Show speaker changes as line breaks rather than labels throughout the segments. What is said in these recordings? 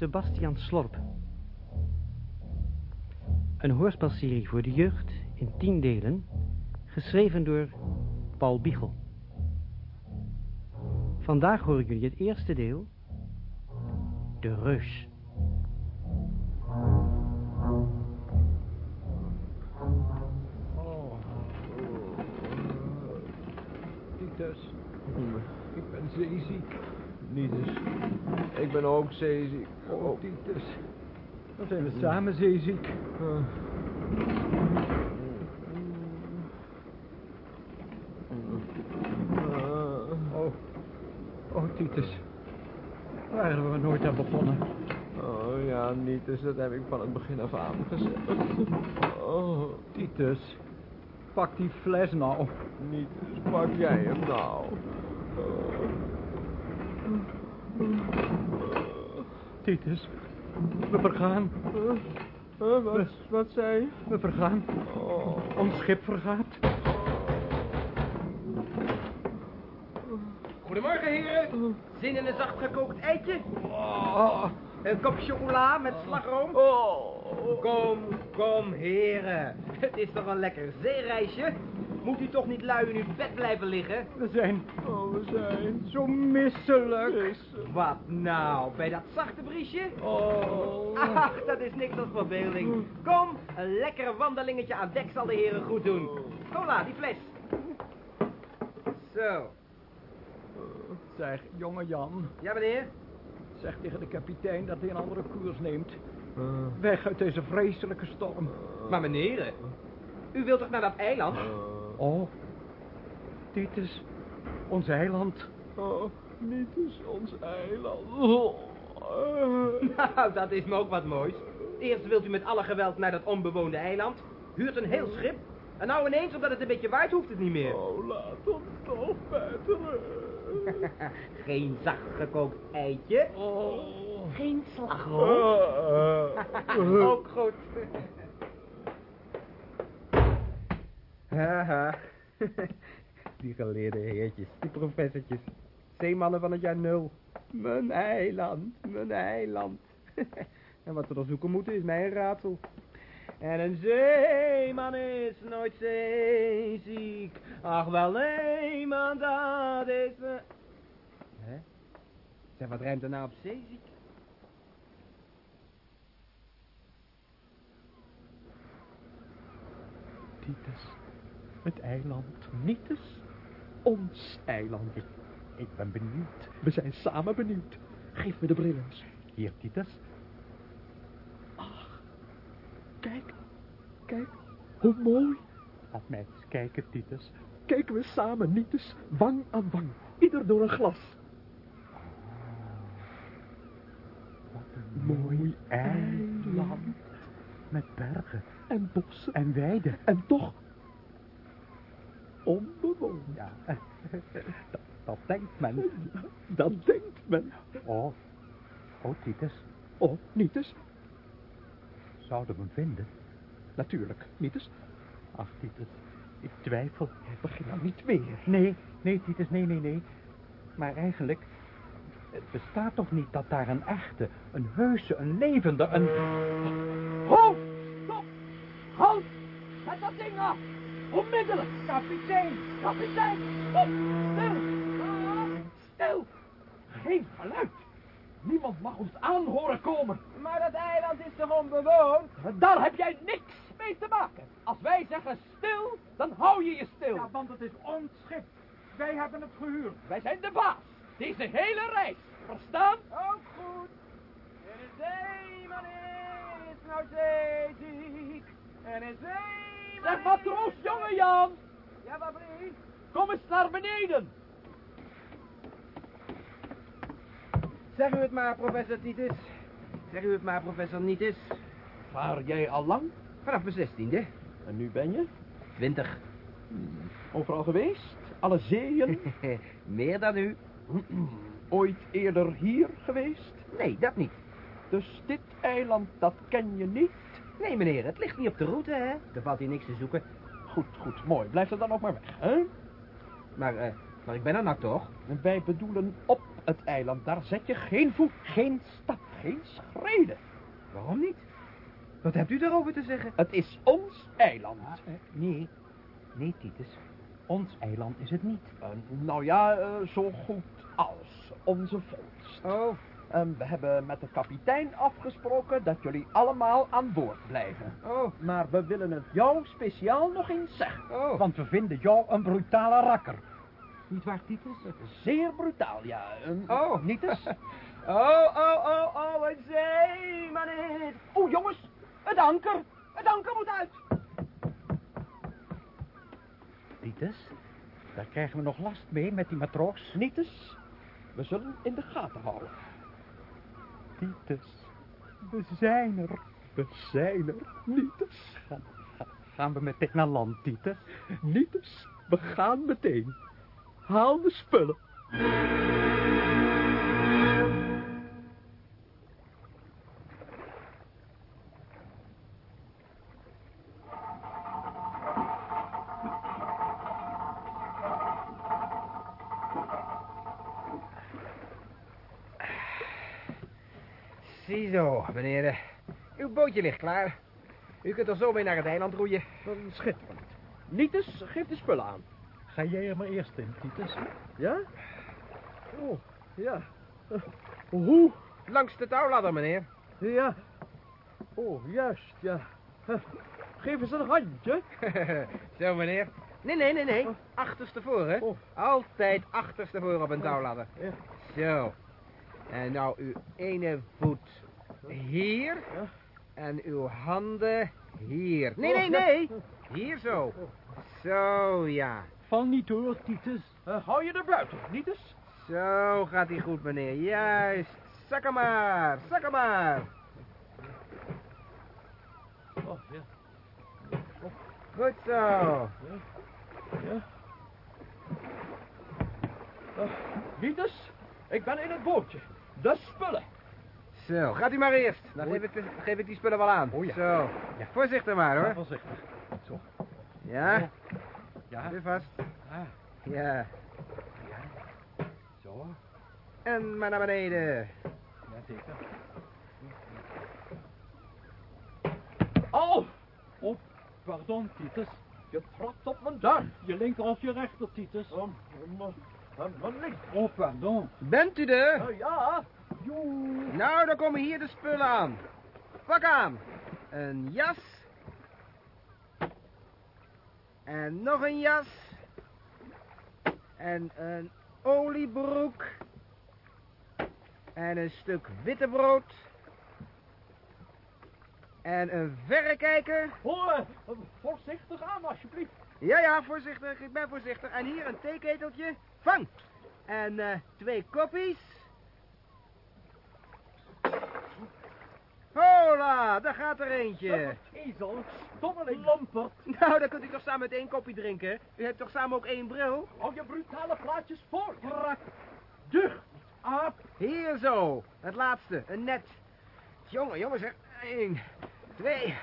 Sebastian Slorp. Een hoorspelserie voor de jeugd in tien delen, geschreven door Paul Biegel. Vandaag horen jullie het eerste deel, De Reus.
Oh. Titus, ik ben zeeziek.
Nietus, ik ben ook zeeziek.
Oh, Titus. Dan zijn we samen zeeziek. Oh. Oh, Titus. Waren we nooit aan begonnen?
Oh ja, Nietus, dat heb ik van het begin af aan gezegd. Oh,
Titus, pak die fles nou.
Nietus, pak jij hem nou.
Titus, we vergaan.
Huh, wat, wat zei je?
We vergaan.
Oh.
Ons schip vergaat.
Goedemorgen, heren. Zin in een zacht gekookt eitje?
Oh.
Een kop chocola met slagroom?
Oh.
Kom, kom, heren. Het is toch een lekker zeereisje? Moet u toch niet lui in uw bed blijven liggen?
We zijn
Oh, we zijn
zo misselijk.
misselijk.
Wat nou, bij dat zachte briesje?
Oh.
Ach, dat is niks als verbeelding. Kom, een lekker wandelingetje aan dek zal de heren goed doen. Cola, die fles. Zo.
Zeg, jonge Jan,
Ja, meneer?
zeg tegen de kapitein dat hij een andere koers neemt.
Uh,
Weg uit deze vreselijke storm.
Maar meneer, u wilt toch naar dat eiland?
Oh, Titus, ons eiland.
Oh, Nietus, ons eiland. Oh.
Nou, dat is me ook wat moois. Eerst wilt u met alle geweld naar dat onbewoonde eiland. Huurt een heel schip. En nou ineens, omdat het een beetje waait, hoeft het niet meer.
Oh, laat ons toch buiten.
Geen zacht gekookt eitje.
Oh.
Geen slagroom.
Uh,
ook goed. Haha. Die geleerde heertjes, die professortjes. Zeemannen van het jaar nul. Mijn eiland, mijn eiland. en wat we er zoeken moeten is mij een raadsel. En een zeeman is nooit zeeziek. Ach, wel nee, man, dat is... me. Hè? Zeg, wat ruimt er nou op zeeziek?
Titus, het eiland. Nietus, ons eiland. Ik, ik ben benieuwd. We zijn samen benieuwd. Geef me de bril eens. Hier, Titus. Ach, kijk. Kijk, hoe mooi. Laat mij eens kijken, Titus. Kijken we samen, Nietus, wang aan wang. Ieder door een glas. Wat een mooi eiland. Met bergen en bossen en weiden. En toch onbewoond. Ja, dat, dat denkt men. Dat denkt men. Oh, oh Titus. Oh, Nietus. Zouden we hem vinden? Natuurlijk, Nietus. Ach, Titus, ik twijfel. Begin nou niet weer. Nee, nee, Titus, nee, nee, nee. Maar eigenlijk, het bestaat toch niet dat daar een echte, een heuse, een levende, een... Halt! Stop! Halt! Zet dat ding af! Onmiddellijk! Kapitein! Kapitein! Stop! Stil! Stil! Geen geluid! Niemand mag ons aanhoren komen.
Maar dat eiland is toch onbewoond?
Daar heb jij niks mee te maken. Als wij zeggen stil, dan hou je je stil.
Ja, want het is ons schip. Wij hebben het gehuurd.
Wij zijn de baas. Deze hele reis. Verstaan?
Ook goed. En een zeeman is nou zeeziek. En een zeeman
Zeg matroos, jonge Jan.
Ja, wat?
Kom eens naar beneden.
Zeg u het maar, professor Titus. Zeg u het maar, professor Nietis.
Vaar jij al lang?
Vanaf mijn zestiende.
En nu ben je?
Twintig.
Overal geweest? Alle zeeën?
Meer dan u.
Ooit eerder hier geweest?
Nee, dat niet.
Dus dit eiland, dat ken je niet?
Nee, meneer, het ligt niet op de route, hè? Er valt hier niks te zoeken.
Goed, goed, mooi. Blijf er dan ook maar weg, hè?
Maar, eh, maar ik ben er toch?
En wij bedoelen op het eiland. Daar zet je geen voet, geen stap.
geen schreden. Waarom niet? Wat hebt u daarover te zeggen?
Het is ons eiland.
Eh, nee, nee, Titus. Ons eiland is het niet.
Eh, nou ja, eh, zo goed als onze vondst.
Oh,
En we hebben met de kapitein afgesproken dat jullie allemaal aan boord blijven.
oh,
Maar we willen het jou speciaal nog eens zeggen.
oh.
Want we vinden jou een brutale rakker.
Niet waar, Titus?
Zeer brutaal, ja. Een,
Oh.
Niet eens?
Oh, oh, oh, oh, het zee, meneer.
Oeh, jongens, het anker. Het anker moet uit.
Titus, daar krijgen we nog last mee met die matroos.
Niet eens. We zullen in de gaten houden.
Titus, we zijn er.
We zijn er. Niet eens.
Gaan, ga- gaan we meteen naar land, Titus?
Niet eens. We gaan meteen. Haal de spullen.
Meneer. Uw bootje ligt klaar. U kunt er zo mee naar het eiland roeien.
Schitterend. Niet eens. Geef de spullen aan.
Ga jij er maar eerst in, Titus?
Ja? Oh, ja. Eh, hoe?
Langs de touwladder, meneer.
Ja. Oh, juist, ja. Eh, Geef eens een handje.
zo, meneer. Nee, nee, nee, nee. Achterstevoren.
Oh.
Altijd achterstevoren op een touwladder.
Ja.
Zo. En nou uw ene voet hier.
Ja.
En uw handen hier. Nee, nee,
Oh,
nee. Hier zo. Zo, ja.
Val niet hoor, Titus.
Eh, hou je er buiten, niet eens?
Zo gaat hij goed, meneer. Juist. Zak hem maar. Zak hem maar.
Oh, ja.
Goed zo.
Ja. Uh, eens. Ik ben in het bootje. De spullen.
Zo, gaat u maar eerst. Dan geef ik, de- geef ik die spullen wel aan.
Oh, ja.
Zo.
Ja.
Voorzichtig maar, hoor.
voorzichtig. Zo.
Ja.
Ja.
Weer vast.
Ah,
Ja.
zo.
En maar naar beneden.
Ja, zeker. Oh!
Oh, pardon, Titus.
Je trapt op mijn duim.
Je linker of je rechter, Titus?
Oh, mijn- mijn- mijn linker.
Oh, pardon.
Bent u er?
Eh, ja.
Nou, dan komen hier de spullen aan. Pak aan. Een jas. En nog een jas. En een oliebroek. En een stuk wittebrood. En een verrekijker.
Hoor, voorzichtig aan alsjeblieft.
Ja, ja, voorzichtig. Ik ben voorzichtig. En hier een theeketeltje. Vang. En eh, twee koppies. Hola, daar gaat er eentje.
Ezel, stommeling. Lampert.
Nou, dan kunt u toch samen met één koppie drinken? U hebt toch samen ook één bril?
Hou je brutale plaatjes voor. Rak. Ducht. Aap.
Hier zo, het laatste, een net. Jongen, jongens, zeg. Eén, twee.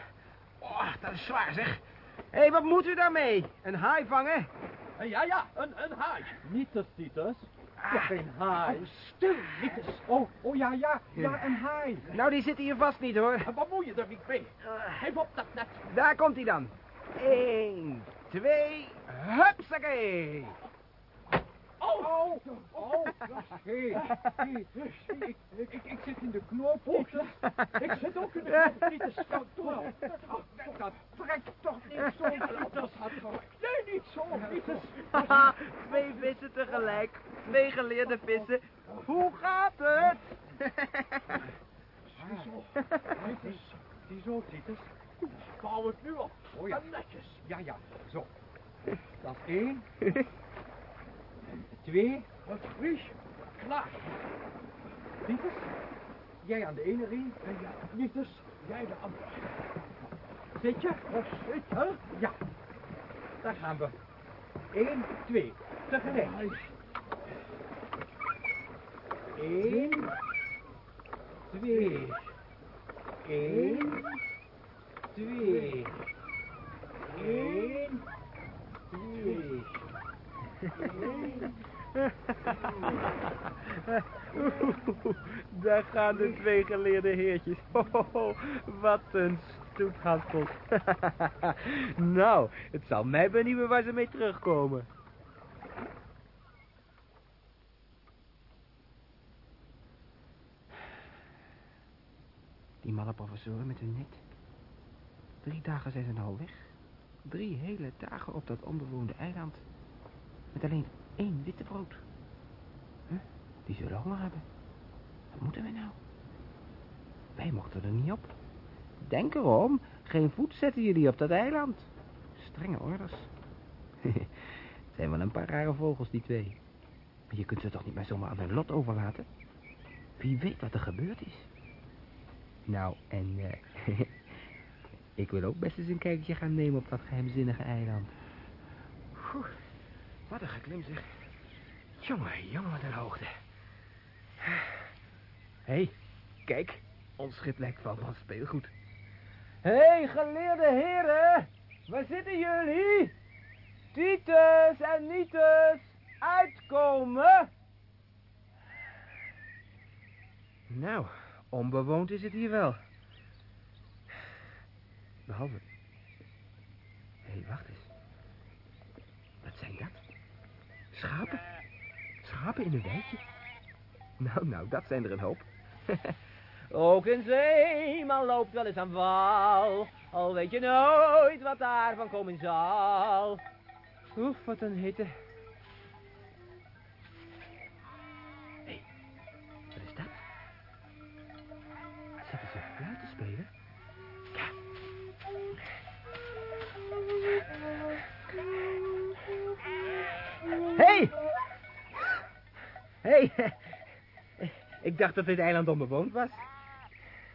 Oh, dat is zwaar, zeg. Hé, hey, wat moet u daarmee? Een haai vangen?
Ja, ja, een, een haai.
Niet als Titus.
Ja, geen haai. stil, niet eens. Oh, oh ja, ja, ja, een haai.
Nou, die zit hier vast niet, hoor.
Wat moet je er niet mee? Geef op dat net.
Daar komt hij dan. Eén, twee, hupsakee.
Oh, oh, oh. Hé, ik, ik, ik, zit in de knoop, Titus. Ik zit ook in de knoop, Titus. Dat, dat, dat trekt toch niet zo, Titus. Nee, niet zo.
Haha, twee vissen tegelijk. Twee geleerde vissen. Hoe gaat het?
Ziezo, Titus.
Ziezo, Titus.
Bouw het nu op.
Oh ja.
Netjes.
Ja, ja, zo. Dat is één. Twee.
Wat vries. Klaar.
Titus, jij aan de ene ring.
En ja, Titus, jij de andere.
Zit je?
Wat zit, hè?
Ja. Daar gaan we. Eén, twee. Tegelijk. Eén. Twee. Eén. Twee. Eén. Twee.
Daar gaan de twee geleerde heertjes. Ho, wat een stoethaspels. nou, het zal mij benieuwen waar ze mee terugkomen. Die malle professoren met hun net. Drie dagen zijn ze al weg. Drie hele dagen op dat onbewoonde eiland. Met alleen één witte brood. Die zullen honger hebben. Wat moeten we nou? Wij mochten er niet op. Denk erom, geen voet zetten jullie op dat eiland. Strenge orders. Het zijn wel een paar rare vogels, die twee. Maar je kunt ze toch niet maar zomaar aan hun lot overlaten? Wie weet wat er gebeurd is. Nou, en eh, ik wil ook best eens een kijkje gaan nemen op dat geheimzinnige eiland. Oeh, wat een geklim zeg. Jongen, jongen, wat een hoogte. Hé, hey, kijk, ons schip lijkt wel van speelgoed. Hé, hey, geleerde heren, waar zitten jullie? Titus en Nietus, uitkomen! Nou, onbewoond is het hier wel. Behalve... Hé, hey, wacht eens. Wat zijn dat? Schapen? Schapen in een weidje? Nou, nou, dat zijn er een hoop. Ook een zeeman loopt wel eens aan wal, al weet je nooit wat daarvan komen zal. Oef, wat een hitte. Hé! Ik dacht dat dit eiland onbewoond was.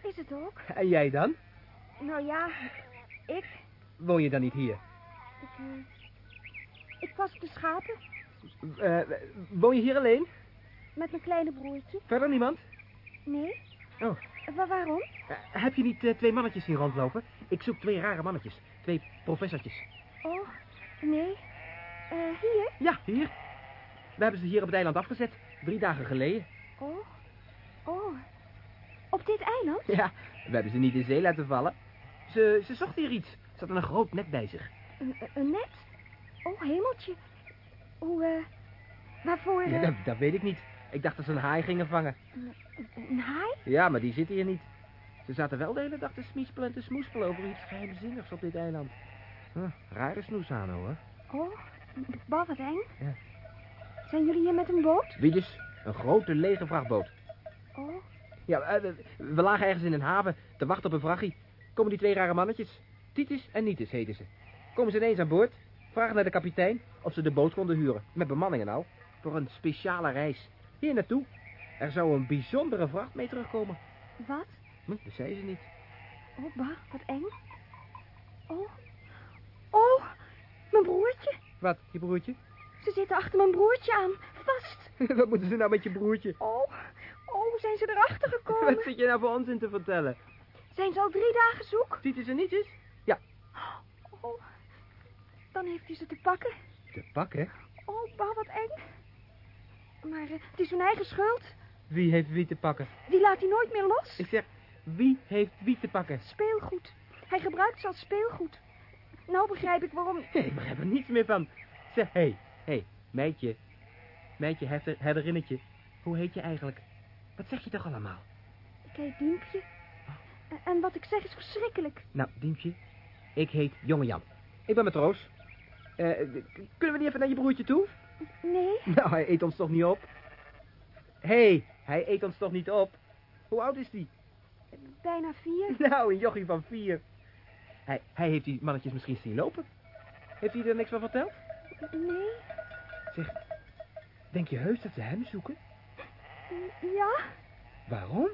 Is het ook?
En jij dan?
Nou ja, ik...
Woon je dan niet hier?
Ik, uh, ik pas op de schapen.
Uh, woon je hier alleen?
Met mijn kleine broertje.
Verder niemand?
Nee.
Oh.
Waar, waarom?
Uh, heb je niet twee mannetjes hier rondlopen? Ik zoek twee rare mannetjes. Twee professortjes.
Oh, nee. hier?
Ja, hier. We hebben ze hier op het eiland afgezet. Drie dagen geleden.
Oh. Oh. Op dit eiland?
Ja, we hebben ze niet in zee laten vallen. Ze, ze zochten hier iets. Ze hadden een groot net bij zich.
Een, een net? Oh, hemeltje. Hoe, eh... waarvoor...
Ja, dat, dat, weet ik niet. Ik dacht dat ze een haai gingen vangen.
Een, een haai?
Ja, maar die zitten hier niet. Ze zaten wel de hele dag te smiespelen en te smoespelen over iets geheimzinnigs op dit eiland. Huh, rare snoes aan, hoor.
Oh, wat eng.
Ja.
Zijn jullie hier met een boot?
Wie dus? Een grote lege vrachtboot.
Oh.
Ja, uh, we lagen ergens in een haven te wachten op een vrachtje. Komen die twee rare mannetjes. Titus en Nietus heten ze. Komen ze ineens aan boord, vragen naar de kapitein of ze de boot konden huren. Met bemanning en al. Voor een speciale reis. Hier naartoe. Er zou een bijzondere vracht mee terugkomen.
Wat?
Hm, dat zei ze niet.
Oh, bah, wat eng. Oh. Oh, mijn broertje.
Wat, je broertje?
Ze zitten achter mijn broertje aan. Vast.
Wat moeten ze nou met je broertje?
Oh, oh, zijn ze erachter gekomen?
Wat zit je nou voor ons in te vertellen?
Zijn ze al drie dagen zoek?
Ziet ze niet eens? Ja.
Oh, dan heeft hij ze te pakken.
Te pakken?
Oh, bah, wat eng. Maar uh, het is hun eigen schuld.
Wie heeft wie te pakken?
Die laat hij nooit meer los.
Ik zeg, wie heeft wie te pakken?
Speelgoed. Hij gebruikt ze als speelgoed. Nou begrijp ik waarom...
Nee, ik begrijp er niets meer van. Zeg, hé, hey, hé, hey, meidje. Meidje, herder, herderinnetje. Hoe heet je eigenlijk? Wat zeg je toch allemaal?
Ik heet Diempje. Oh. En wat ik zeg is verschrikkelijk.
Nou, Diempje, ik heet Jonge Jan. Ik ben matroos. Uh, kunnen we niet even naar je broertje toe?
Nee.
Nou, hij eet ons toch niet op? Hé, hey, hij eet ons toch niet op? Hoe oud is die?
Bijna vier.
Nou, een jochie van vier. Hij, hij heeft die mannetjes misschien zien lopen. Heeft hij er niks van verteld?
Nee.
Zeg, denk je heus dat ze hem zoeken?
Ja.
Waarom?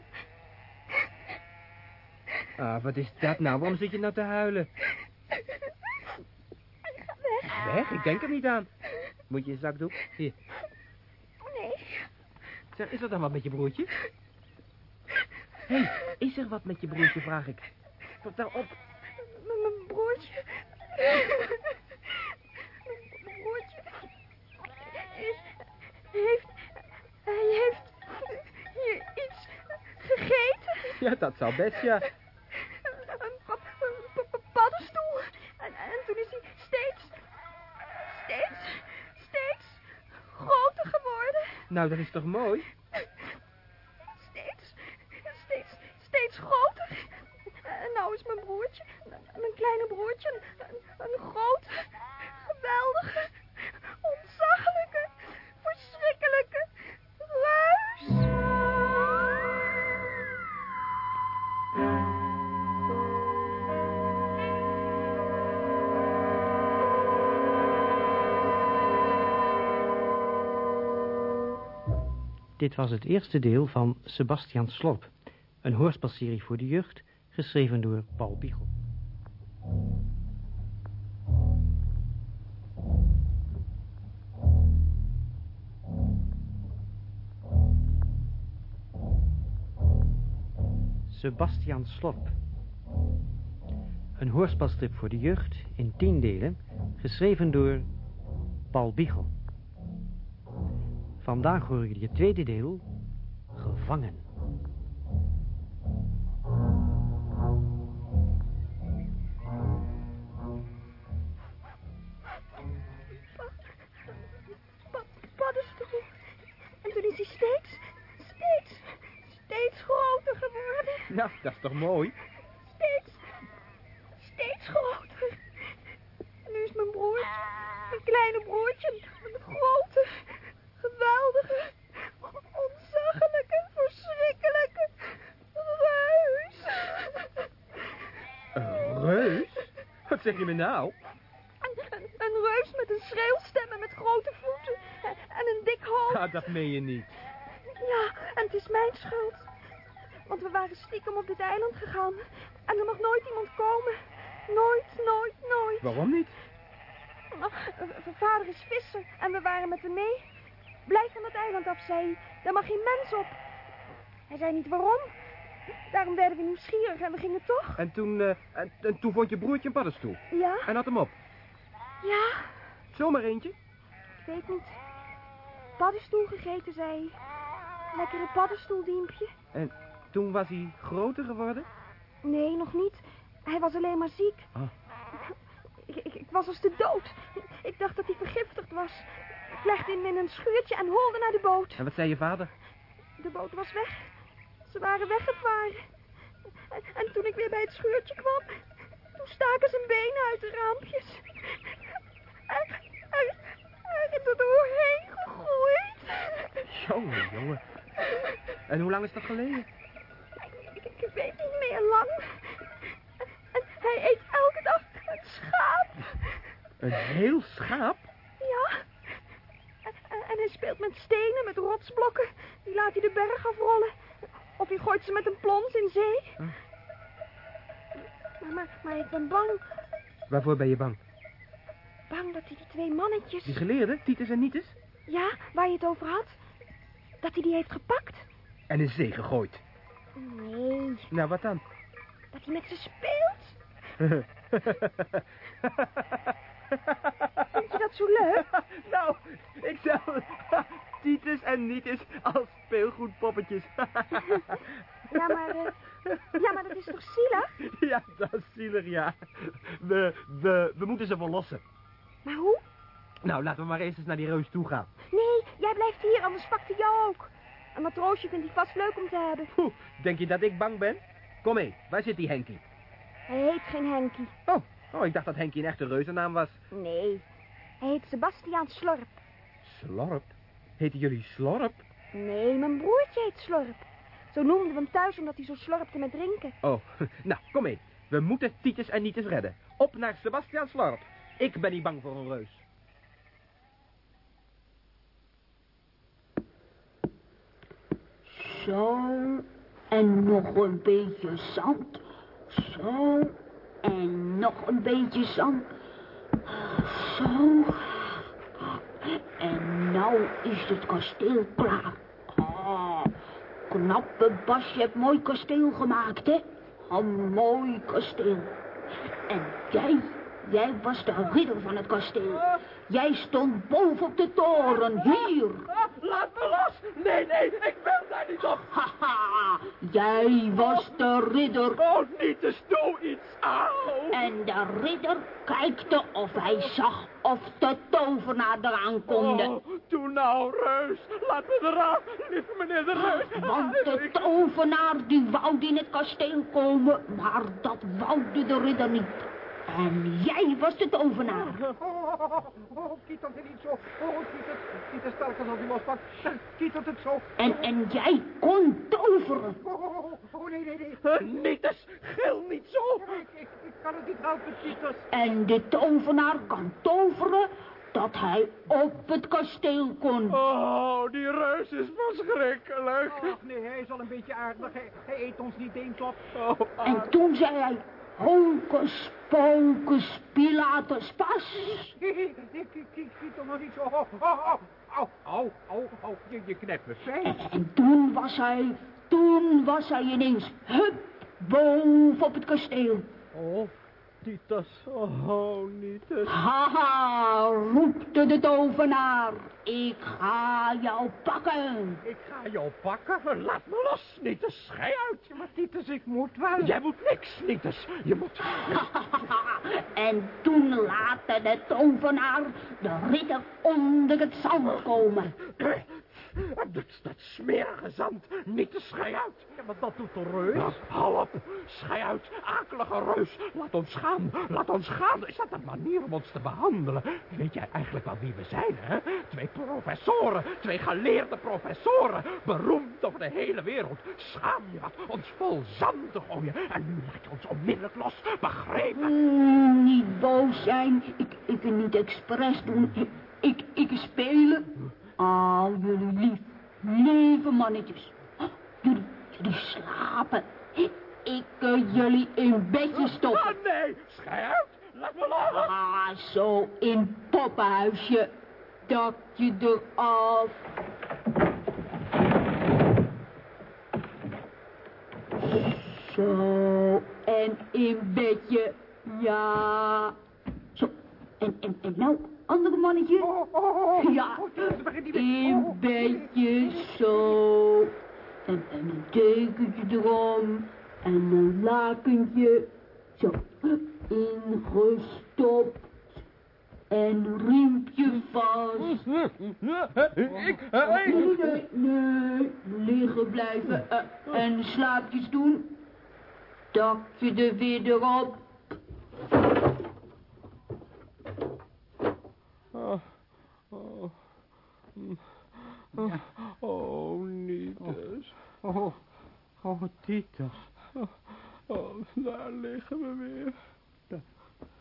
Ah, wat is dat nou? Waarom zit je nou te huilen?
Ga weg.
Weg? Ik denk er niet aan. Moet je je zakdoek? Hier.
Nee.
Zeg, is er dan wat met je broertje? Hé, hey, is er wat met je broertje, vraag ik. Vertel op.
Mijn broertje
Ja, dat zal best, ja.
Een, pa- een pa- pa- paddenstoel. En, en toen is hij steeds... Steeds... Steeds groter geworden.
Nou, dat is toch mooi?
Dit was het eerste deel van Sebastian Slorp, een hoorspelserie voor de jeugd, geschreven door Paul Biegel. Sebastian Slorp. Een hoorspelstrip voor de jeugd in tien delen, geschreven door Paul Biegel. Vandaag horen jullie het tweede deel, Gevangen.
Meen je niet.
Ja, en het is mijn schuld. Want we waren stiekem op dit eiland gegaan. En er mag nooit iemand komen. Nooit, nooit, nooit.
Waarom niet?
V- vader is visser en we waren met hem mee. Blijf van het eiland af, zei hij. Daar mag geen mens op. Hij zei niet waarom. Daarom werden we nieuwsgierig en we gingen toch.
En toen, eh, en, en toen vond je broertje een paddenstoel.
Ja,
En had hem op.
ja,
Zomaar eentje?
ik weet niet. Paddenstoel gegeten, zei hij. Lekkere paddenstoeldiempje.
En toen was hij groter geworden?
Nee, nog niet. Hij was alleen maar ziek.
Ah.
Ik, ik, ik was als de dood. Ik dacht dat hij vergiftigd was. Ik legde hem in een schuurtje en holde naar de boot.
En wat zei je vader?
De boot was weg. Ze waren weggevaren. En, en toen ik weer bij het schuurtje kwam, toen staken zijn benen uit de raampjes. Er, er, er er doorheen.
Jongen, jongen. En hoe lang is dat geleden?
Ik, ik weet niet meer lang. En hij eet elke dag het schaap.
Een heel schaap?
Ja. En, en hij speelt met stenen, met rotsblokken. Die laat hij de berg afrollen. Of hij gooit ze met een plons in zee. Maar, maar, maar ik ben bang.
Waarvoor ben je bang?
Bang dat hij die twee mannetjes...
Die geleerden, Titus en Nietus?
Ja, waar je het over had. Dat hij die heeft gepakt.
En in zee gegooid.
Nee,
Nou, wat dan?
dat hij met ze speelt. Vind je dat zo leuk?
nou, ik zou Titus en Nietus als speelgoedpoppetjes.
Ja, maar... eh, ja, maar dat is toch zielig?
ja, dat is zielig, ja. We, we, we moeten ze verlossen.
Maar hoe?
Nou, laten we maar eens eens naar die reus toe gaan.
Nee, jij blijft hier, anders pakt hij jou ook. Een matroosje vindt hij vast leuk om te hebben.
Poeh, denk je dat ik bang ben? Kom mee, waar zit die Henkie?
Hij heet geen Henkie.
Oh, oh, ik dacht dat Henkie een echte reuzennaam was.
Nee, hij heet Sebastiaan Slorp.
Slorp? Heten jullie Slorp?
Nee, mijn broertje heet Slorp. Zo noemden we hem thuis omdat hij zo slorpte met drinken.
Oh, nou, kom mee. We moeten Titus en Nietus redden. Op naar Sebastian Slorp. Ik ben niet bang voor een reus.
Zo, en nog een beetje zand. Zo, en nog een beetje zand. Zo. En nou is het kasteel klaar. Ah, knappe Bas, je hebt mooi kasteel gemaakt, hè? Een mooi kasteel. En jij, jij was de ridder van het kasteel. Jij stond boven op de toren, hier.
Laat me los! Nee, nee, ik wil daar niet op!
Haha, jij was de ridder.
Oh, niet eens, doe iets! Auw!
En de ridder kijkte of hij zag of de tovenaar eraan konde.
Oh, doe nou, reus! Laat me eraf, lieve meneer de reus!
Want de tovenaar die wou in het kasteel komen, maar dat woude de ridder niet. En jij was de tovenaar.
Oh, oh, oh, kietert het niet zo. Oh, kietert, kietert sterker als hij lospakt. Kietert het zo.
En, en jij kon toveren.
Oh, oh, oh, nee, nee, nee.
Eh, Niet eens, gil niet zo!
Ik, ik, ik kan het niet helpen, kieters.
En de tovenaar kan toveren dat hij op het kasteel kon.
Oh, die reus is verschrikkelijk!
Ach nee, hij is al een beetje aardig. Hij, hij eet ons niet eens op.
Oh,
En toen zei hij, hocus pocus pilatus pas.
Toch nog niet zo. Au, au, au, au. Je, je knijpt me
en toen was hij, toen was hij ineens, hup, boven op het kasteel.
oh, Titus, oh, niet eens.
Haha, roepte de tovenaar, ik ga jou pakken.
Ik ga jou pakken, laat me los, niet eens, schei uit!
Maar Titus, ik moet wel.
Jij moet niks, niet eens, je moet...
en toen laat de tovenaar de ridder onder het zand komen.
Dat, dat smerige zand, niet te schei uit.
Ja, maar dat doet de reus.
Hou op, schei uit, akelige reus. Laat ons gaan, laat ons gaan. Is dat een manier om ons te behandelen? Weet jij eigenlijk wel wie we zijn, hè? Twee professoren, twee geleerde professoren. Beroemd over de hele wereld. Schaam je wat ons vol zand te gooien. En nu laat je ons onmiddellijk los, begrepen?
Mm, niet boos zijn, ik, ik wil niet expres doen. Ik, ik, ik spelen. Ah, jullie lief, lieve mannetjes. Jullie, jullie slapen. Ik kan jullie in bedje stoppen.
Ah, nee, schei uit, laat me los.
Ah, zo in poppenhuisje. Dakje eraf. Zo, en in bedje. Ja. Zo, en, en, en nou, andere mannetje.
Oh, oh, oh.
Ja,
Oh,
bedje, zo. En, en een dekentje erom. En een lakentje. Zo, ingestopt. En riempje vast.
Ik,
Nee, nee, nee. Liggen blijven eh, en slaapjes doen. Dakje er weer erop.
Oh, oh, mm, oh, oh, niet eens.
Oh, oh, Titus.
Oh, daar liggen we weer.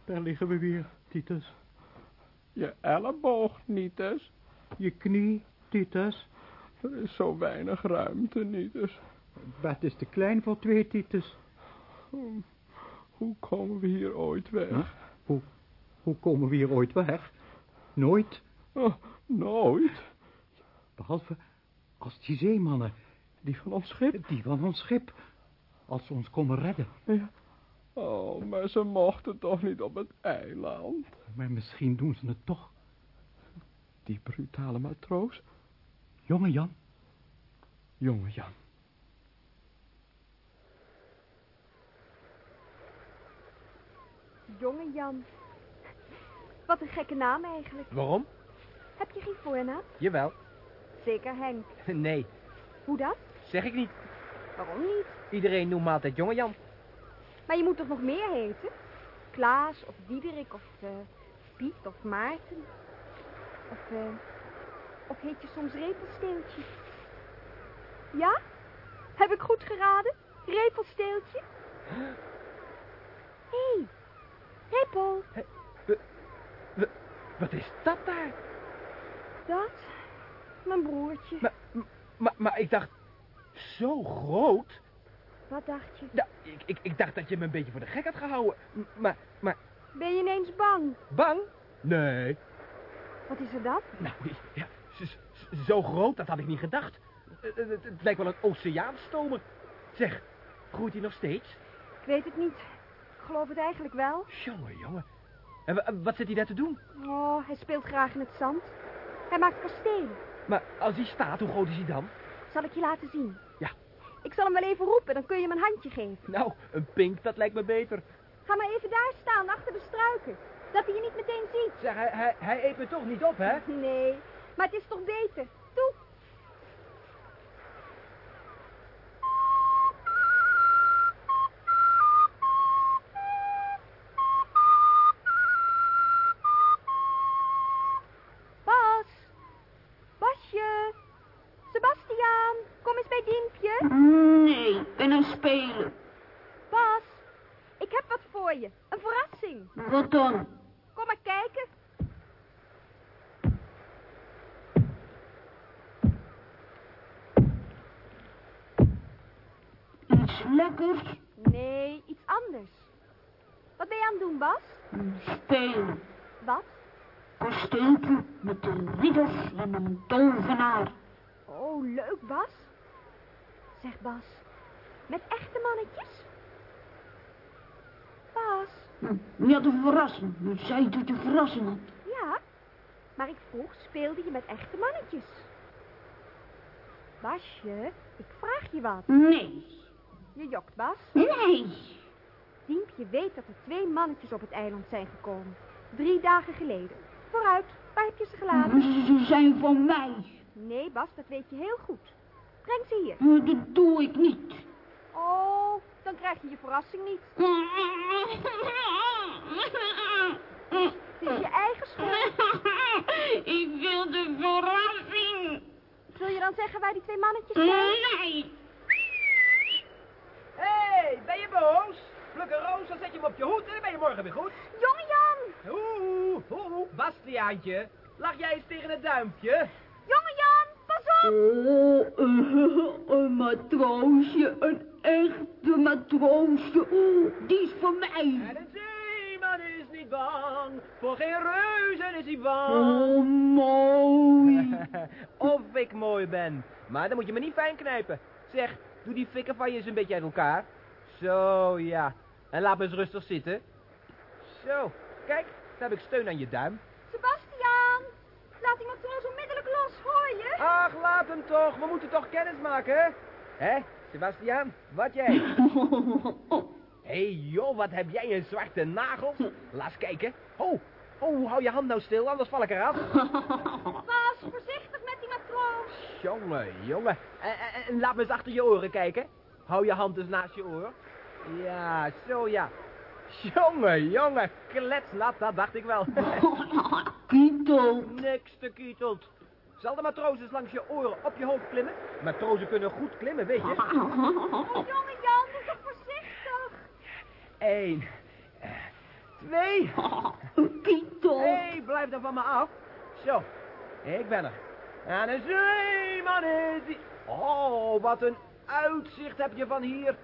Daar liggen we weer, Titus.
Je elleboog niet eens.
Je knie, Titus.
Er is zo weinig ruimte niet eens.
Bed is te klein voor twee, Titus.
Hoe komen we hier ooit weg?
Huh? Hoe, hoe komen we hier ooit weg? Nooit.
Oh, nooit.
Behalve als die zeemannen,
Die van ons schip?
die van ons schip, als ze ons komen redden.
Ja. Oh, maar ze mochten toch niet op het eiland?
Maar misschien doen ze het toch.
Die brutale matroos?
Jonge Jan,
Jonge Jan.
Jonge Jan. Wat een gekke naam eigenlijk.
Waarom?
Heb je geen voornaam?
Jawel.
Zeker Henk.
Nee,
Hoe dat?
zeg ik niet.
Waarom niet?
Iedereen noemt me altijd jonge Jan.
Maar je moet toch nog meer heten? Klaas of Diederik of eh, Piet of Maarten. Of, eh, of heet je soms Repelsteeltje? Ja? Heb ik goed geraden? Repelsteeltje? Hé, hey, Repel.
Wat is dat daar?
Dat? Mijn broertje.
Maar, maar, maar ik dacht, zo groot?
Wat dacht je?
Ja, ik, ik, ik dacht dat je me een beetje voor de gek had gehouden. Maar, maar,
Ben je ineens bang?
bang? Nee.
Wat is er dan?
Nou, ja, zo groot, dat had ik niet gedacht. Eh, Het, het- het lijkt wel een oceaanstomer. Zeg, groeit hij nog steeds?
Ik weet het niet. Ik geloof het eigenlijk wel.
Jongen, jongen. En wa- wat zit hij daar te doen?
Oh, hij speelt graag in het zand. Hij maakt kastelen.
Maar als hij staat, hoe groot is hij dan?
Zal ik je laten zien?
Ja.
Ik zal hem wel even roepen, dan kun je hem een handje geven.
Nou, een pink, dat lijkt me beter.
Ga maar even daar staan, achter de struiken. Dat hij je niet meteen ziet.
Zeg, hij, hij, hij eet me toch niet op, hè?
Nee, maar het is toch beter. Toe. Bas. Basje. Sebastiaan, kom eens bij Diempje.
Nee, ik ben aan het spelen.
Bas, ik heb wat voor je. Een verrassing.
Wat dan?
Kom maar kijken.
Iets lekkers?
Nee, iets anders. Wat ben je aan het doen, Bas?
Spelen.
Wat?
Kasteeltje met de ridders tovenaar.
Oh, leuk, Bas. Zeg, Bas. Met echte mannetjes? Bas.
Je had een verrassing. Je zei dat je verrassing had.
Ja, maar ik vroeg, speelde je met echte mannetjes? Basje, ik vraag je wat.
Nee.
Je jokt, Bas.
Nee.
Diempje weet dat er twee mannetjes op het eiland zijn gekomen. Drie dagen geleden. Vooruit, waar heb je ze gelaten?
Ze zijn van mij.
Nee, Bas, dat weet je heel goed. Breng ze hier.
Maar Dat doe ik niet.
Oh, dan krijg je je verrassing niet. Het is je eigen schuld.
Ik wil de verrassing.
Zul je dan zeggen waar die twee mannetjes zijn?
Nee.
Hé, hey, ben je boos? Pluk een roos, dan zet je hem op je hoed en dan ben je morgen weer goed.
Jonge Jan!
Oeh, oeh, Bastiaantje, lach jij eens tegen het duimpje?
Jonge Jan, pas op!
Oh, een matroosje, een echte matroosje. Oh, die is voor mij.
En een zeeman is niet bang, voor geen reuzen is hij bang.
Oh, mooi.
of ik mooi ben, maar dan moet je me niet fijn knijpen. Zeg, doe die fikken van je eens een beetje uit elkaar. Zo, ja. En laat me eens rustig zitten. Zo, kijk, dan heb ik steun aan je duim.
Sebastiaan! Laat die matroos onmiddellijk los, hoor je?
Ach, laat hem toch. We moeten toch kennis maken, hè? Hé, Sebastiaan, wat jij? Hé, hey, joh, wat heb jij een zwarte nagels? Laat eens kijken. Oh, oh, hou je hand nou stil, anders val ik eraf.
Bas, voorzichtig met die matroos.
Jongen, jongen. En, en- en laat me eens achter je oren kijken. Hou je hand eens naast je oor. Ja, zo ja. Jongen, jongen, kletsnat, dat dacht ik wel.
Kietel.
Niks te kietelt. Zal de matroos eens langs je oren op je hoofd klimmen? Matrozen kunnen goed klimmen, weet je.
Oh, jonge Jan, doe toch voorzichtig.
Eén. Twee.
Kietel.
Hé, hey, blijf dan van me af. Zo, ik ben er. En een zeeman is die... Oh, wat een uitzicht heb je van hier.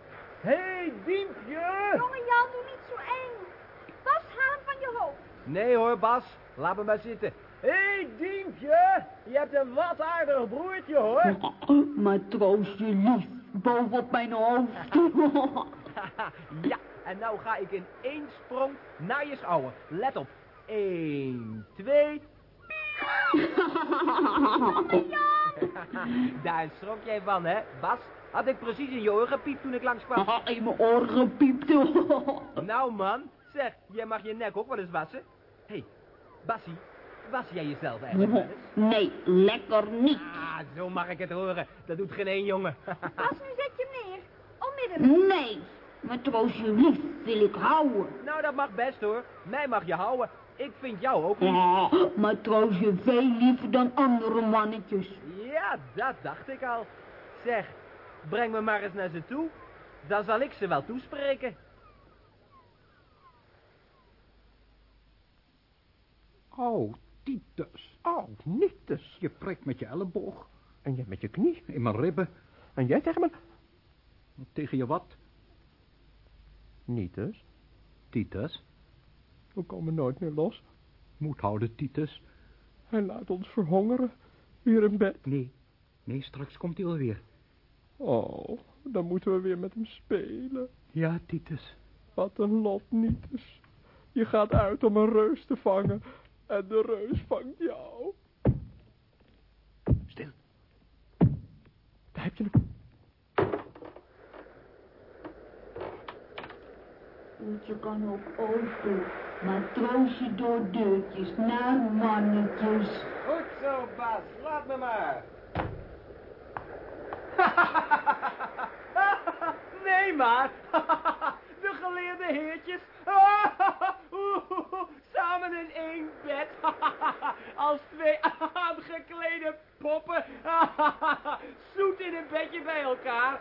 Hé, hey, Diempje.
Jonge Jan, doe niet zo eng. Bas, haal hem van je hoofd.
Nee hoor, Bas. Laat me maar zitten. Hé, hey, Diempje. Je hebt een wat aardig broertje, hoor.
Matroosje lief, bovenop mijn hoofd.
ja, en nou ga ik in één sprong naar je schouwen. Let op. Eén, twee... Daar schrok jij van, hè, Bas? Had ik precies in je oren gepiept toen ik langskwam.
In mijn oren gepiepte.
nou, man. Zeg, jij mag je nek ook wel eens wassen. Hé, hey, Bassie, was jij jezelf eigenlijk wel eens?
Nee, lekker niet.
Ah, zo mag ik het horen. Dat doet geen één jongen.
Bas, nu zet je neer. Onmiddellijk.
Nee, matroosje lief wil ik houden.
nou, dat mag best hoor. Mij mag je houden. Ik vind jou ook lief.
Ja, matroosje veel liever dan andere mannetjes.
Ja, dat dacht ik al. Zeg, breng me maar eens naar ze toe. Dan zal ik ze wel toespreken.
Oh, Titus.
Oh, nietes.
Je prikt met je elleboog.
En jij met je knie.
In mijn ribben.
En jij tegen me?
Tegen je wat?
Nietes.
Titus.
We komen nooit meer los.
Moet houden, Titus.
Hij laat ons verhongeren. Hier in bed.
Nee. Nee, straks komt hij wel weer.
Oh, dan moeten we weer met hem spelen.
Ja, Titus.
Wat een lot, nietes. Je gaat uit om een reus te vangen. En de reus vangt jou.
Stil.
heb je hem.
Je kan ook open, maar troost je door deurtjes naar mannetjes.
Goed zo, Bas. Laat me maar. nee, maar. De geleerde heertjes. Samen in één bed. Als twee aangeklede poppen. Zoet in een bedje bij elkaar.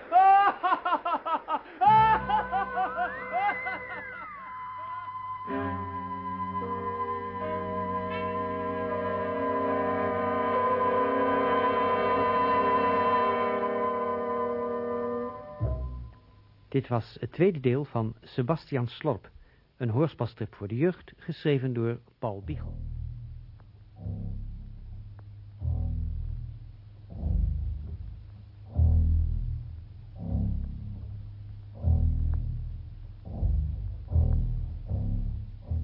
Dit was het tweede deel van Sebastian Slorp, een hoorspelstrip voor de jeugd, geschreven door Paul Biegel.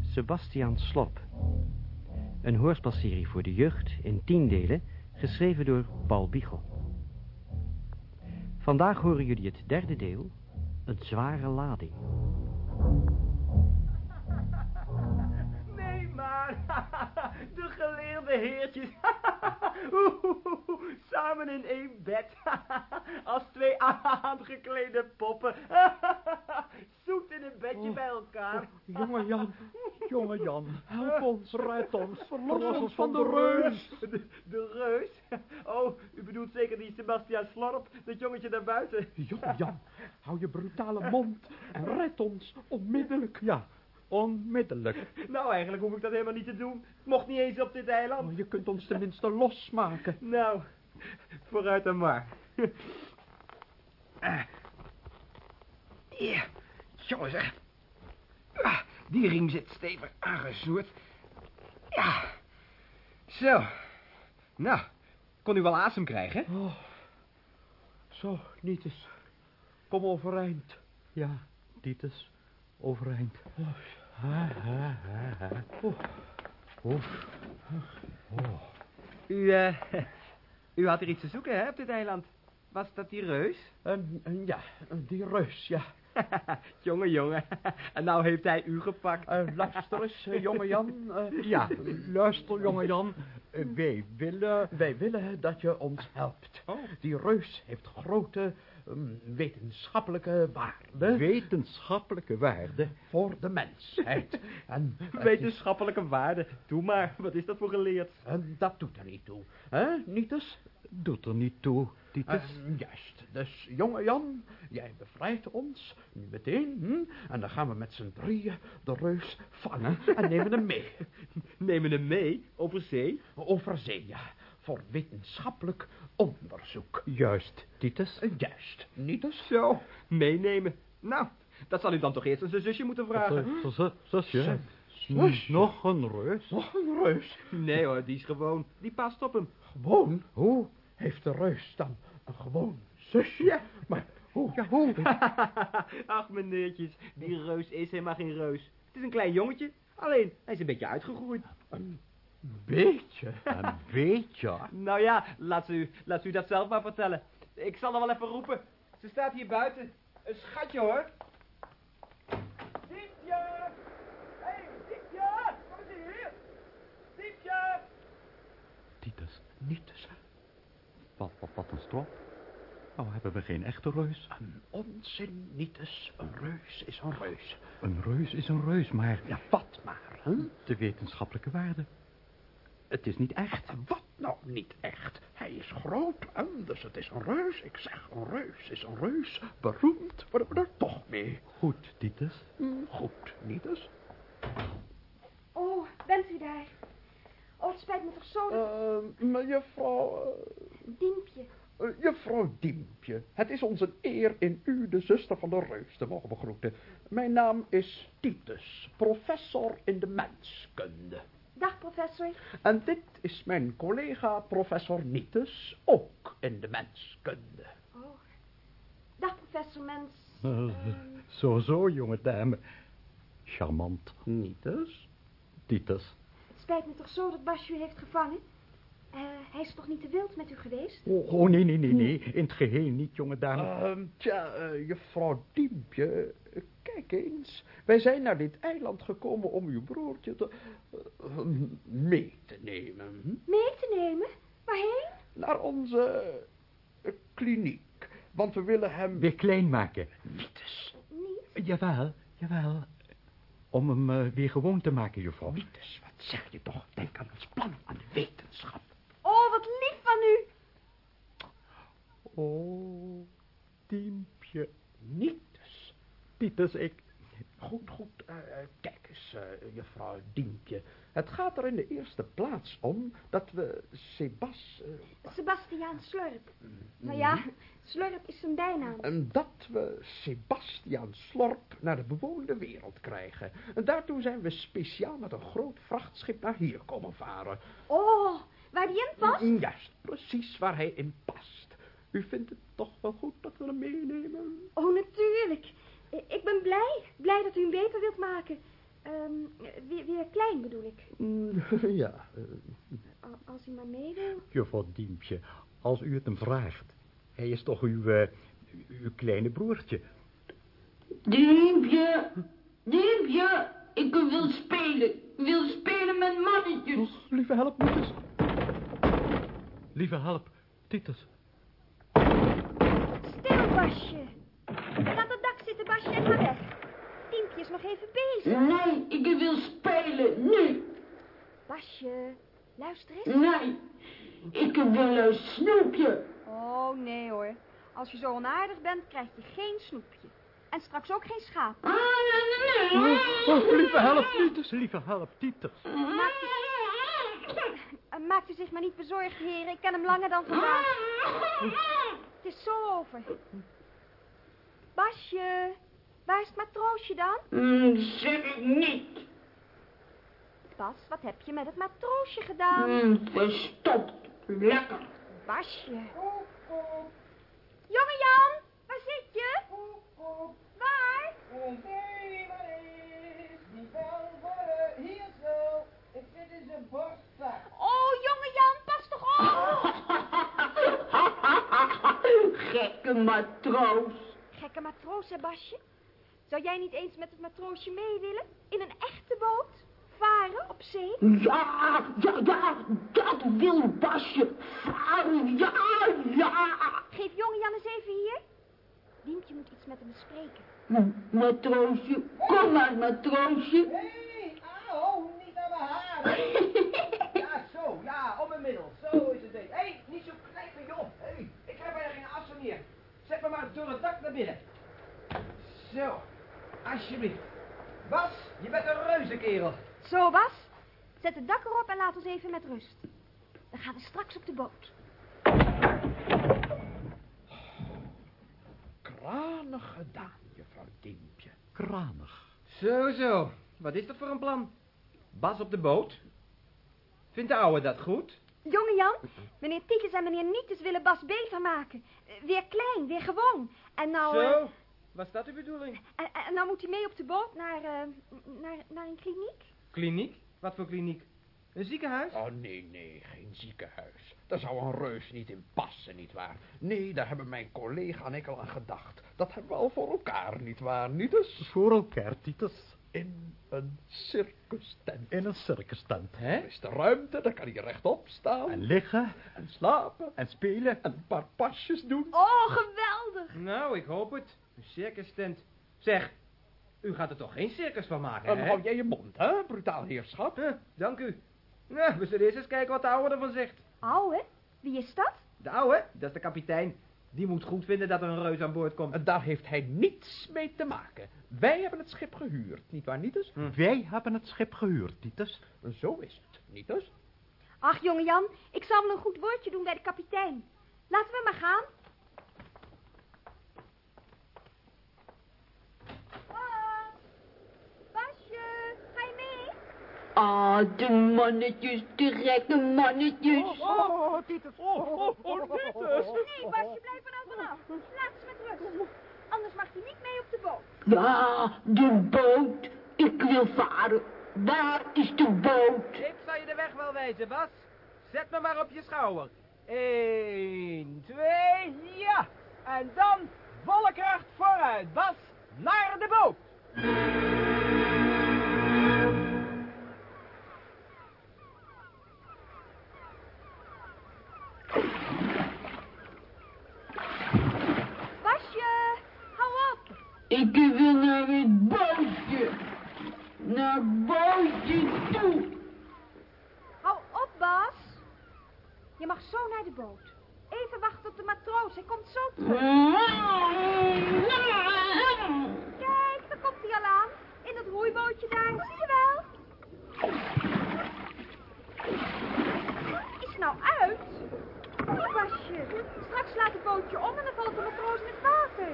Sebastian Slorp. Een hoorspelserie voor de jeugd in tien delen, geschreven door Paul Biegel. Vandaag horen jullie het derde deel, een zware lading.
Nee, maar. De geleerde heertjes. Samen in één bed. Als twee aangeklede poppen. Zoet in een bedje bij elkaar.
Jonge Jan, jonge Jan, help ons, red ons, verlos ons van de reus.
De, de reus? Oh, u bedoelt zeker die Sebastian Slorp, dat jongetje daar buiten.
Jonge Jan, hou je brutale mond en red ons onmiddellijk. Ja, onmiddellijk.
Nou, eigenlijk hoef ik dat helemaal niet te doen. Mocht niet eens op dit eiland.
Oh, je kunt ons tenminste losmaken.
Nou, vooruit dan maar. Ja, jongens, zeg. Ah, die riem zit stevig aangesnoerd. Ja, zo. Nou, kon u wel asem krijgen?
Oh, zo, Nietes. Kom overeind. Ja, Tietes, overeind. Ha, ha, ha, ha. Oh, oh.
U, eh, u had er iets te zoeken, hè, op dit eiland. Was dat die reus?
En, en ja, die reus, ja.
jongen, jongen. En nou heeft hij u gepakt.
Uh, luister eens, uh, jonge Jan. Uh, ja, luister, jonge Jan. wij, willen, wij willen dat je ons helpt. Oh. Die reus heeft grote um, wetenschappelijke waarde.
Wetenschappelijke waarde?
Voor de mensheid.
en, wetenschappelijke waarde? Doe maar, wat is dat voor geleerd?
En dat doet er niet toe. hè, Nietes?
Doet er niet toe, Titus.
juist. Dus, jonge Jan, jij bevrijdt ons, nu meteen, hm? En dan gaan we met z'n drieën de reus vangen en nemen hem mee.
nemen hem mee? Over zee?
Over zee, ja. Voor wetenschappelijk onderzoek.
Juist, Titus.
Juist, Nietus.
Zo, meenemen. Nou, dat zal u dan toch eerst aan zijn zusje moeten vragen.
Zusje? Zusje? Nog een reus?
Nog een reus?
Nee hoor, die is gewoon. Die past op hem.
Gewoon? Hoe heeft de reus dan een gewoon zusje? Maar hoe?
Ja, hoe? Ach, meneertjes, die reus is helemaal geen reus. Het is een klein jongetje. Alleen, hij is een beetje uitgegroeid.
Een beetje?
Een beetje?
nou ja, laat u, laat u dat zelf maar vertellen. Ik zal er wel even roepen. Ze staat hier buiten. Een schatje hoor. Diepje! Hé, hey, Diepje! Kom eens hier! Diepje!
Titus, Nietus. Wat, wat, wat een strop. Nou hebben we geen echte reus.
Een onzin, Nietus. Een reus is een reus.
Een reus is een reus, maar...
Ja, wat maar, hè?
De wetenschappelijke waarde. Het is niet echt.
Wat, nou niet echt? Hij is groot, en dus het is een reus. Ik zeg, een reus is een reus. Beroemd worden we er toch mee.
Goed, Titus.
Mm, goed, Nietus.
Oh, bent u daar? Oh, het spijt me toch zo dat...
Uh, mejuffrouw... Uh,
Diempje.
Uh, juffrouw Diempje, het is ons een eer in u, de zuster van de reus, te mogen begroeten. Mijn naam is Titus, professor in de menskunde.
Dag, professor.
En dit is mijn collega, professor Nietus, ook in de menskunde.
Oh. Dag, professor Mens.
Uh, zo, zo, jonge dame. Charmant.
Nietus?
Titus.
Het spijt me toch zo dat Basje u heeft gevangen? Eh, hij is toch niet te wild met u geweest?
Oh, oh, nee, nee, nee, nee. In het geheel niet, jonge dame.
Ehm, tja, eh, juffrouw Diempje, eh, kijk eens. Wij zijn naar dit eiland gekomen om uw broertje te, mee te nemen. hm?
Mee te nemen? Waarheen?
Naar onze kliniek. Want we willen hem...
Weer klein maken.
Wietes,
Niet?
Jawel, jawel. Om hem weer gewoon te maken, juffrouw.
Wietes, wat zeg je toch? Denk aan ons plan, aan de wetenschap.
Oh, wat lief van u.
Oh, Diempje.
Niet dus.
Titus, ik...
Goed, goed. eh, eh, kijk eens, eh, juffrouw Diempje. Het gaat er in de eerste plaats om dat we Sebas... eh,
Sebastiaan Slurp. Nou ja, Slurp is zijn bijnaam.
En dat we Sebastian Slorp naar de bewoonde wereld krijgen. En daartoe zijn we speciaal met een groot vrachtschip naar hier komen varen.
Oh, waar die in past?
Juist, precies waar hij in past. U vindt het toch wel goed dat we hem meenemen?
Oh, natuurlijk. I- Ik ben blij. Blij dat u hem beter wilt maken. Ehm, weer, weer klein bedoel ik.
Mm, ja, eh,
Al- Als u maar mee wil.
Juffrouw Diempje, als u het hem vraagt. Hij is toch uw, eh, uw kleine broertje.
Diempje, Diempje, ik wil spelen. Ik wil spelen met mannetjes.
lieve help niet eens.
Lieve help, Titus.
Stil, Basje. Ga op het dak zitten, Basje, en ga weg. Tiempje is nog even bezig.
Nee, ik wil spelen, nu.
Basje, luister eens.
Nee, ik wil een snoepje.
Oh, nee hoor. Als je zo onaardig bent, krijg je geen snoepje. En straks ook geen schaap.
Ah, nee, nee.
Oh, lieve help, Titus. Lieve help, Titus.
Maakt u zich maar niet bezorgd, heren. Ik ken hem langer dan vandaag. Het is zo over. Basje, waar is het matroosje dan?
Mm, zeg ik niet.
Bas, wat heb je met het matroosje gedaan?
Mm, verstopt. Lekker.
Basje. Jonge Jan, waar zit je? Waar?
Hier zo. Ik zit in zijn borstzak.
Oh, jonge Jan, pas toch op!
Gekke matroos.
Gekke matroos, hè, Basje? Zou jij niet eens met het matroosje mee willen? In een echte boot? Varen op zee?
Ja, ja, ja, dat wil Basje. Varen, ja, ja.
Geef jonge Jan eens even hier. Diempje moet iets met hem bespreken.
Matroosje, kom maar, matroosje.
Hé, auw, niet aan mijn haren. Ja, zo, ja, om mijn middel. Zo is het ding. Hé, niet zo knijpen, joh. Hé, ik heb bijna geen assen meer. Door het dak naar binnen. Zo, alsjeblieft. Bas, je bent een reuze kerel.
Zo, Bas. Zet het dak erop en laat ons even met rust. Dan gaan we straks op de boot.
Kranig gedaan, juffrouw Diempje.
Kranig.
Zo, zo. Wat is dat voor een plan? Bas op de boot? Vindt de ouwe dat goed?
Jonge Jan, meneer Tiekes en meneer Nietes willen Bas beter maken. Eh, Weer klein, weer gewoon. En nou...
Zo, was dat de bedoeling?
en, en nou moet hij mee op de boot naar, eh, naar, naar een kliniek.
Kliniek? Wat voor kliniek? Een ziekenhuis?
Oh, nee, nee, geen ziekenhuis. Daar zou een reus niet in passen, nietwaar? Nee, daar hebben mijn collega en ik al aan gedacht. Dat hebben we al voor elkaar, nietwaar? Niet eens
Voor elkaar, Titus.
In een circus tent.
In een circus tent.
Hè?
Er is de ruimte, dan kan hij rechtop staan
En liggen
en slapen
en spelen.
en een paar pasjes doen.
Oh, geweldig.
Nou, ik hoop het. Een circus tent. Zeg, u gaat er toch geen circus van maken,
En
hè?
hou jij je mond, hè, brutaal heerschap?
Huh, dank u. Nou, we zullen eerst eens kijken wat de ouwe ervan zegt.
Ouwe, wie is dat?
De ouwe, dat is de kapitein. Die moet goed vinden dat er een reus aan boord komt.
En daar heeft hij niets mee te maken. Wij hebben het schip gehuurd, nietwaar, Nietus?
Wij hebben het schip gehuurd, Titus.
Zo is het, Nietus?
Ach, jonge Jan, ik zal wel een goed woordje doen bij de kapitein. Laten we maar gaan. Bas, Basje, ga je mee?
Ah, de mannetjes, de gekke mannetjes.
Oh, Titus, oh, oh, oh, Nietus.
Nee, Basje, blijf er nou vanaf. Laat ze met rust. Anders mag hij niet mee op de boot.
Ja, de boot. Ik wil varen. Waar is de boot?
Ik zal je de weg wel wijzen, Bas. Zet me maar op je schouder. Eén, twee, ja. En dan volle kracht vooruit, Bas. Naar de boot.
Ik wil naar het bootje. Naar bootje toe.
Hou op, Bas. Je mag zo naar de boot. Even wachten op de matroos. Hij komt zo terug. Kijk, daar komt hij al aan. In dat roeibootje daar. Zie je wel? Is nou uit? Basje. Straks slaat het bootje om en dan valt de matroos in het water.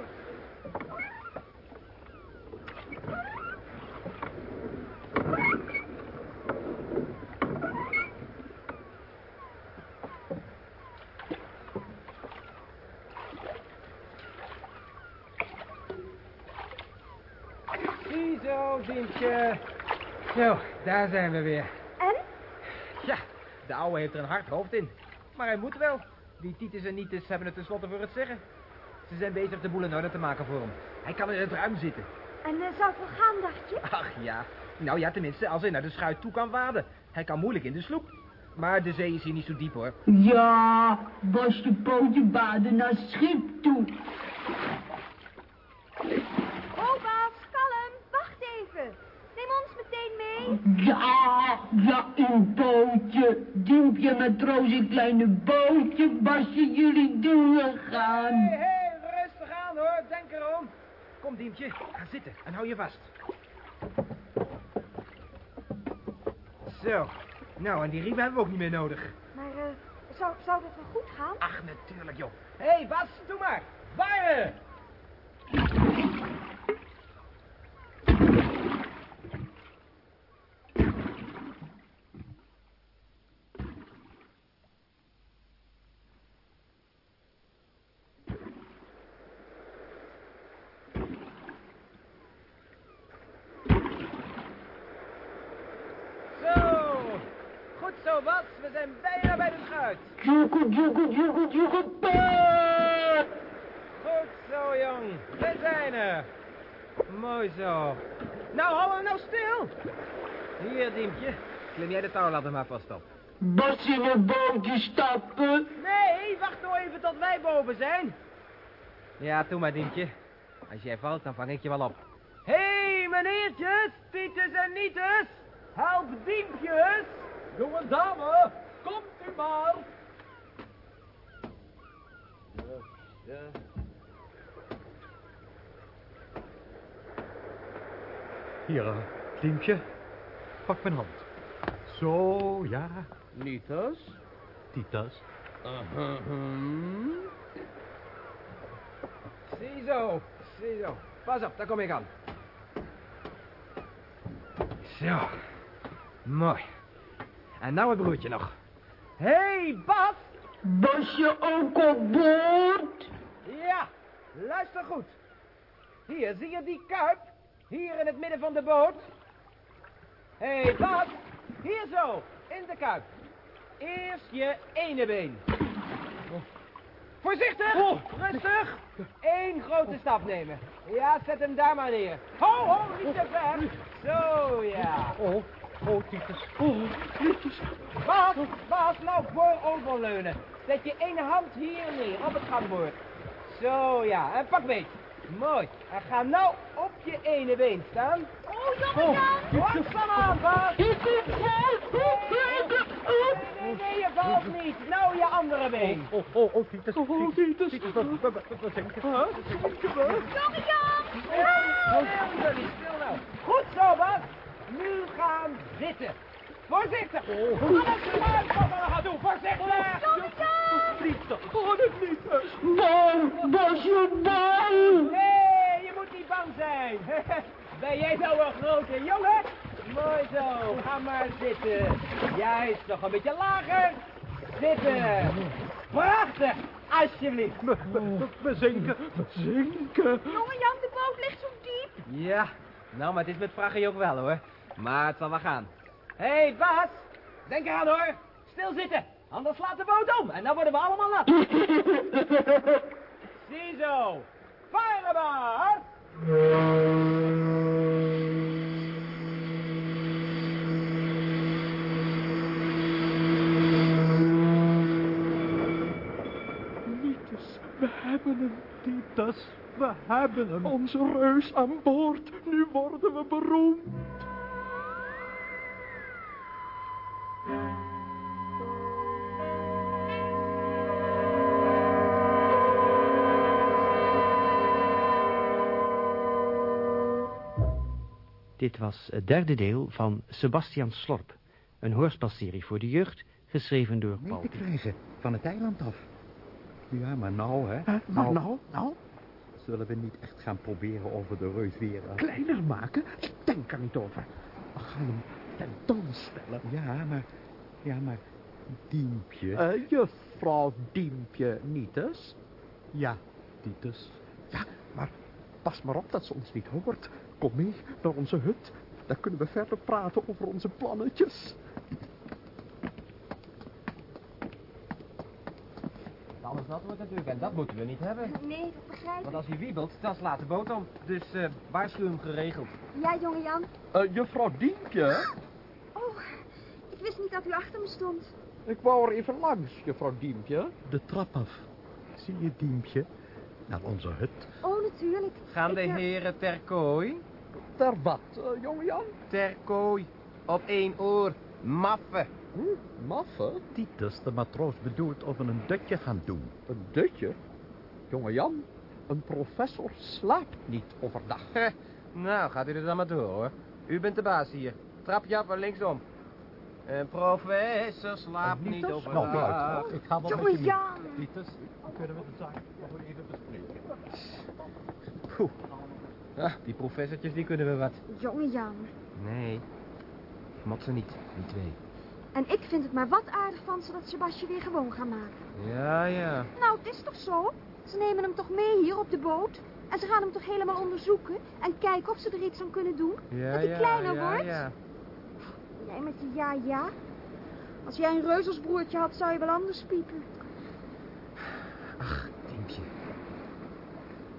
Dientje. Zo, daar zijn we weer.
En?
Ja, de ouwe heeft er een hard hoofd in. Maar hij moet wel. Die Titus en Nietus hebben het tenslotte voor het zeggen. Ze zijn bezig de boel in orde te maken voor hem. Hij kan in het ruim zitten.
En eh, zou het gaan, dacht je?
Ach ja. Nou ja, tenminste, als hij naar de schuit toe kan waden. Hij kan moeilijk in de sloep. Maar de zee is hier niet zo diep hoor.
Ja, Basje pootje baden naar schip toe.
Oh, Bas, kalm. Wacht even. Neem ons meteen mee.
Ja, ja, een bootje. Diempje matroos, een kleine bootje. Basje, jullie doorgaan.
Hé, hé, rustig aan hoor. Denk erom. Kom, Diempje. Ga zitten en hou je vast. Zo. Nou, en die riemen hebben we ook niet meer nodig.
Maar eh, zou, zou dat wel goed gaan?
Ach, natuurlijk, joh. Hé, hey, Bas, doe maar. Varen! Zo. Goed zo, Bas. We zijn bijna bij de schuit.
Joeke, joeke, joeke, joeke, paard.
Goed zo, jong. We zijn er. Mooi zo. Nou, hou hem nou stil. Hier, Diempje. Klim jij de touwladder maar vast op.
Bas in een bootje stappen.
Nee, wacht nou even tot wij boven zijn. Ja, doe maar, Diempje. Als jij valt, dan vang ik je wel op. Hé, hey, meneertjes, Titus en Nietus. Help Diempjes. Jonge dame, komt u maar.
Hier, uh, Diempje. Pak mijn hand. Zo, ja.
Nietus?
Titas.
Ziezo, ziezo. Pas op, daar kom ik aan. Zo. Mooi. En nou het broertje nog. Hé, hey, Bas!
Basje ook op boord.
Ja, luister goed. Hier, zie je die kuip? Hier in het midden van de boot. Hé, hey, Bas! Hier zo, in de kuip. Eerst je ene been. Voorzichtig! Rustig! Eén grote stap nemen. Ja, zet hem daar maar neer. Ho, ho, niet te ver. Zo, ja.
Oh, oh, Titus. Oh, Titus.
Bas, Bas, nou voorover leunen. Zet je ene hand hier neer, op het gangboord. Zo, ja. En pak beet. Mooi. En ga nou op je ene been staan.
Oh, jongen Jan.
Langzaam aan, Bas.
Ik heb
Nee, nee, nee, je valt niet. Nou je andere been.
Oh, oh, oh, Titus. Oh, Titus. Titus, wat, wat, wat, wat denk je?
Jongen
stil nou. Goed zo, Bas. Nu gaan zitten. Voorzichtig. Alles eruit wat we gaan doen. Voorzichtig.
Jongen Jan.
Titus. Oh, dat niet.
Bang, Basje, bang.
Nee, je moet niet bang zijn. Ben jij nou een grote jongen? Mooi zo, ga maar zitten. Juist, nog een beetje lager. Zitten. Prachtig, alsjeblieft.
We, we, we zinken. We zinken.
Jongen Jan, de boot ligt zo diep.
Ja, nou, maar het is met vragen ook wel hoor. Maar het zal wel gaan. Hé, hey, Bas. Denk eraan hoor. Stil zitten. Anders slaat de boot om en dan worden we allemaal nat. Ziezo. Firebar!
Nietes, we hebben hem, Titus. We hebben hem. Onze reus aan boord. Nu worden we beroemd.
Dit was het derde deel van Sebastian Slorp, een hoorspelserie voor de jeugd, geschreven door
Mee
Paul.
te krijgen, van het eiland af. Ja, maar nou, hè.
Hè, maar nou, nou,
Zullen we niet echt gaan proberen over de reus weer...
kleiner maken? Ik denk er niet over. We gaan hem tentoonstellen.
Ja, maar... Ja, maar... Diempje...
Eh, juffrouw Diempje Nietes.
ja, Titus.
Ja, maar pas maar op dat ze ons niet hoort. Kom mee naar onze hut. Dan kunnen we verder praten over onze plannetjes.
Alles nat wordt natuurlijk en dat moeten we niet hebben.
Nee, dat begrijp
Want
ik.
als hij wiebelt, dan slaat de boot om. Dus eh waarschuw hem geregeld.
Ja, jonge Jan.
Eh, juffrouw Diempje?
Oh, ik wist niet dat u achter me stond.
Ik wou er even langs, juffrouw Diempje.
De trap af. Zie je, Diempje? Naar onze hut.
Oh, natuurlijk.
Gaan de
Ik, eh,
heren ter kooi?
Ter wat, uh, jonge Jan?
Ter kooi. Op één oor. Maffen.
Hm, maffe?
Titus, de matroos, bedoelt of we een dutje gaan doen.
Een dutje? Jonge Jan, een professor slaapt niet overdag.
Heh, nou, gaat u er dan maar door, hoor. U bent de baas hier. Trapje af en linksom. Een professor slaapt niet
Nou,
overdag.
Ik ga wel met je
Jonge
mee.
Jan.
Titus, dan kunnen we de zaak nog even bespreken.
Poeh. Ah, die professortjes, die kunnen we wat.
Jonge Jan.
Nee, mot ze niet, die twee.
En ik vind het maar wat aardig van ze dat Sebastje weer gewoon gaan maken.
Ja, ja.
Nou, het is toch zo? Ze nemen hem toch mee hier op de boot? En ze gaan hem toch helemaal onderzoeken? En kijken of ze er iets aan kunnen doen?
Ja,
dat hij
ja,
kleiner
ja,
wordt?
ja.
Jij met die ja, ja. Als jij een reus als broertje had, zou je wel anders piepen.
Ach, Diempje.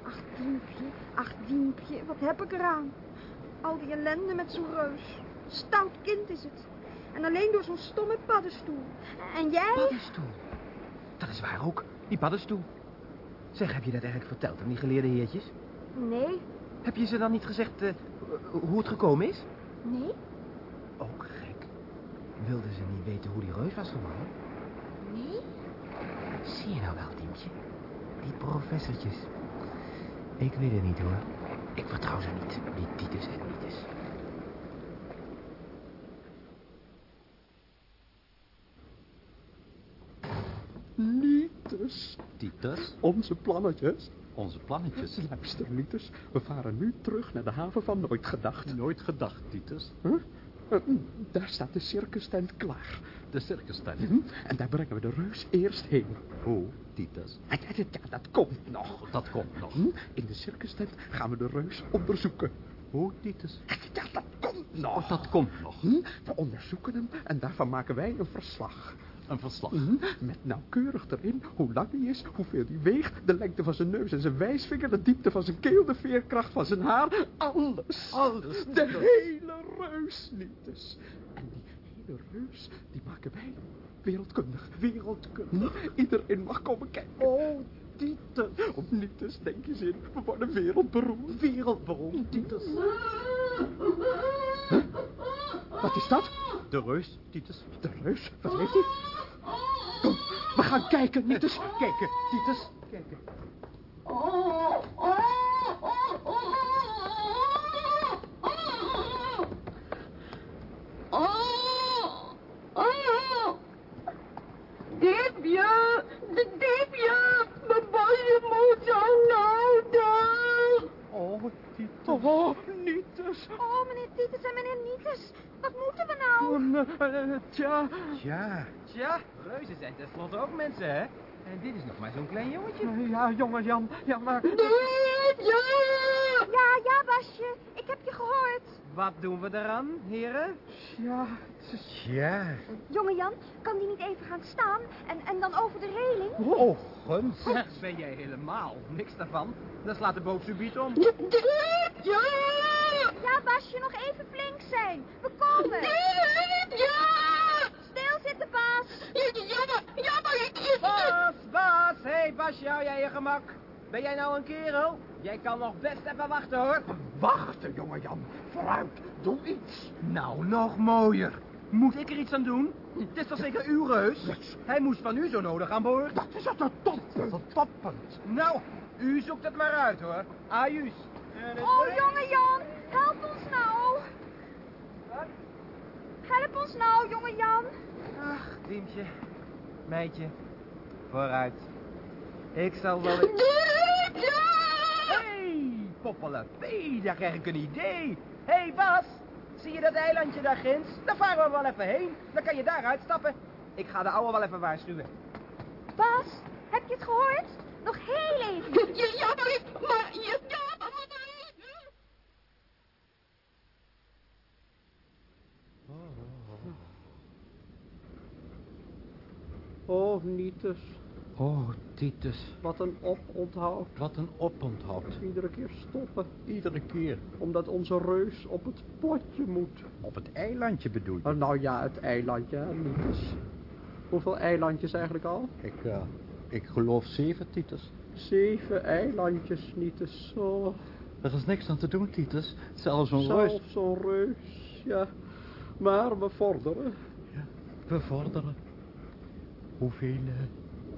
Ach, Diempje, ach, Diempje, wat heb ik eraan? Al die ellende met zo'n reus. Stout kind is het. En alleen door zo'n stomme paddenstoel. En jij?
Paddenstoel. Dat is waar ook, die paddenstoel. Zeg, heb je dat eigenlijk verteld aan die geleerde heertjes?
Nee,
Heb je ze dan niet gezegd eh, hoe het gekomen is?
nee,
Ook gek. Wilden ze niet weten hoe die reus was geworden?
nee.
Zie je nou wel, Diempje? Die professortjes. Ik weet het niet, hoor. Ik vertrouw ze niet, die Titus en Nietus.
Nietes,
Titus,
onze plannetjes.
onze plannetjes.
Luister, Nietes. We varen nu terug naar de haven van Nooit Gedacht.
Nooit gedacht, Titus.
Huh? Eh, Daar staat de circus tent klaar.
De circus tent.
Hm? En daar brengen we de reus eerst heen.
Hoe, Titus?
Ja, ja, ja, dat komt nog.
Dat komt nog.
Hm? In de circus tent gaan we de reus onderzoeken.
Hoe, Titus?
Ja, dat komt nog.
Oh, dat komt nog.
Hm? We onderzoeken hem en daarvan maken wij een verslag.
Een verslag.
Hm? Met nauwkeurig erin hoe lang hij is, hoeveel hij weegt, de lengte van zijn neus en zijn wijsvinger, de diepte van zijn keel, de veerkracht van zijn haar. Alles.
Alles.
De hele reus, Nietes. En die hele reus, die maken wij wereldkundig. Wereldkundig. Iedereen mag komen kijken.
Oh, Titus.
Op Nietes, denk je zin, we worden wereldberoemd.
Wereldberoemd, Titus.
Wat is dat?
De reus, Titus.
De reus, wat heeft hij? Kom, we gaan kijken, Nietes.
Kijken, Titus. Kijken.
Diepje, de diepje, mijn basje moet zo nodig.
Oh, Titus.
Oh, Nietes.
Oh, meneer Titus en meneer Nietes. Wat moeten we nou?
Oh, eh, tja.
Tja, tja, reuzen zijn tenslotte ook mensen, hè? En dit is nog maar zo'n klein jongetje.
Ja, jongen Jan. Ja, maar...
Diepje!
Ja, ja, Basje. Ik heb je gehoord.
Wat doen we eraan, heren?
Ja. Ja.
Jonge Jan, kan die niet even gaan staan en, en dan over de reling?
Oh, guns.
Ben jij helemaal niks daarvan? Dan slaat de boot subiet om.
Ja, Basje, nog even flink zijn. We komen. Stil zitten, Bas.
Bas, Bas, hé hey, Basje, hou jij je gemak? Ben jij nou een kerel? Jij kan nog best even wachten, hoor.
Wachten, jonge Jan. Vooruit, doe iets.
Nou, nog mooier. Moet ik er iets aan doen? Het is toch zeker uw reus? Hij moest van u zo nodig aan boord.
Dat is het toppunt, het toppunt.
Nou, u zoekt het maar uit, hoor. Ajuus.
Oh, jonge Jan, help ons nou. Help ons nou, jonge Jan.
Ach, Diemtje. Meidje. Vooruit. Ik zal wel... Hey, poppelen. Hey, daar krijg ik een idee. hey, Bas. Zie je dat eilandje daar ginds? Daar varen we wel even heen. Dan kan je daar uitstappen. Ik ga de ouwe wel even waarschuwen.
Bas, heb je het gehoord? Nog heel even.
Ja, maar, maar,
Oh, Nietes.
Oh, Titus,
Wat een oponthoud.
wat een oponthoud.
Iedere keer stoppen.
Iedere keer.
Omdat onze reus op het potje moet.
Op het eilandje bedoel je?
Oh, nou ja, het eilandje, hè, Nietes. Hoeveel eilandjes eigenlijk al?
Ik, eh, ik geloof zeven, Titus.
Zeven eilandjes, Nietes. Oh,
Er is niks aan te doen, Titus. Zelfs een reus.
zelfs zo'n reus, ja. Maar we vorderen.
We vorderen. Hoeveel eh,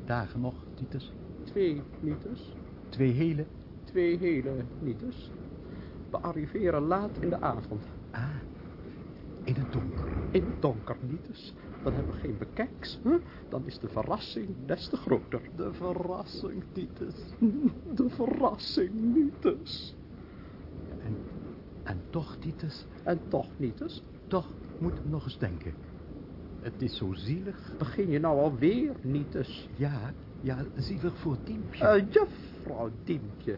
dagen nog, Titus?
Twee, Nietes.
Twee hele?
Twee hele, Nietes. We arriveren laat in de avond.
Ah, in het donker.
In het donker, Nietes. Dan hebben we geen bekijks. Hè? Dan is de verrassing des te groter.
De verrassing, Titus.
De verrassing, Nietes.
En, en toch, Titus,
En toch, Nietes.
toch moet ik nog eens denken. Het is zo zielig.
Begin je nou alweer, Nietes?
Ja, ja, zielig voor Diempje.
Eh, juffrouw Diempje.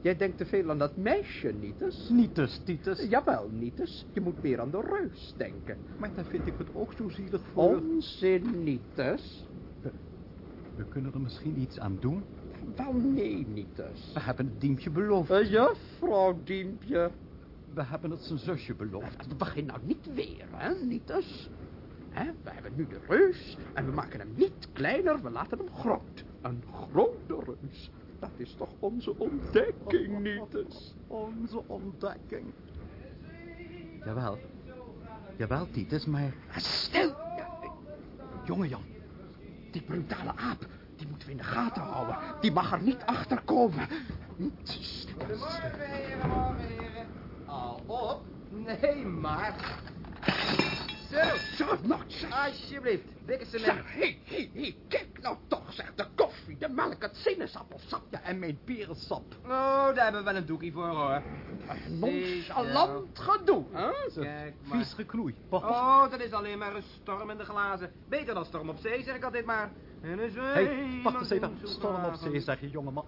Jij denkt te veel aan dat meisje, Nietes.
Nietus, Titus.
Jawel, Nietes. Je moet meer aan de reus denken.
Maar dan vind ik het ook zo zielig voor...
Onzin, Nietes.
We kunnen er misschien iets aan doen.
Wel, nee, Nietes.
We hebben het Diempje beloofd.
Eh, juffrouw Diempje.
We hebben het zijn zusje beloofd.
Begin nou niet weer, hè, Nietes. Hè, we hebben nu de reus en we maken hem niet kleiner, we laten hem groot. Een grote reus. Dat is toch onze ontdekking, Nietes.
Onze ontdekking. Jawel. Jawel, Titus, maar...
Stil! Ja, jongen Jan, die brutale aap, die moeten we in de gaten houden. Die mag er niet achter komen.
Goedemorgen, heren, morgen, heren. Al op? Nee, maar... Zo,
Zo, zeg.
alsjeblieft. Dikke cement.
Zeg, hé, hé, hé, kijk nou toch, zeg, de koffie, de melk, het sinaasappelsap.
Ja, en mijn perensap.
Oh, daar hebben we wel een doekje voor, hoor.
Nonchalant gedoe, hè?
Kijk maar.
Vies geknoei.
Oh, dat is alleen maar een storm in de glazen. Beter dan storm op zee, zeg ik altijd maar. En een zee,
Hé, wacht eens even. Storm op zee, zeg je, jongeman.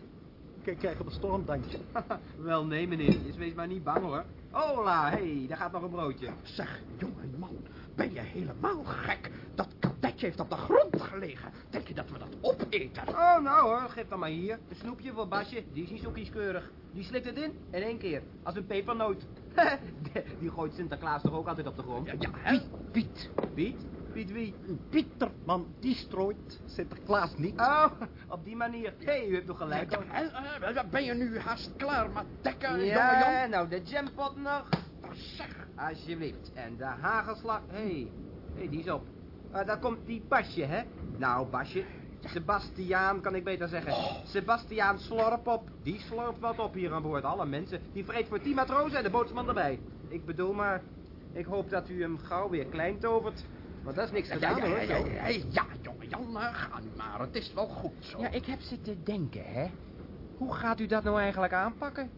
Kijk, krijgen we storm, denk je.
Wel, nee, meneer. Wees maar niet bang, hoor. Hola, hé, hey, daar gaat nog een broodje.
Zeg, jongen man, ben je helemaal gek? Dat kadetje heeft op de grond gelegen. Denk je dat we dat opeten?
Oh, nou hoor, geef dan maar hier. Een snoepje voor Basje, die is niet zo kieskeurig. Die slikt het in, in één keer. Als een pepernoot. die gooit Sinterklaas toch ook altijd op de grond?
Ja, ja, hè? Piet.
Piet? Piet wie?
Pieterman, die strooit. Sinterklaas niet.
Oh, op die manier. Hé, hey, u hebt toch gelijk.
Ja, eh, ben je nu haast klaar met dekken, jongen
Ja, nou, de jampot nog.
Oh, zeg.
Alsjeblieft. En de hagelslag. Hé, hey. hey, die is op. Uh, daar komt die Basje, hè? Nou, Basje. Sebastiaan, kan ik beter zeggen. Sebastiaan slorp op. Die slorpt wat op hier aan boord. Alle mensen. Die vreet voor tien matrozen en de bootsman erbij. Ik bedoel maar, ik hoop dat u hem gauw weer klein tovert. Want dat is niks gedaan,
ja, ja,
hoor.
ja, ja, ja, jongen Jan, eh, ga nu maar. Het is wel goed zo.
Ja, ik heb zitten denken, hè. Hoe gaat u dat nou eigenlijk aanpakken?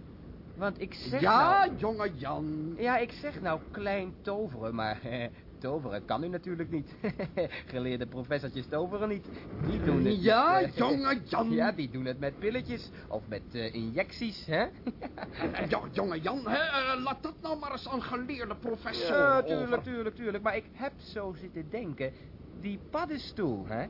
Want ik zeg
Ja,
nou...
jongen Jan.
Ja, ik zeg nou klein toveren, maar eh, toveren kan u natuurlijk niet. Geleerde professortjes toveren niet. Die doen het
Ja,
met, eh,
jonge Jan.
Ja, die doen het met pilletjes. Of met eh, injecties, hè?
Jo- jonge Jan, hè, eh, laat dat nou maar eens aan geleerde professor
Ja,
over.
tuurlijk, tuurlijk, tuurlijk. Maar ik heb zo zitten denken. Die paddenstoel, hè?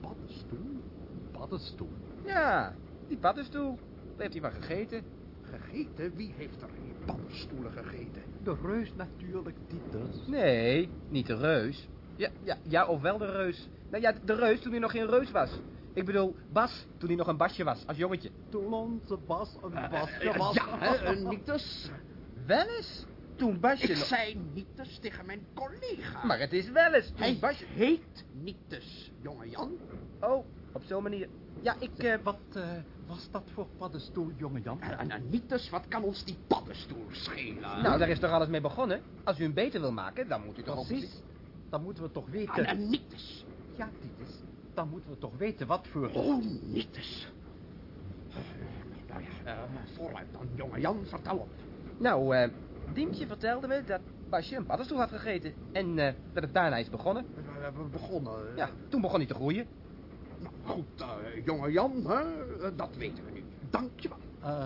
Paddenstoel? Paddenstoel?
Ja, die paddenstoel. Daar heeft hij van gegeten.
Gegeten? Wie heeft er in paddenstoelen gegeten?
De reus natuurlijk, Titus.
Nee, niet de reus. Ja, ja, ja, ofwel de reus. Nou ja, de reus toen hij nog geen reus was. Ik bedoel, Bas, toen hij nog een basje was, als jongetje.
Toen onze Bas een
Eh,
basje
eh,
was.
ja, hè, Nietes.
Wel eens? Toen Basje
Ik
nog...
zei Nietes tegen mijn collega.
Maar het is wel eens. Toen
Hij
Basje...
heet Nietes, jonge Jan.
Oh, op zo'n manier. Ja, ik... eh,
Wat eh, was dat voor paddenstoel, jonge Jan?
En, en, en wat kan ons die paddenstoel schelen?
Nou, daar is toch alles mee begonnen? Als u hem beter wil maken, dan moet u toch
Precies. Dan moeten we toch
En,
weten...
en Nietes.
Ja, Titus. Dan moeten we toch weten wat voor...
Oh, Nietes. Nou ja, eh, vooruit dan, jonge Jan, vertel op.
Nou, eh, Diemtje vertelde me dat Basje een paddenstoel had gegeten. En eh, dat het daarna is begonnen.
We hebben begonnen. eh,
Ja, toen begon hij te groeien.
Nou, goed, eh, jonge Jan, hè, eh, dat weten we nu. Dank je wel.
Eh,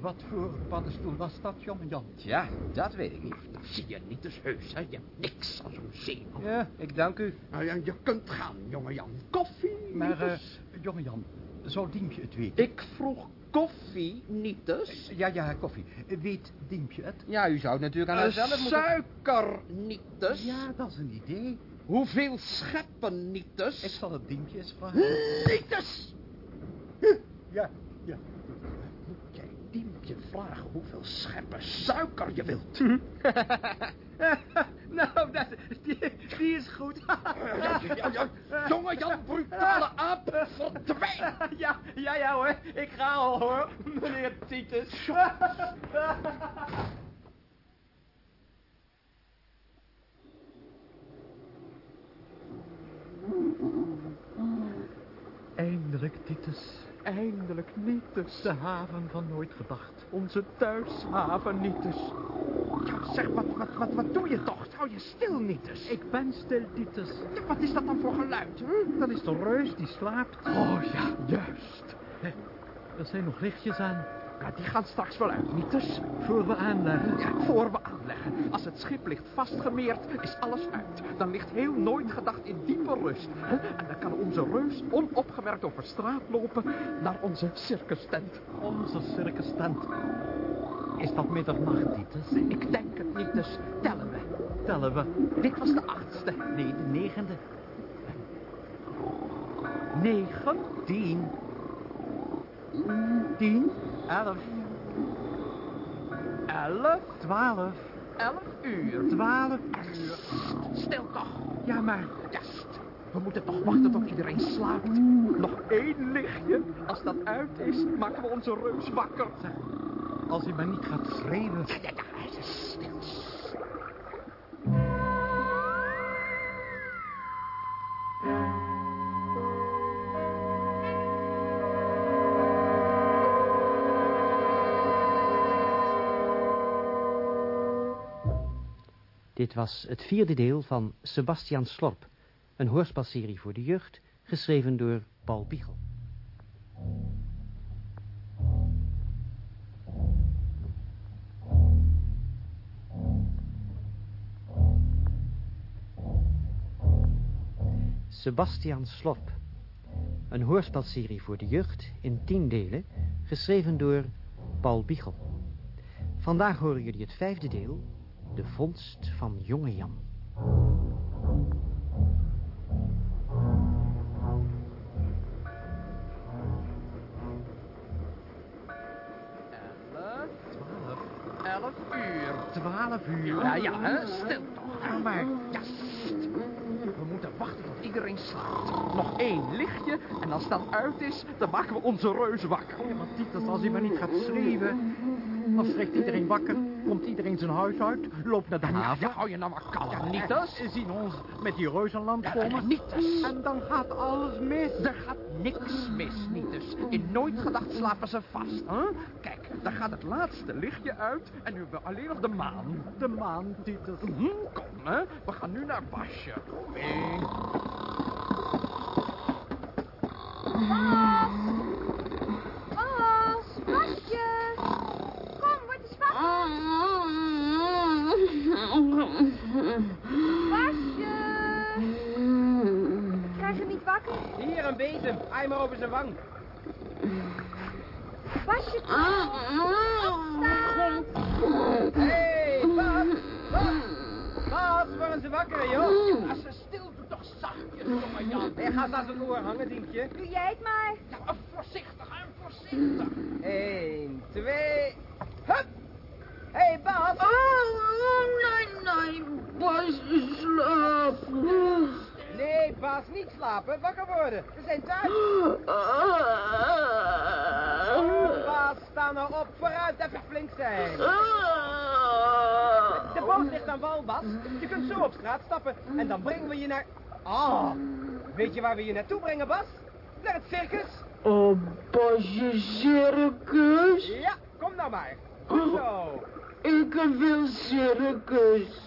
wat voor paddenstoel was dat, jonge Jan?
Tja, dat weet ik niet.
Dat zie je niet eens heus, hè. Je hebt niks aan zo'n zeeman.
Ja, ik dank u.
Nou ja, je kunt gaan, jonge Jan. Koffie,
Maar, eh,
Nietes?
jonge Jan, zou Diempje het weten?
Ik vroeg koffie, Nietes.
Ja, ja, koffie. Weet Diempje het?
Ja, u zou het natuurlijk aan
Eh,
haarzelf moeten...
suiker, Nietes.
Ja, dat is een idee.
Hoeveel scheppen, Nietes?
Ik zal het Diempje eens vragen.
Nietes!
Ja, ja.
Moet jij Diempje vragen hoeveel scheppen suiker je wilt?
nou, dat, die, die is goed.
Ja, ja, ja, ja. Jonge Jan, brutale aap, verdwijn!
ja, ja, ja hoor. Ik ga al hoor, meneer Titus.
Eindelijk, Nietus. De haven van nooit gedacht. Onze thuishaven, Nietus.
Ja, zeg, wat, wat, wat, wat doe je toch? Hou je stil, Nietes.
Ik ben stil, Titus.
Ja, wat is dat dan voor geluid, hè?
Dat is de reus die slaapt.
Oh ja, juist.
Er zijn nog lichtjes aan.
Ja, die gaan straks wel uit, Nietes.
Voor we aanleggen.
Ja, voor we aanleggen. Als het schip ligt vastgemeerd, is alles uit. Dan ligt heel nooit gedacht in diepe rust. hè? En dan kan onze reus onopgemerkt over straat lopen naar onze circus tent.
Onze circus tent. Is dat middernacht, Titus?
Ik denk het niet, dus tellen we.
Tellen we.
Dit was de achtste.
Nee, de negende. Negen. Tien. Elf.
Elf,
Twaalf.
elf uur.
Twaalf uur.
Stil toch.
Ja, maar...
We moeten toch wachten tot iedereen slaapt. Nog één lichtje. Als dat uit is, maken we onze reus wakker.
Als hij maar niet gaat schreeuwen.
Ja, ja, ja, hij is stil.
Dit was het vierde deel van Sebastian Slorp, een hoorspelserie voor de jeugd, geschreven door Paul Biegel. Sebastian Slorp, een hoorspelserie voor de jeugd in tien delen, geschreven door Paul Biegel. Vandaag horen jullie het vijfde deel, de vondst van jonge Jan.
Elf, elf uur.
Twaalf uur.
Ja, ja, hè? stil toch.
Ja, maar...
Juist. We moeten wachten tot iedereen slaapt. Nog één lichtje en als dat uit is, dan maken we onze reus wakker.
Ja, maar Titus, als hij maar niet gaat schreeuwen... Dan schrikt iedereen wakker, komt iedereen zijn huis uit, loopt naar de haven.
ja, hou je nou maar kalm,
Ja,
Nietes.
Ze zien ons met die reuzenlamp
Ja,
komen.
en Nietes.
En dan gaat alles mis.
Er gaat niks mis, Nietes. In nooit gedacht slapen ze vast, hè? Kijk, daar gaat het laatste lichtje uit en nu hebben we alleen nog de maan.
De maan, Titus.
Hm, kom, hè. We gaan nu naar Basje. Kom mee.
Bas, Basje. Kom, word eens wakker. Basje. Krijg je niet wakker?
Hier een bezem. Aai maar over zijn wang.
Basje, opstaan.
Hé, hey, Bas. Bas. Bas, worden ze wakker, joh.
Als ze stil, doe toch zachtjes, jonge Jan.
Hé, ga eens aan zijn oor hangen, Dientje.
Doe jij het maar.
Ja, maar voorzichtig, hè, voorzichtig.
Eén, twee, hup. Hé, hey, Bas.
nee, nee, Bas slaapt.
Nee, Bas, niet slapen. Wakker worden. We zijn thuis. Oh, Bas, sta nou op. Vooruit, even flink zijn. De boot ligt aan wal, Bas. Je kunt zo op straat stappen. En dan brengen we je naar... Ah, weet je waar we je naartoe brengen, Bas? Naar het circus.
Oh, Basje circus?
Ja, kom nou maar. Goed zo.
Ik wil circus.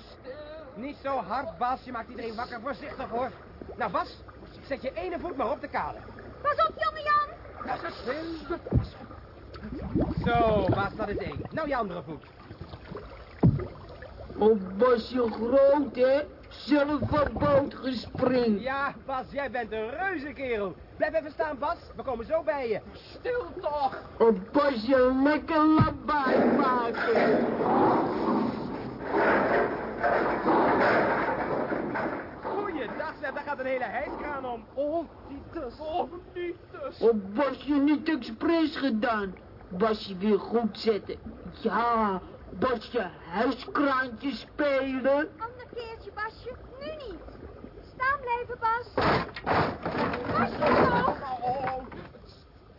Niet zo hard, Bas. Je maakt iedereen wakker. Voorzichtig, hoor. Nou, Bas, zet je ene voet maar op de kade.
Pas op, jonge Jan.
Dat is stil. Zo, Bas, dat is één. Nou, je andere voet.
Oh, Basje groot, hè? Zelf van boot gespringd.
Ja, Bas, jij bent een reuze kerel. Blijf even staan, Bas. We komen zo bij je.
Stil toch.
Oh, Basje lekker lawaai maken.
Goeiedag, zeg. Daar gaat een hele hijskraan om.
Oh, Titus. Oh, Titus.
Oh, Basje niet expres gedaan. Basje weer goed zetten. Ja, Basje huiskraantje spelen.
Ander keertje, Basje. Nu niet. Staan blijven, Bas. Basje toch?
Oh,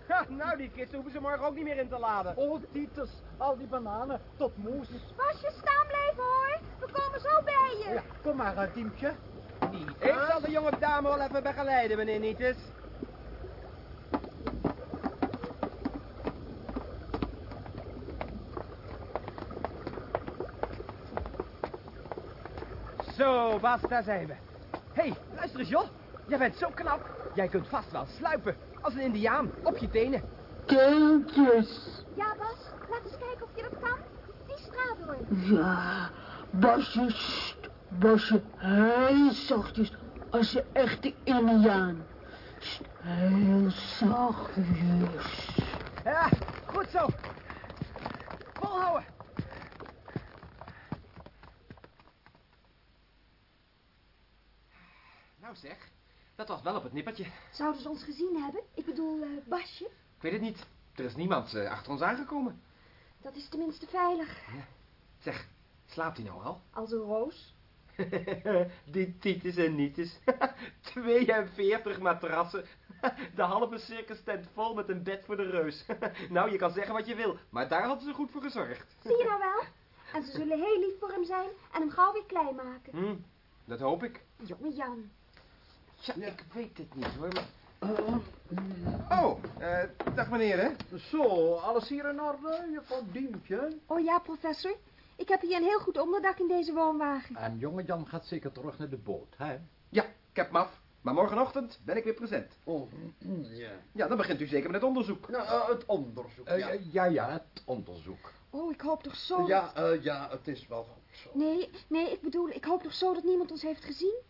Ha, nou, die kisten hoeven ze morgen ook niet meer in te laden.
Oh, Titus, al die bananen tot moes.
Basje, staan blijven, hoor. We komen zo bij je.
Ja, kom maar, uh,
Ik zal de jonge dame wel even begeleiden, meneer Nietes. Zo, Bas, daar zijn we. Hé, hey, luister eens, joh. Jij bent zo knap. Jij kunt vast wel sluipen. Als een indiaan, op je tenen.
Teentjes.
Ja, Bas. Laat eens kijken of je dat kan. Die straat door.
Ja, Basje, sst, Basje, heel zachtjes, als een echte Indiaan. Heel zachtjes.
Ja, goed zo. Volhouden. Nou zeg, dat was wel op het nippertje.
Zouden ze ons gezien hebben? Ik bedoel, eh, Basje.
Ik weet het niet. Er is niemand eh, achter ons aangekomen.
Dat is tenminste veilig.
Zeg, slaapt hij nou al?
Als een roos.
Die tietes en nietes. 42 matrassen. De halve circus tent vol met een bed voor de reus. Nou, je kan zeggen wat je wil, maar daar hadden ze goed voor gezorgd.
Zie je nou wel? En ze zullen heel lief voor hem zijn en hem gauw weer klein maken.
Hm, dat hoop ik.
Jonge Jan.
Ja, ik weet het niet hoor, maar... Oh, eh, dag meneer, hè?
Zo, alles hier in orde, juffrouw Diempje?
Oh ja, professor. Ik heb hier een heel goed onderdak in deze woonwagen.
En jonge Jan gaat zeker terug naar de boot, hè?
Ja, ik heb hem af. Maar morgenochtend ben ik weer present.
Oh, ja.
Ja, dan begint u zeker met het onderzoek.
Nou, eh, het onderzoek, ja. ja, ja, het onderzoek.
Oh, ik hoop toch zo...
Ja, eh, ja, het is wel goed zo.
Nee, nee, ik bedoel, ik hoop toch zo dat niemand ons heeft gezien?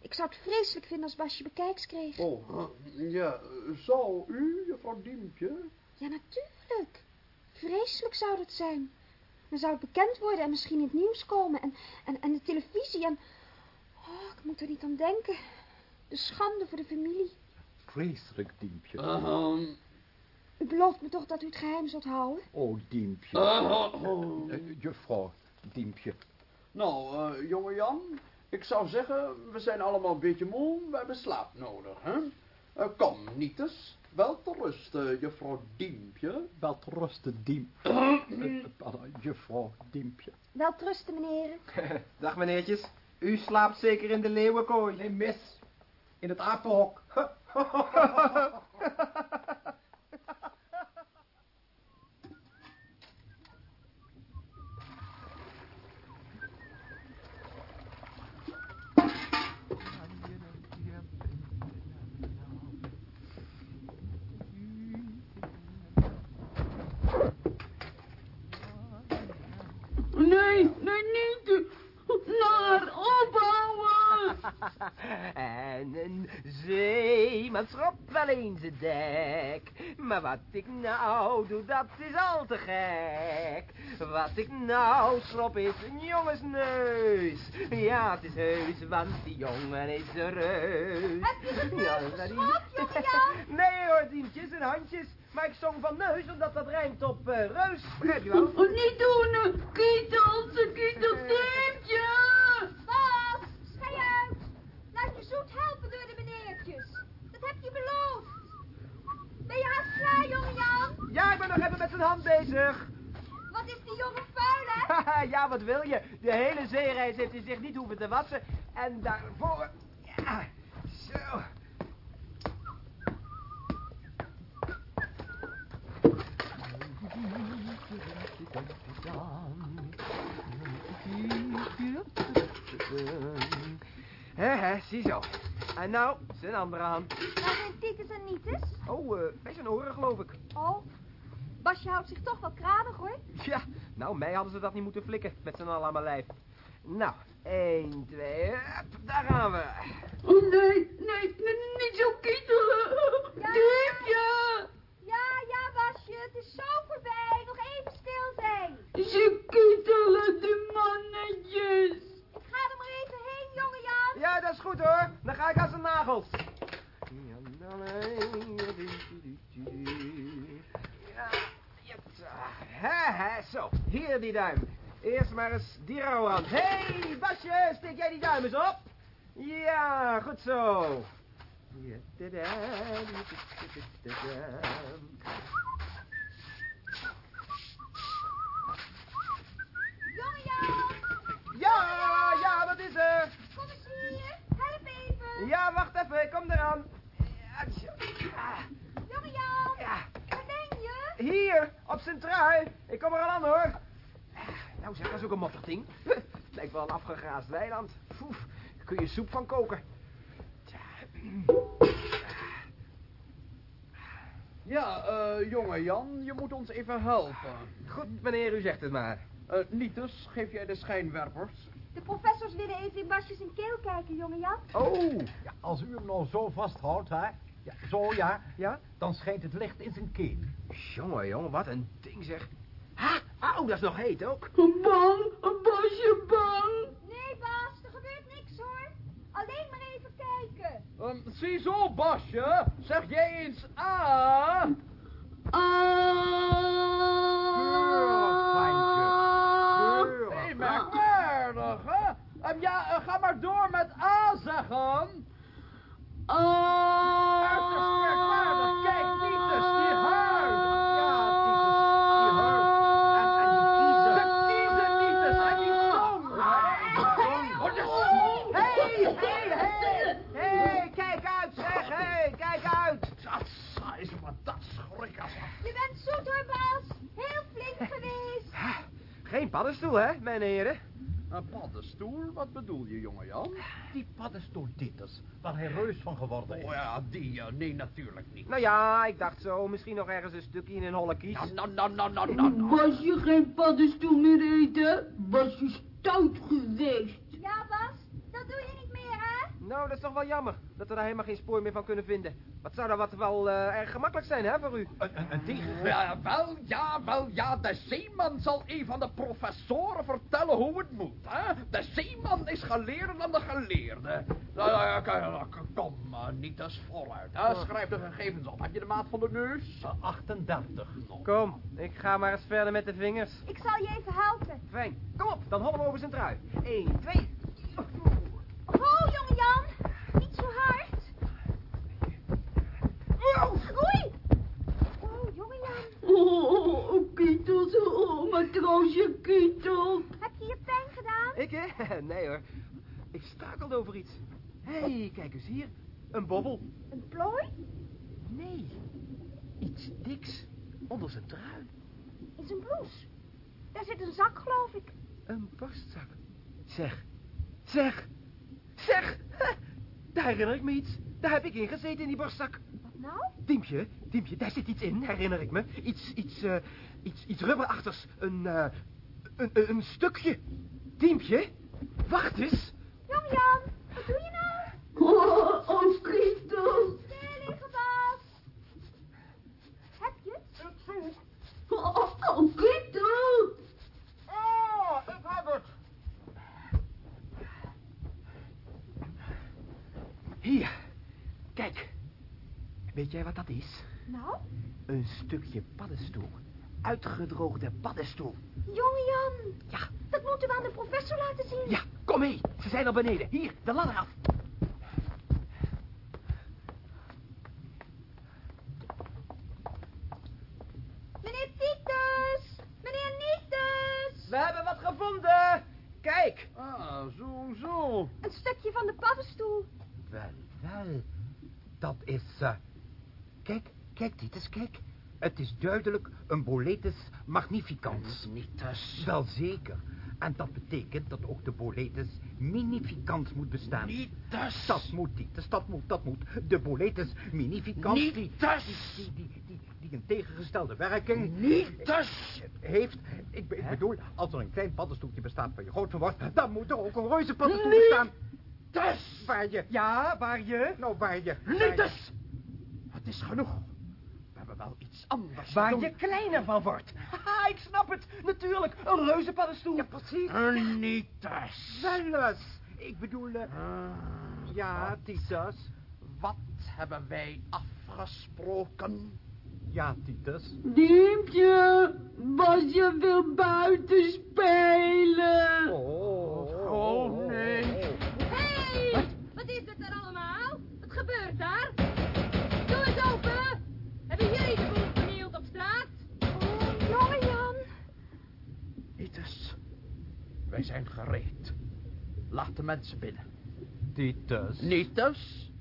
Ik zou het vreselijk vinden als Basje bekijks kreeg.
Oh, ja, zou u, juffrouw Diempje?
Ja, natuurlijk. Vreselijk zou dat zijn. Dan zou het bekend worden en misschien in het nieuws komen. En, en, en de televisie en... Oh, ik moet er niet aan denken. De schande voor de familie.
Vreselijk, Diempje.
U belooft me toch dat u het geheim zult houden?
Oh, Diempje. Eh, juffrouw Diempje.
Nou, eh, jonge Jan, ik zou zeggen, we zijn allemaal een beetje moe, we hebben slaap nodig, hè? Eh, kom, Nietes, wel te rusten, juffrouw Diempje.
Wel te rusten, Diem. Eh, eh, juffrouw Diempje.
Wel trusten, meneer.
Dag meneertjes. U slaapt zeker in de leeuwenkooi.
Nee, mis. In het apenhok.
En een zeeman eens het dek. Maar wat ik nou doe, dat is al te gek. Wat ik nou schrop is een jongensneus. Ja, het is heus, want die jongen is een reus.
Heb je de neus
Ja,
geschropt,
die-
jongejan?
Nee hoor, dientjes en handjes. Maar ik zong van neus, omdat dat rijmt op eh, reus. Begrijp je wel?
Niet doen, kietels, kietelteentje.
Bas, schei uit. Laat je zoet helpen door de meneertjes. Dat heb je beloofd. Ben je klaar, jongejan?
Ja, ik ben nog even met zijn hand bezig.
Wat is die jongen vuil, hè?
Ja, wat wil je? De hele zeereis heeft hij zich niet hoeven te wassen. En daarvoor... Ja, zo. Ziezo. En nou, zijn andere hand.
Waar zijn Titus en Nietes?
Oh, eh, bij zijn oren geloof ik.
Oh, Basje houdt zich toch wel kranig, hoor.
Ja, nou, mij hadden ze dat niet moeten flikken met z'n allen aan mijn lijf. Nou, 1, 2, hup, daar gaan we.
Oh nee, nee, nee, niet zo kietelen.
Ja.
Diepje.
Ja, ja, Basje, het is zo voorbij. Nog even stil zijn.
Ze kietelen de mannetjes.
Ik ga er maar even heen, jongejan.
Ja, dat is goed hoor. Dan ga ik aan zijn nagels. Ja, hè, hè, zo. Hier die duim. Eerst maar eens die rouwhand. Hé, hey, Basje, steek jij die duim eens op? Ja, goed zo tada, tada.
Jongejan,
Ja, ja, wat is er?
kom eens hier. Help even.
Ja, wacht even, ik kom eraan. Ja, tja.
Jongejan,
Ja,
waar ben je?
hier, op zijn trui. Ik kom er al aan, hoor. Nou zeg, dat is ook een mottig ding. Lijkt wel een afgegraasd weiland. Oef, daar kun je soep van koken. Tja.
Ja, eh, jonge Jan, je moet ons even helpen.
Goed, meneer, u zegt het maar.
Eh Nietus, geef jij de schijnwerpers?
De professors willen even in Basje zijn keel kijken, jongejan.
Oh,
Ja, als u hem nou zo vasthoudt, hè? Ja, zo ja,
ja?
dan schijnt het licht in zijn keel.
Jongen, jongen, wat een ding zeg. Ha, oh, dat is nog heet ook.
Bang, Basje bang.
Nee, Bas, er gebeurt niks, hoor. Alleen maar even kijken.
Um, ziezo, Basje. Zeg jij eens ah.
Ah.
Hey, Um, ja, eh, ga maar door met A zeggen.
Ah.
Uiterst merkwaardig. Kijk, Nietus, die huid.
Ja, Titus, die hurk. En, en die kiezen.
De kiezen, Nietus, en die de-
Hé, hé, hé. Hé, kijk uit zeg, hé, kijk uit.
Dat is maar dat schrik als
Je bent zoet, hoor, Bas. Heel flink geweest.
Geen paddenstoel, hè, mijn heren?
Een paddenstoel? Wat bedoel je, jonge Jan?
Die paddenstoel Titus, waar hij reus van geworden is.
Oh ja, die, eh, nee, natuurlijk niet.
Nou ja, ik dacht zo, misschien nog ergens een stukje in een holle kies.
Nou, nou, nou, nou, nou, nou, nou.
Was je geen paddenstoel meer eten? Was je stout geweest?
Ja, Bas, dat doe je niet?
Nou, dat is toch wel jammer, dat we daar helemaal geen spoor meer van kunnen vinden. Wat zou dat wat wel eh, erg gemakkelijk zijn, hè, voor u?
Een, een, een tegen...
Ja, wel, ja, wel, ja, de zeeman zal een van de professoren vertellen hoe het moet, hè? De zeeman is geleerder dan de geleerde. Nou, Kom, eh, niet eens vooruit, hè? Schrijf de gegevens op. Heb je de maat van de neus?
Uh, 38.
Kom, ik ga maar eens verder met de vingers.
Ik zal je even helpen.
Fijn, kom op, dan hollen we over zijn trui. 1, 2.
Ho, jongejan. Niet zo hard. Oei. Oh, jongejan.
Oh, oh, kietels, oh, matroosje kietels.
Heb je je pijn gedaan?
Ik, hè? Nee hoor. Ik strakelde over iets. Hé, hey, kijk eens hier. Een bobbel.
Een plooi?
Nee, iets diks onder zijn trui.
In zijn blouse. Daar zit een zak, geloof ik.
Een borstzak. Zeg, zeg, Zeg, daar herinner ik me iets. Daar heb ik in gezeten in die borstzak.
Wat nou?
Diempje, Diempje, daar zit iets in, herinner ik me. Iets, iets, uh, iets, iets rubberachtigs. Eh, een, een, een stukje. Diempje, wacht eens.
Jam Jan, wat doe je nou?
Oh, ons
Christus. Stellinggebaas. Heb je het? Oh, ons Christus.
Hier, kijk. Weet jij wat dat is?
Nou,
Een stukje paddenstoel. Uitgedroogde paddenstoel.
jonge Jan.
Ja.
Dat moeten we aan de professor laten zien.
Ja, kom mee. Ze zijn al beneden. Hier, de ladder af.
Meneer Titus! Meneer Nietus!
We hebben wat gevonden. Kijk.
Ah, zo, zo.
Een stukje van de paddenstoel.
Wel, wel. Dat is... eh, Kijk, kijk, Titus, kijk. Het is duidelijk een boletus magnificans.
Nietes.
Wel zeker. En dat betekent dat ook de boletus minificans moet bestaan.
Nietes.
Dat moet, Titus, dat moet, dat moet. De boletus minificans...
Nietes.
Die, die, die, die, die een tegengestelde werking...
Nietes.
Heeft, ik, be- ik bedoel, als er een klein paddenstoeltje bestaat waar je groot van wordt... dan moet er ook een reuze paddenstoel bestaan.
Nietes.
Waar je...
Ja, waar je?
Nou, waar je... waar je-
Nietes. Het is genoeg. We hebben wel iets anders
Waar
doen.
je kleiner van wordt. Haha, ik snap het. Natuurlijk, een reuzenpaddenstoel.
Ja, precies.
Een Nietes.
Wel eens. Ik bedoel... eh, ja, Titus.
Wat hebben wij afgesproken?
Ja, Titus.
Diempje, Basje wil buiten spelen.
Oh,
Oh, nee.
Hé! Hey, wat is het er allemaal? Daar? Doe eens open! Hebben jullie de boel vernield op straat? Oh, jongen Jan.
Nietes. Wij zijn gereed. Laat de mensen binnen.
Titus.
Nietes.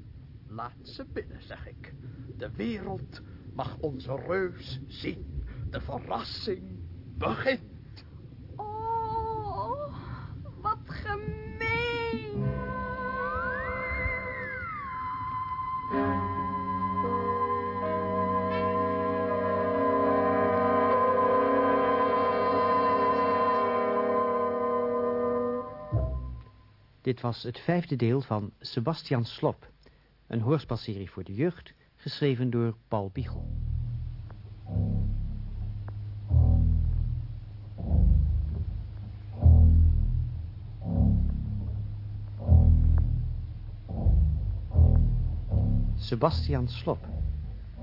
Laat ze binnen, zeg ik. De wereld mag onze reus zien. De verrassing begint.
Dit was het vijfde deel van Sebastian Slop, een hoorspelserie voor de jeugd, geschreven door Paul Biegel. Sebastian Slop,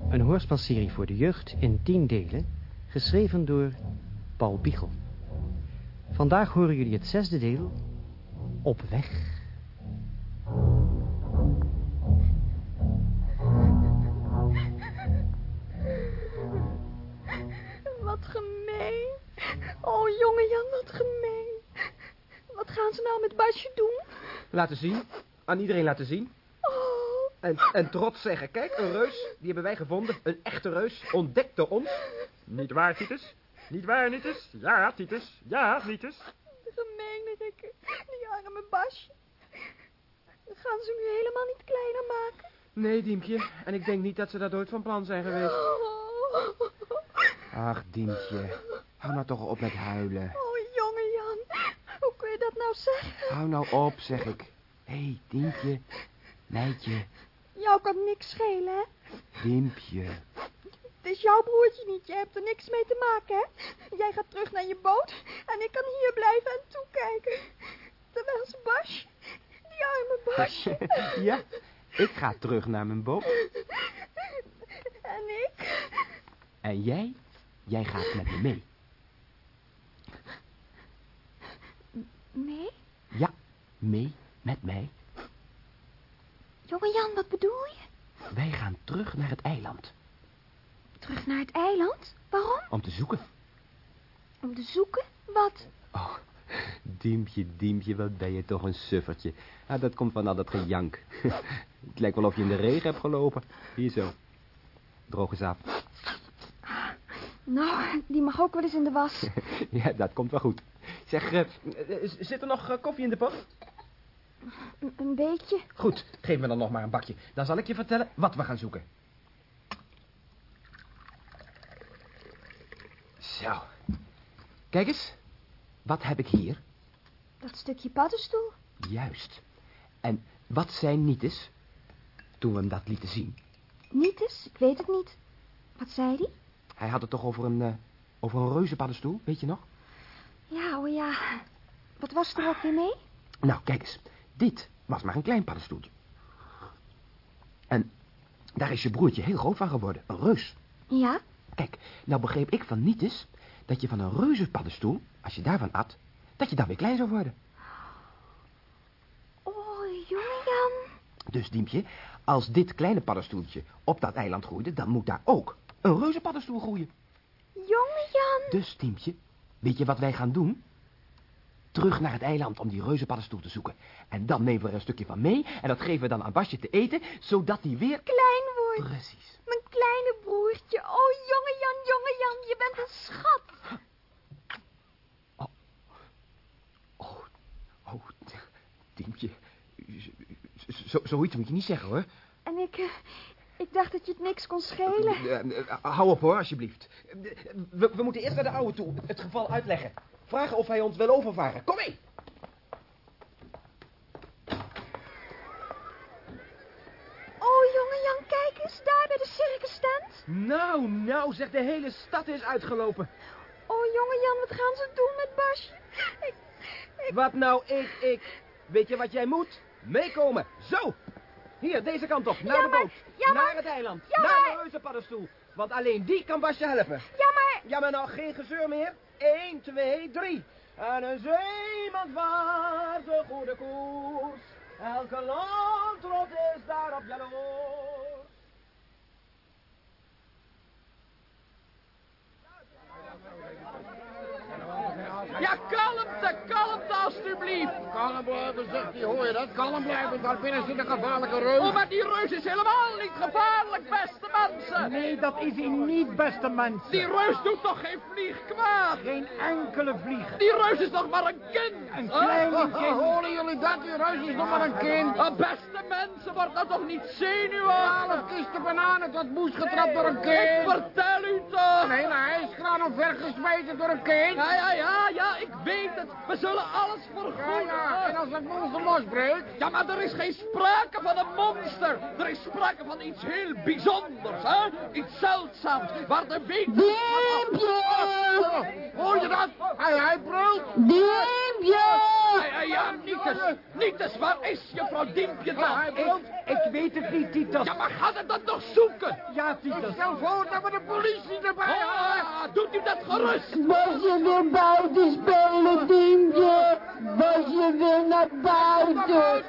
een hoorspelserie voor de jeugd in tien delen, geschreven door Paul Biegel. Vandaag horen jullie het zesde deel, Op weg.
Wat gemeen. Oh, jongen Jan, wat gemeen. Wat gaan ze nou met Basje doen?
Laten zien. Aan iedereen laten zien.
Oh,
En, en trots zeggen, kijk, een reus, die hebben wij gevonden. Een echte reus, ontdekt door ons. Niet waar, Titus? Niet waar, Titus? Ja, Titus. Ja, Titus.
Basje. Gaan ze hem nu helemaal niet kleiner maken?
Nee, Diempje. En ik denk niet dat ze dat ooit van plan zijn geweest.
Oh,
Ach, Dientje. Hou nou toch op met huilen.
oh jongen Jan. Hoe kun je dat nou zeggen?
Hou nou op, zeg ik. Hé, hey, Dientje. Meidje.
Jou kan niks schelen, hè?
Diempje.
Het is jouw broertje niet. Je hebt er niks mee te maken, hè? Jij gaat terug naar je boot en ik kan hier blijven en toekijken. Terwijl ze Basje, die arme Basje.
ja, ik ga terug naar mijn boot.
En ik?
En jij? Jij gaat met me mee.
Nee?
Ja, mee met mij.
Jongen Jan, wat bedoel je?
Wij gaan terug naar het eiland.
Terug naar het eiland? Waarom?
Om te zoeken.
Om te zoeken? Wat?
Oh, Diempje, Diempje, wat ben je toch een suffertje. Ah, dat komt van al dat gejank. Het lijkt wel of je in de regen hebt gelopen. Hier zo. Droge zaap.
Nou, die mag ook wel eens in de was.
ja, dat komt wel goed.
Zeg, eh, eh, zit er nog eh, koffie in de pot?
Een, een beetje.
Goed, geef me dan nog maar een bakje. Dan zal ik je vertellen wat we gaan zoeken.
Zo. Kijk eens. Wat heb ik hier?
Dat stukje paddenstoel.
Juist. En wat zijn nietes? Toen we hem dat lieten zien.
Niet eens, ik weet het niet. Wat zei die?
Hij had het toch over een, eh, Over een reuzenpaddenstoel, weet je nog?
Ja, oh ja. Wat was er ook weer mee?
Nou, kijk eens. Dit was maar een klein paddenstoeltje. En daar is je broertje heel groot van geworden. Een reus.
Ja?
Kijk, nou begreep ik van Nietes dat je van een reuzenpaddenstoel, als je daarvan at, dat je dan weer klein zou worden.
Oh, jongen Jan.
Dus, Diempje, als dit kleine paddenstoeltje op dat eiland groeide, dan moet daar ook een reuzenpaddenstoel groeien.
Jongen Jan.
Dus, Diempje, weet je wat wij gaan doen? Terug naar het eiland om die reuzenpaddenstoel te zoeken. En dan nemen we er een stukje van mee en dat geven we dan aan Basje te eten, zodat hij weer...
Klein wordt.
Precies.
Mijn kleine broertje. Oh, jongen Jan, jongen Jan, je bent een schat.
Oh, Zo, zoiets moet je niet zeggen, hoor.
En ik, eh, ik dacht dat je het niks kon schelen.
Eh, eh, hou op, hoor, alsjeblieft. We, we moeten eerst naar de oude toe, het geval uitleggen. Vragen of hij ons wil overvaren. Kom mee!
Oh, jongen Jan, kijk eens, daar bij de circus stand.
Nou, nou, zeg, de hele stad is uitgelopen.
Oh, jongen Jan, wat gaan ze doen met Basje? Ik,
Wat nou, ik, ik. Weet je wat jij moet? Meekomen. Zo. Hier, deze kant op, naar
Ja,
de boot.
ja,
naar het eiland.
ja,
naar
maar-
de reuzenpaddenstoel. Want alleen die kan Basje helpen.
Ja, maar...
Ja, maar nou, geen gezeur meer. 1, 2, 3. En een zeeman vaart de goede koers. Elke landrot is daarop jaloers.
Ja, alstublieft.
Kalm blijven, zegt hij, hoor je dat? Kalm blijven, daar binnen zit een gevaarlijke reus.
Oh, maar die reus is helemaal niet gevaarlijk, beste mensen.
Nee, dat is hij niet, beste mensen.
Die reus doet toch geen vlieg kwaad?
Geen enkele vlieg.
Die reus is nog maar een kind.
Een klein
Oh,
kind.
horen jullie dat? Die reus is nog maar een kind.
Ah, beste mensen, wordt dat toch niet zenuwachtig?
Twaalf kisten bananen tot moes getrapt door een
Ik
kind.
vertel u toch.
Een hele ijskraan omvergesmeten door een kind.
Ja, ja, ja, ja, ik weet het. We zullen alles
Ja, en als dat monster losbreekt?
Ja, maar er is geen sprake van een monster. Er is sprake van iets heel bijzonders, hè? Iets zeldzaams, waar de wetenschap...
Hoor je dat? Hij, hij brult.
Ja, ja, ja, Nietes. Nietes, waar is juffrouw Diempje dan?
hij brult.
Ik weet het niet, Titus.
Ja, maar gaat het dan toch zoeken?
Ja, Titus.
Stel voor dat we de politie erbij halen.
Ah, doet u dat gerust?
Was je weer buiten spelen, Diempje? Was je weer naar buiten?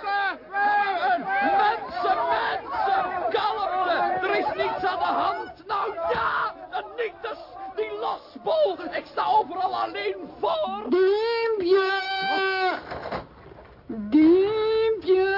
Mensen, mensen, kalmte. Er is niets aan de hand. Nou ja, een die losbol. Ik sta overal alleen voor.
Diempje! Diempje!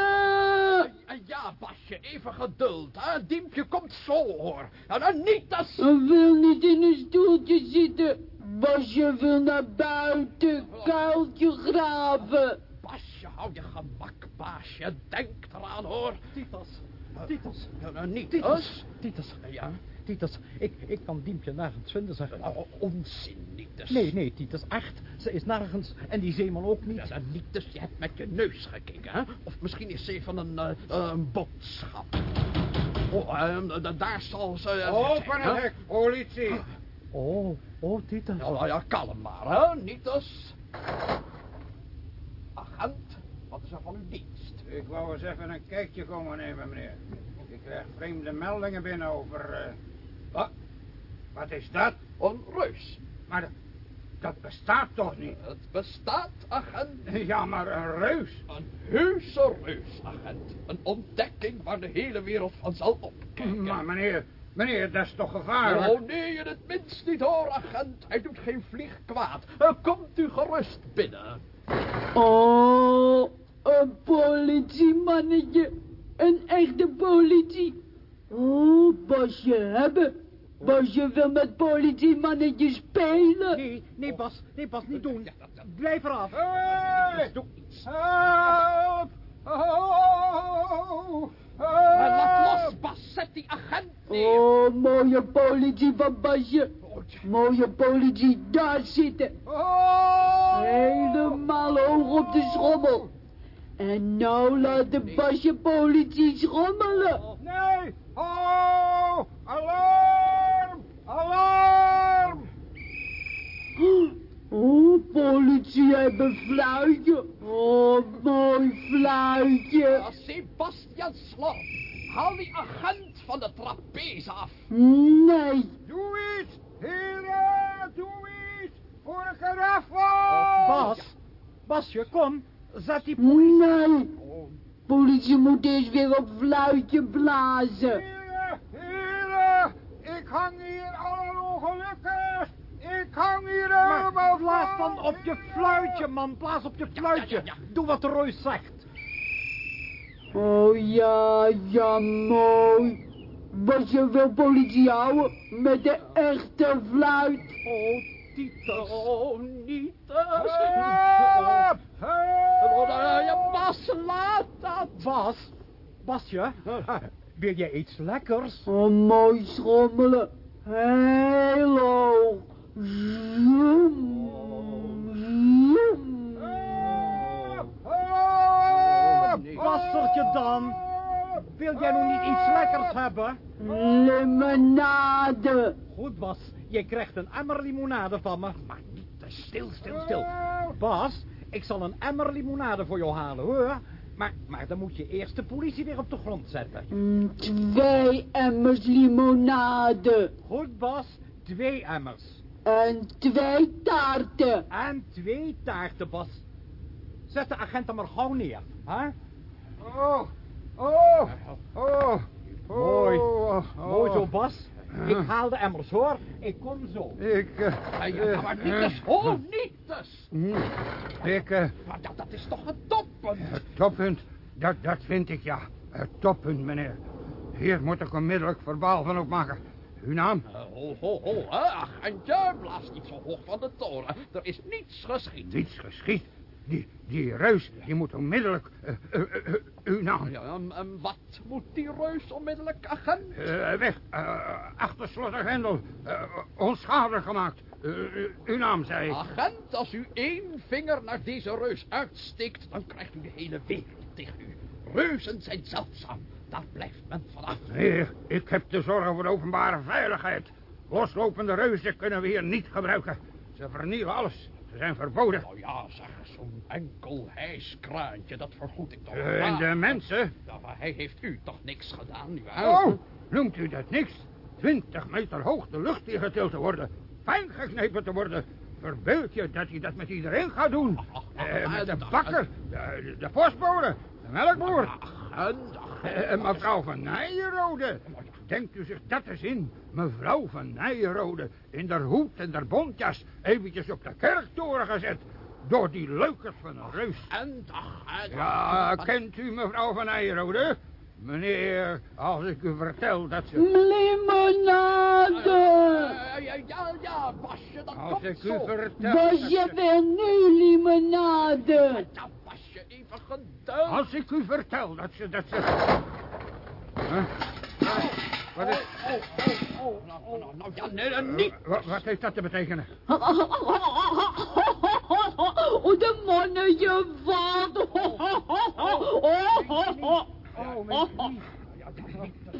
Ja, Ja, Basje, even geduld, hè. Diempje komt zo, hoor. Niet als...
Ik wil niet in een stoeltje zitten. Basje wil naar buiten, kuiltje graven.
Basje, hou je gemak, Basje. Denk eraan, hoor.
Titus, Titus,
Nou, nou, niet
Titus,
als...
Titus,
Ja?
Titus. Ik, ik kan Diempje nergens vinden, zeg.
Oh, onzin, niet dus.
Nee, nee, Titus, echt. Ze is nergens. En die zeeman ook niet.
Ja, dan niet dus. Je hebt met je neus gekeken, hè? Of misschien is ze van een, eh, een boodschap. Oh, da- daar zal ze... eh,
Open het hek, politie.
Oh, oh, Titus.
Ja, ja, ja, kalm maar, hè? Niet dus. Agent, wat is er van uw dienst?
Ik wou eens even een kijkje komen nemen, meneer. Ik krijg vreemde meldingen binnen over... eh, Wat? Wat is dat?
Een reus.
Maar dat, dat bestaat toch niet?
Het bestaat, agent.
Ja, maar een reus.
Een heuse reus, agent. Een ontdekking waar de hele wereld van zal opkijken.
Maar meneer, meneer, dat is toch gevaarlijk?
Oh nee, in het minst niet hoor, agent. Hij doet geen vlieg kwaad. Eh, komt u gerust binnen.
Oh, een politiemannetje. Een echte politie. Oh, Basje hebben. Basje wil met politiemannetje spelen.
Nee, nee, Bas. Nee, Bas, niet doen. Blijf eraf.
Hey!
Doe iets.
Help! Oh!
Eh, laat los, Bas. Zet die agent neer.
Oh, mooie politie van Basje. Mooie politie daar zitten.
Oh!
Helemaal hoog op de schommel. En nou laat de Basje politie schommelen.
Nee! Oh! Alarm! Alarm!
Oh, politie hebben fluitje. Oh, mooi fluitje.
Ah, Sebastian Slorp, haal die agent van de trapeze af.
Nee.
Doe iets! Heren, doe iets! Voor een karaf was!
Bas, Basje, kom. Zet die
Nee. Politie moet eerst weer op fluitje blazen.
Heren, heren! Ik hang hier alle ongelukkig! Ik hang hier helemaal
Maar blaas
vast.
dan op je fluitje, man. Blaas op je fluitje. Doe wat de reus zegt.
Oh ja, ja, mooi. Was je wil politie houden met de echte fluit?
Oh, Titus.
Oh, niet.
Help!
Oh, nou, je Bas, laat dat.
Bas, Basje, wil jij iets lekkers?
Oh, mooi schommelen. Heel hoog.
Wassertje dan. Wil jij nog niet iets lekkers hebben?
Limonade.
Goed, Bas. Je krijgt een emmer limonade van me. Maar niet te stil, stil, stil. Bas, ik zal een emmer limonade voor jou halen, hoor. Maar, maar dan moet je eerst de politie weer op de grond zetten.
Mm, Twee emmers limonade.
Goed, Bas. Twee emmers.
En twee taarten.
En twee taarten, Bas. Zet de agent maar gauw neer, hè?
Oh, oh, oh.
Mooi.
Oh,
Mooi zo, Bas. Ik haal de emmers, hoor. Ik kom zo.
Ik, eh,
Ja, ja, maar niet dus, oh, niet dus.
ik, eh,
Maar dat, dat is toch een toppunt.
het toppunt, dat, dat vind ik, ja. Het toppunt, meneer. Hier moet ik onmiddellijk verbaal van opmaken. Uw naam?
Eh, Ho, ho, ho, hè, agentje, blaas niet zo hoog van de toren. Er is niets geschied.
Niets geschied. Die, die reus, die moet onmiddellijk... eh, eh, uw naam?
Ja, en, en wat moet die reus onmiddellijk, agent?
Weg, achter slot en grendel. Onschadelijk gemaakt. Uw naam, zei ik.
Agent, als u één vinger naar deze reus uitsteekt, dan krijgt u de hele wereld tegen u. Reuzen zijn zeldzaam. Daar blijft men vanaf.
Heer, ik heb te zorgen voor de openbare veiligheid. Loslopende reuzen kunnen we hier niet gebruiken. Ze vernielen alles. Ze zijn verboden.
Nou ja, zeg, zo'n enkel hijskraantje, dat vergoed ik toch
Eh, en de mensen?
Ja, maar hij heeft u toch niks gedaan, nietwaar?
Oh, noemt u dat niks? Twintig meter hoog de lucht ingetild te worden. Fijn geknepen te worden. Verbeeld je dat hij dat met iedereen gaat doen. Eh, met de bakker, de, de, de postbode, de melkboer. Eh, eh, mevrouw van Nijenrode. Denkt u zich dat eens in? Mevrouw van Nijenrode. In der hoed en der bontjas. Eventjes op de kerktoren gezet. Door die leukers van een reus.
En agent.
Ja, kent u mevrouw van Nijenrode? Meneer, als ik u vertel dat ze...
Limonade.
Ja, ja, ja, ja, Basje, dat
Als
komt
ik u
zo.
vertel...
Was
dat
je
ze-
weer nu limonade?
Ja, Basje, geduld.
Als ik u vertel dat ze... Dat ze... Huh? Wat is...
Oh, oh, oh, nou, nou, nou, ja, nee, nee, niet.
Wat, wat heeft dat te betekenen?
Oh, de mannetje valt.
Oh, mijn lief.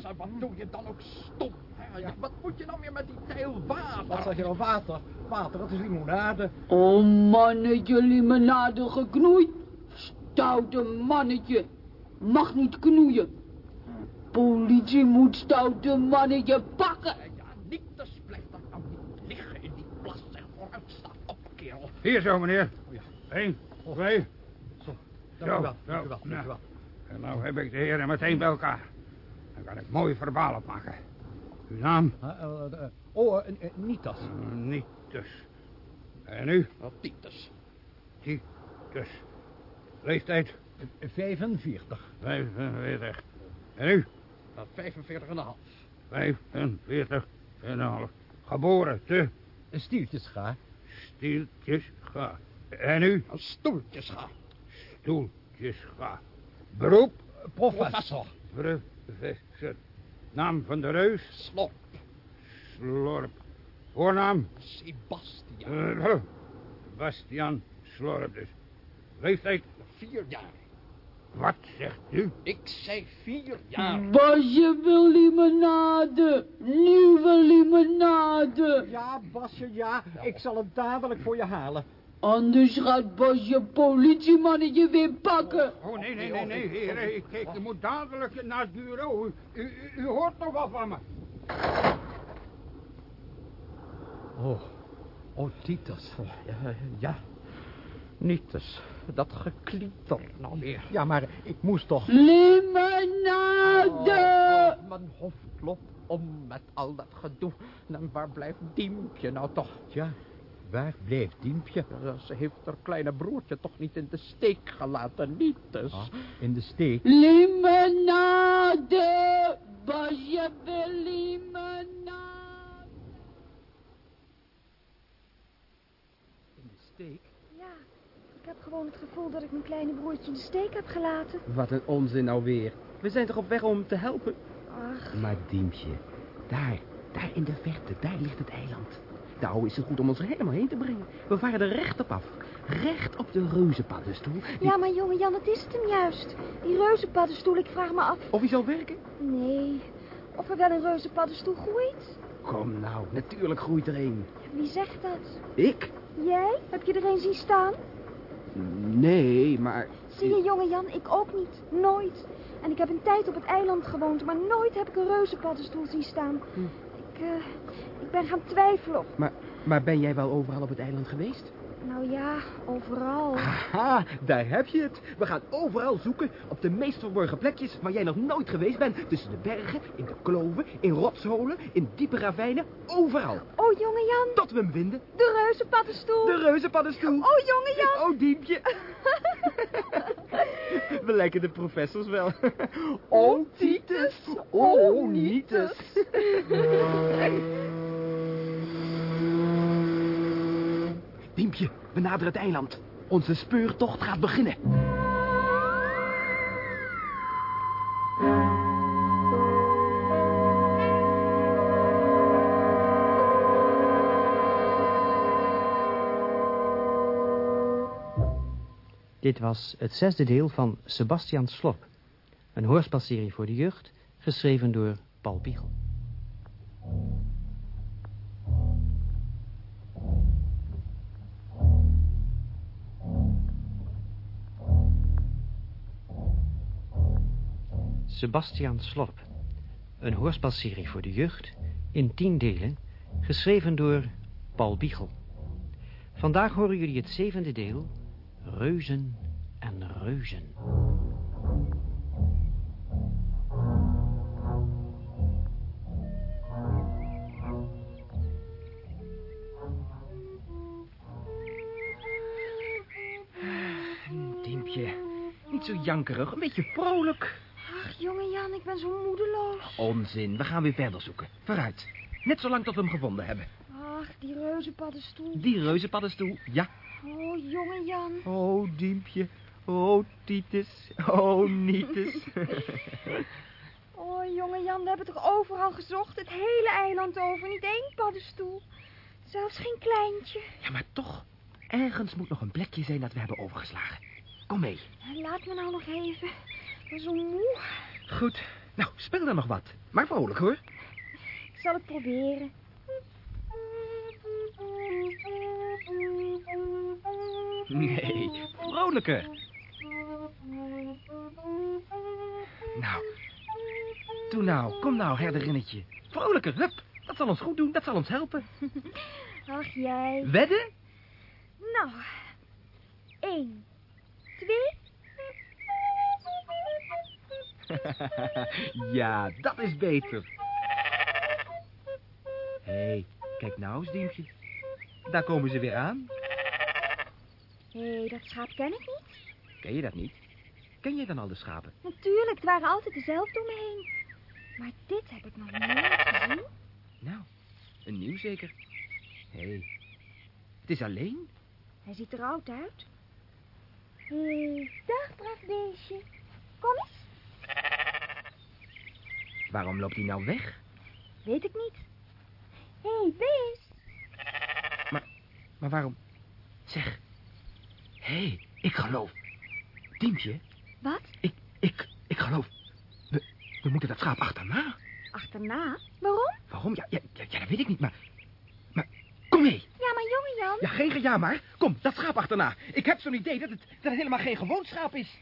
Ja, wat doe je dan ook stom? hè? Ja, wat moet je nou weer met die teil water?
Wat zeg je nou water? Water, dat is limonade.
Oh, mannetje limonade geknoeid. Stoute mannetje. Mag niet knoeien. Politie moet stoute mannetje pakken.
Ja, ja, niet dus, blijf dan nou niet liggen in die plas. Zeg, vooruit, sta op, kerel.
Hier zo, meneer. Eén, twee.
Zo, dank u wel, dank u wel, dank u wel.
En nou heb ik de heren meteen bij elkaar. Dan kan ik mooi verbaal opmaken. Uw naam?
Uh, uh, uh, oh, uh, uh, Nitas.
Uh, niet dus. En u?
Wat Titus.
Titus. Leeftijd?
45.
45. En u?
45 en een half.
45 en een half. Geboren te?
Stieltjes ga.
Stieltjes ga. En u?
Stoeltjes ga.
Stoeltjes ga. Beroep?
Professor.
Professor. Naam van de reus?
Slop.
Slorp. Voornaam?
Sebastian.
Uh, Bastian Slorp dus. Leeftijd?
Vier jaar.
Wat zegt u?
Ik zei vier jaar.
Basje wil limonade. Nieuwe limonade.
Ja, Basje, ja. Ik zal het dadelijk voor je halen.
Anders gaat Basje politiemannetje weer pakken.
Oh, nee, nee, nee, nee, heren. Ik, ik moet dadelijk naar het bureau. U, u, u hoort nog wel van me.
Oh, oh, Titus. Ja, ja. Nietes, dat geklieter nou weer.
Ja, maar ik moest toch...
Limonade!
Oh, mijn hoofd loopt om met al dat gedoe. En waar blijft Diempje nou toch?
Ja, waar blijft Diempje?
Ja, Ze heeft haar kleine broertje toch niet in de steek gelaten, Nietes.
Ah, in de steek?
Limonade! Basje wil limonade.
In de steek?
Ik heb gewoon het gevoel dat ik mijn kleine broertje in de steek heb gelaten.
Wat een onzin nou weer. We zijn toch op weg om hem te helpen?
Ach,
Maar Diempje, daar, daar in de verte, daar ligt het eiland. Nou is het goed om ons er helemaal heen te brengen. We varen er recht op af. Recht op de reuzenpaddenstoel. Die-
ja, maar jongen Jan, het is het hem juist. Die reuzenpaddenstoel, ik vraag me af.
Of hij zal werken?
Nee, of er wel een reuzenpaddenstoel groeit?
Kom nou, natuurlijk groeit er een.
Wie zegt dat?
Ik?
Jij? Heb je er een zien staan?
Nee, maar...
Zie je, jongen Jan, ik ook niet. Nooit. En ik heb een tijd op het eiland gewoond, maar nooit heb ik een reuzenpaddenstoel zien staan. Ik, eh, ik ben gaan twijfelen.
Maar, maar ben jij wel overal op het eiland geweest?
Nou ja, overal.
Haha, daar heb je het. We gaan overal zoeken op de meest verborgen plekjes waar jij nog nooit geweest bent. Tussen de bergen, in de kloven, in rotsholen, in diepe ravijnen, overal.
Oh, jongen Jan.
Tot we hem vinden.
De reuzenpaddenstoel.
De reuzenpaddenstoel.
Oh, jongen Jan.
Oh, Diempje. We lijken de professors wel. Oh, Titus. Oh, Nietus. Diempje, we naderen het eiland. Onze speurtocht gaat beginnen.
Dit was het zesde deel van Sebastian Slop. Een hoorspelserie voor de jeugd, geschreven door Paul Biegel. Sebastian Slop. Een hoorspelserie voor de jeugd in tien delen, geschreven door Paul Biegel. Vandaag horen jullie het zevende deel, Reuzen en Reuzen.
Diempje, niet zo jankerig, een beetje vrolijk.
Ach, jongen Jan, ik ben zo moedeloos.
Onzin, we gaan weer verder zoeken. Vooruit. Net zolang tot we hem gevonden hebben.
Ach, die reuzenpaddenstoel.
Die reuzenpaddenstoel, ja.
Oh, jongen Jan.
Oh, Diempje. Oh, Titus. Oh, Nietus.
Oh, jongen Jan, we hebben toch overal gezocht? Het hele eiland over, niet één paddenstoel. Zelfs geen kleintje.
ja, maar toch. Ergens moet nog een plekje zijn dat we hebben overgeslagen. Kom mee.
Laat me nou nog even. Ik ben zo moe.
Goed. Nou, speel dan nog wat. Maar vrolijk, hoor.
Ik zal het proberen.
Nee, vrolijker. Nou. Doe nou, kom nou, herderinnetje. Vrolijker, hup. Dat zal ons goed doen, dat zal ons helpen.
Ach, jij.
Wedden?
Nou, één, twee.
ja, dat is beter. Hé, hey, kijk nou eens, Diempje. Daar komen ze weer aan.
Hé, hey, dat schaap ken ik niet.
Ken je dat niet? Ken je dan al de schapen?
Natuurlijk, het waren altijd dezelfde om me heen. Maar dit heb ik nog nooit gezien.
Nou, een nieuw zeker. Hé, hey, het is alleen.
Hij ziet er oud uit. Hé, hey, dag, braaf beestje. Kom eens.
Waarom loopt hij nou weg?
Weet ik niet. Hé, hey, beest.
Maar, maar waarom... Zeg. Hé, hey, ik geloof... Diempje,
Wat?
Ik, ik, ik geloof... We, we moeten dat schaap achterna.
Achterna? Waarom?
Waarom? Ja, ja, ja, ja, dat weet ik niet, maar... Maar, kom mee.
Ja, maar jongen Jan.
Ja, geen geja maar. Kom, dat schaap achterna. Ik heb zo'n idee dat het, dat het helemaal geen gewoon schaap is.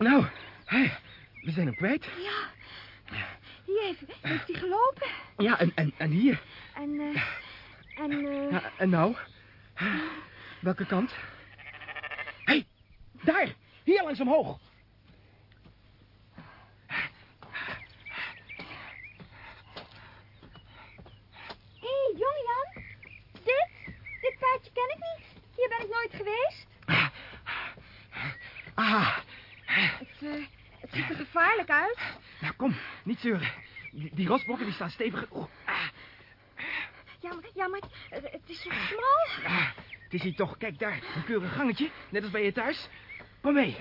Nou, hé, we zijn hem kwijt.
Ja. Hier heeft, heeft hij gelopen.
Ja, en, en, en hier.
En, eh... en, eh...
Ja, en nou? Welke kant? Hé, hey, daar! Hier langs omhoog.
Hé, hey, jongen Jan. Dit? Dit paardje ken ik niet. Hier ben ik nooit geweest.
Ah,
Het, eh, het ziet er gevaarlijk uit.
nou kom, niet zeuren. Die, die rotsblokken die staan stevig... Oeh, ah,
Ja, maar, ja, maar het, is zo smal.
ah, het is hier toch, kijk daar, een keurig gangetje. Net als bij je thuis. Kom mee.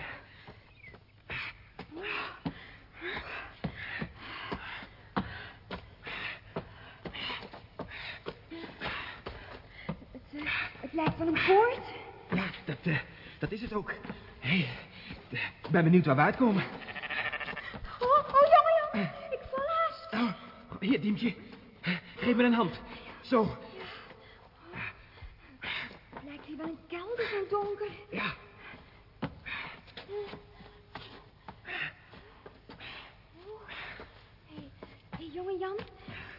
Het, eh, het lijkt wel een poort.
Ja, dat, eh, dat is het ook. Hé, hey, ik ben benieuwd waar we uitkomen.
Oh, oh, jongen Jan. Ik val haast.
Oh, hier, Diemtje. Geef me een hand. Zo,
Het lijkt hier wel een kelder zo donker.
ja.
Hé, hey, jongen Jan.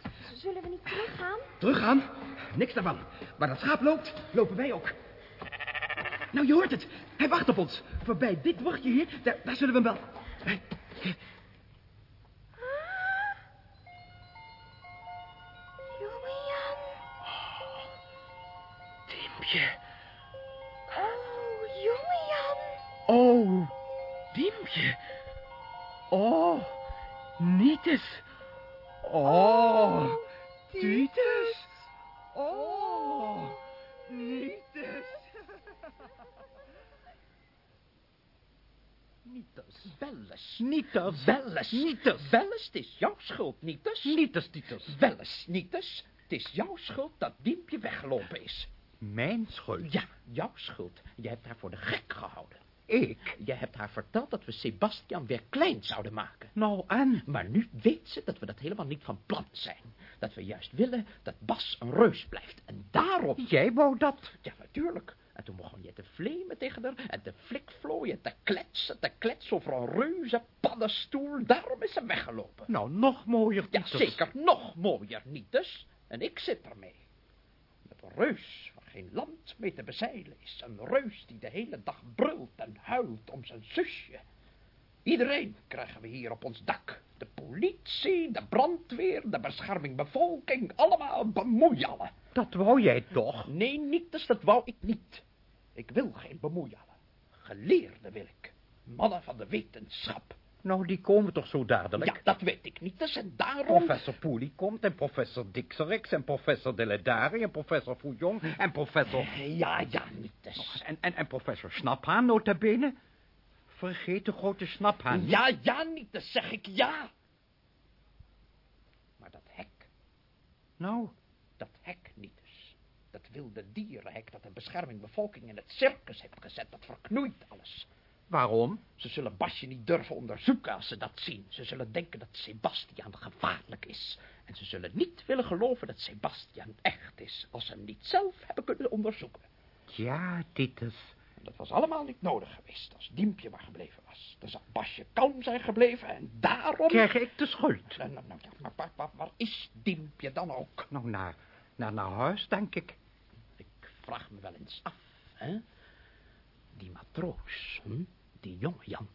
z- Zullen we niet teruggaan?
Teruggaan? Niks daarvan. Waar dat schaap loopt, lopen wij ook. Nou, je hoort het. Hij wacht op ons. Voorbij dit woordje hier, daar, daar zullen we hem wel...
Welles.
Nietes.
Welles, het is jouw schuld, Nietes.
Nietes, Titus.
Welles, Nietes. Het is jouw schuld dat Diempje weggelopen is.
Mijn schuld.
Ja, jouw schuld. Je hebt haar voor de gek gehouden.
Ik?
Je hebt haar verteld dat we Sebastian weer klein zouden maken.
Nou, en?
Maar nu weet ze dat we dat helemaal niet van plan zijn. Dat we juist willen dat Bas een reus blijft. En daarom...
Jij wou dat?
Ja, natuurlijk. En toen begon je te vlemen tegen haar en te flikvlooien, te kletsen, te kletsen over een reuze paddenstoel. Daarom is ze weggelopen.
Nou, nog mooier,
Ja,
Titus.
zeker nog mooier, niet dus. En ik zit ermee. Met een reus waar geen land mee te bezeilen is. Een reus die de hele dag brult en huilt om zijn zusje. Iedereen krijgen we hier op ons dak. De politie, de brandweer, de bescherming bevolking, allemaal bemoeiallen.
Dat wou jij toch?
Nee, niet dus dat wou ik niet. Ik wil geen bemoeiallen. Geleerden wil ik. Mannen van de wetenschap.
Nou, die komen toch zo dadelijk?
Ja, dat weet ik niet. Dus en daarom...
Professor Poelie komt en professor Dixerix en professor Deledari en professor Fouillon en professor...
Ja, ja, niet dus.
En, en, en professor Snaphaan, nota bene. Vergeet de grote Snaphaan.
Ja, ja, niet dus zeg ik ja. Maar dat hek,
Nou,
dat hek niet dus. Dat wilde dierenhek dat de bescherming bevolking in het circus heeft gezet, dat verknoeit alles.
waarom?
Ze zullen Basje niet durven onderzoeken als ze dat zien. Ze zullen denken dat Sebastian gevaarlijk is. En ze zullen niet willen geloven dat Sebastian echt is, als ze hem niet zelf hebben kunnen onderzoeken.
Ja, Titus.
Dat was allemaal niet nodig geweest als Diempje maar gebleven was. Dan zou Basje kalm zijn gebleven en daarom...
Krijg ik de schuld?
Nou, nou, nou, ja, maar waar, waar, waar is Diempje dan ook?
Nou, naar, naar, naar huis, denk ik.
Ik vraag me wel eens af, hè? Die matroos, hm? die jonge Jan.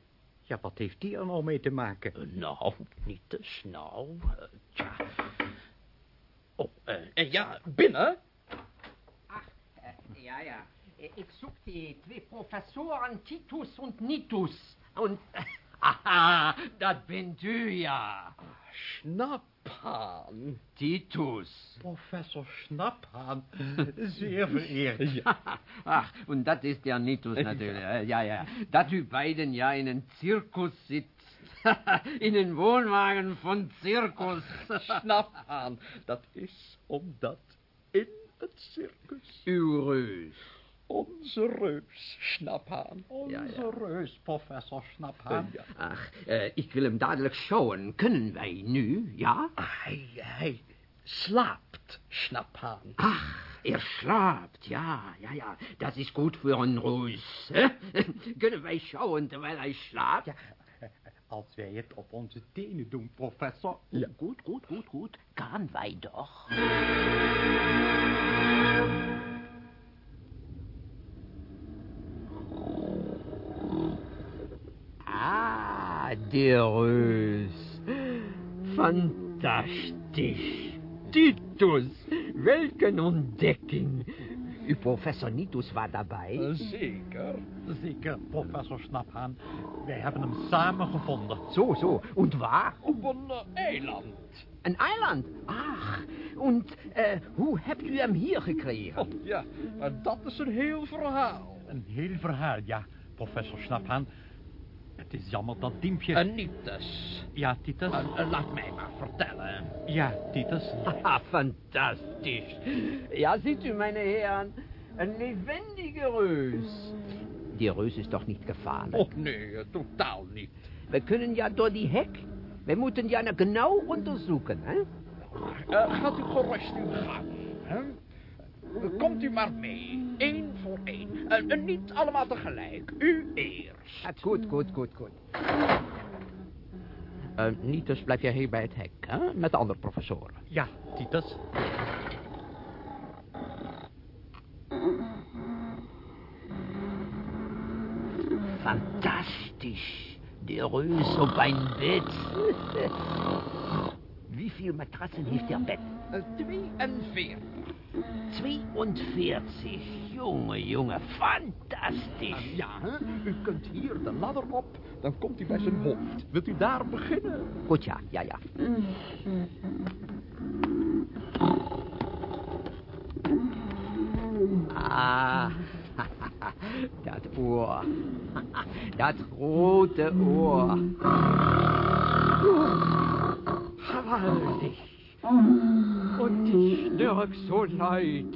Ja, wat heeft die er nou mee te maken?
Eh, nou, niet te snel. eh, tja. Oh, eh, eh, ja, binnen.
Ja, ja. Ich such die zwei Professoren Titus und Nitus. Und, haha, das bin du ja.
Snap, Schnaphaan.
Titus.
Professor Schnaphaan, zeer vereerd.
Ja, ach, und das ist der Nitus hè. Ja, ja. Dat u beiden ja in een circus zit. in een woonwagen van circus.
Schnaphaan, dat is omdat in het circus...
Uw reus.
Onze reus, Schnaphaan.
Onze reus, professor Schnaphaan.
Ach, eh, ik wil hem dadelijk showen. Kunnen wij nu, ja?
Hij, hij slaapt, Schnaphaan.
Ach, er slaapt, ja, ja, ja. Dat is goed voor een reus. hè? Kunnen wij showen terwijl hij slaapt?
Als wij het op onze tenen doen, professor.
Ja. Goed, goed, goed, goed. Kan wij toch? Reus. Fantastisch. Titus, welke ontdekking. Uw professor Nitus was daarbij.
Zeker.
Zeker, professor Schnaphaan. Wij hebben hem samen gevonden.
Zo, zo. Und waar?
Op een eh, eiland.
Een eiland? Ach, und äh, hoe hebt u hem hier gekregen?
Oh, ja, maar dat is een heel verhaal.
Een heel verhaal, ja, professor Schnaphaan. Het is jammer dat Diempje...
Dus.
Ja, Titus?
Laat mij maar vertellen.
Ja, Titus.
Haha, fantastisch. Ja, ziet u, meine Herren, een levendige reus. Die reus is toch niet gevaarlijk?
Oh nee, totaal niet.
We kunnen ja door die hek. We moeten ja nou genau onderzoeken, hè?
Eh, gaat u gerust uw gang. Hè? Komt u maar mee. Eén voor één. Niet allemaal tegelijk. U eerst.
Ja, goed, goed, goed, goed.
Uh, niet dus blijf jij hier bij het hek, hè? Met de andere professoren.
Ja, Titus.
Fantastisch. Der Reus op een bed. Wie viel Matratzen heeft Bett?
Uh, 42.
42. Jonge, jonge, fantastisch.
Ja, hè? u kunt hier de ladder op, dan komt u bij zijn hoofd. Wilt u daar beginnen?
Goed, ja, ja, ja. Ah, dat oor. Dat grote oor. Gewaltig. Und die Störk so leid.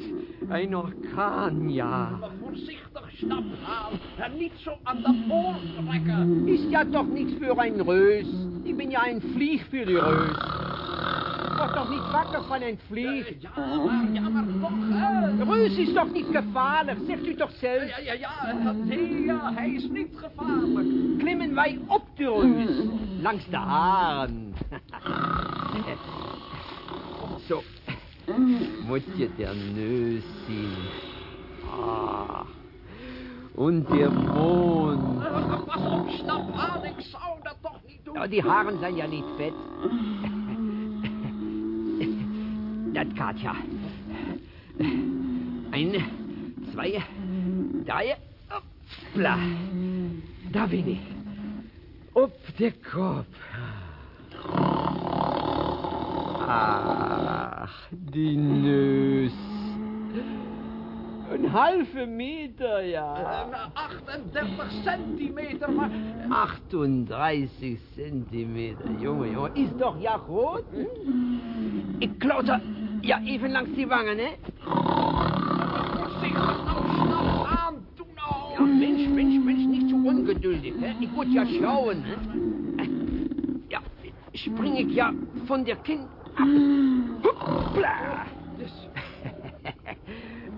Ein Orkan, ja.
Maar voorzichtig, Schnaphaan. En niet zo aan de oor trekken.
Ist ja doch nichts für ein Reus. Ich bin ja ein Flieg für die Reus. Word doch nicht wacker von ein Vlieg.
Ja, maar, ja, maar toch, hè?
Reus is toch niet gevaarlijk, zegt u toch zelf?
Ja, ja, ja, nee, ja, hij is niet gevaarlijk.
Klimmen wij op de reus, langs de haren. Zo, moet je der neus zien. Ah, und der Mond.
Uh, pas op, Schnaphaan, ik zou dat toch niet doen.
Ja, die haren zijn ja niet vet. Dat Katja. Een, twee, drie, opla. Daar ben ik. Op de kop. Ach, die neus. Een halve meter, ja.
Uh, 38 centimeter, maar...
38 centimeter, jongen, jongen. Is toch ja groot? Hm? Ik klauter ja even langs die wangen, hè?
Voorzichtig nou, Schnaphaan, doe nou.
Ja, Mensch, Mensch, Mensch, niet zo ongeduldig, hè? Ik moet ja schauen, hè? Ja, spring ik ja van der kind af. Hoppla.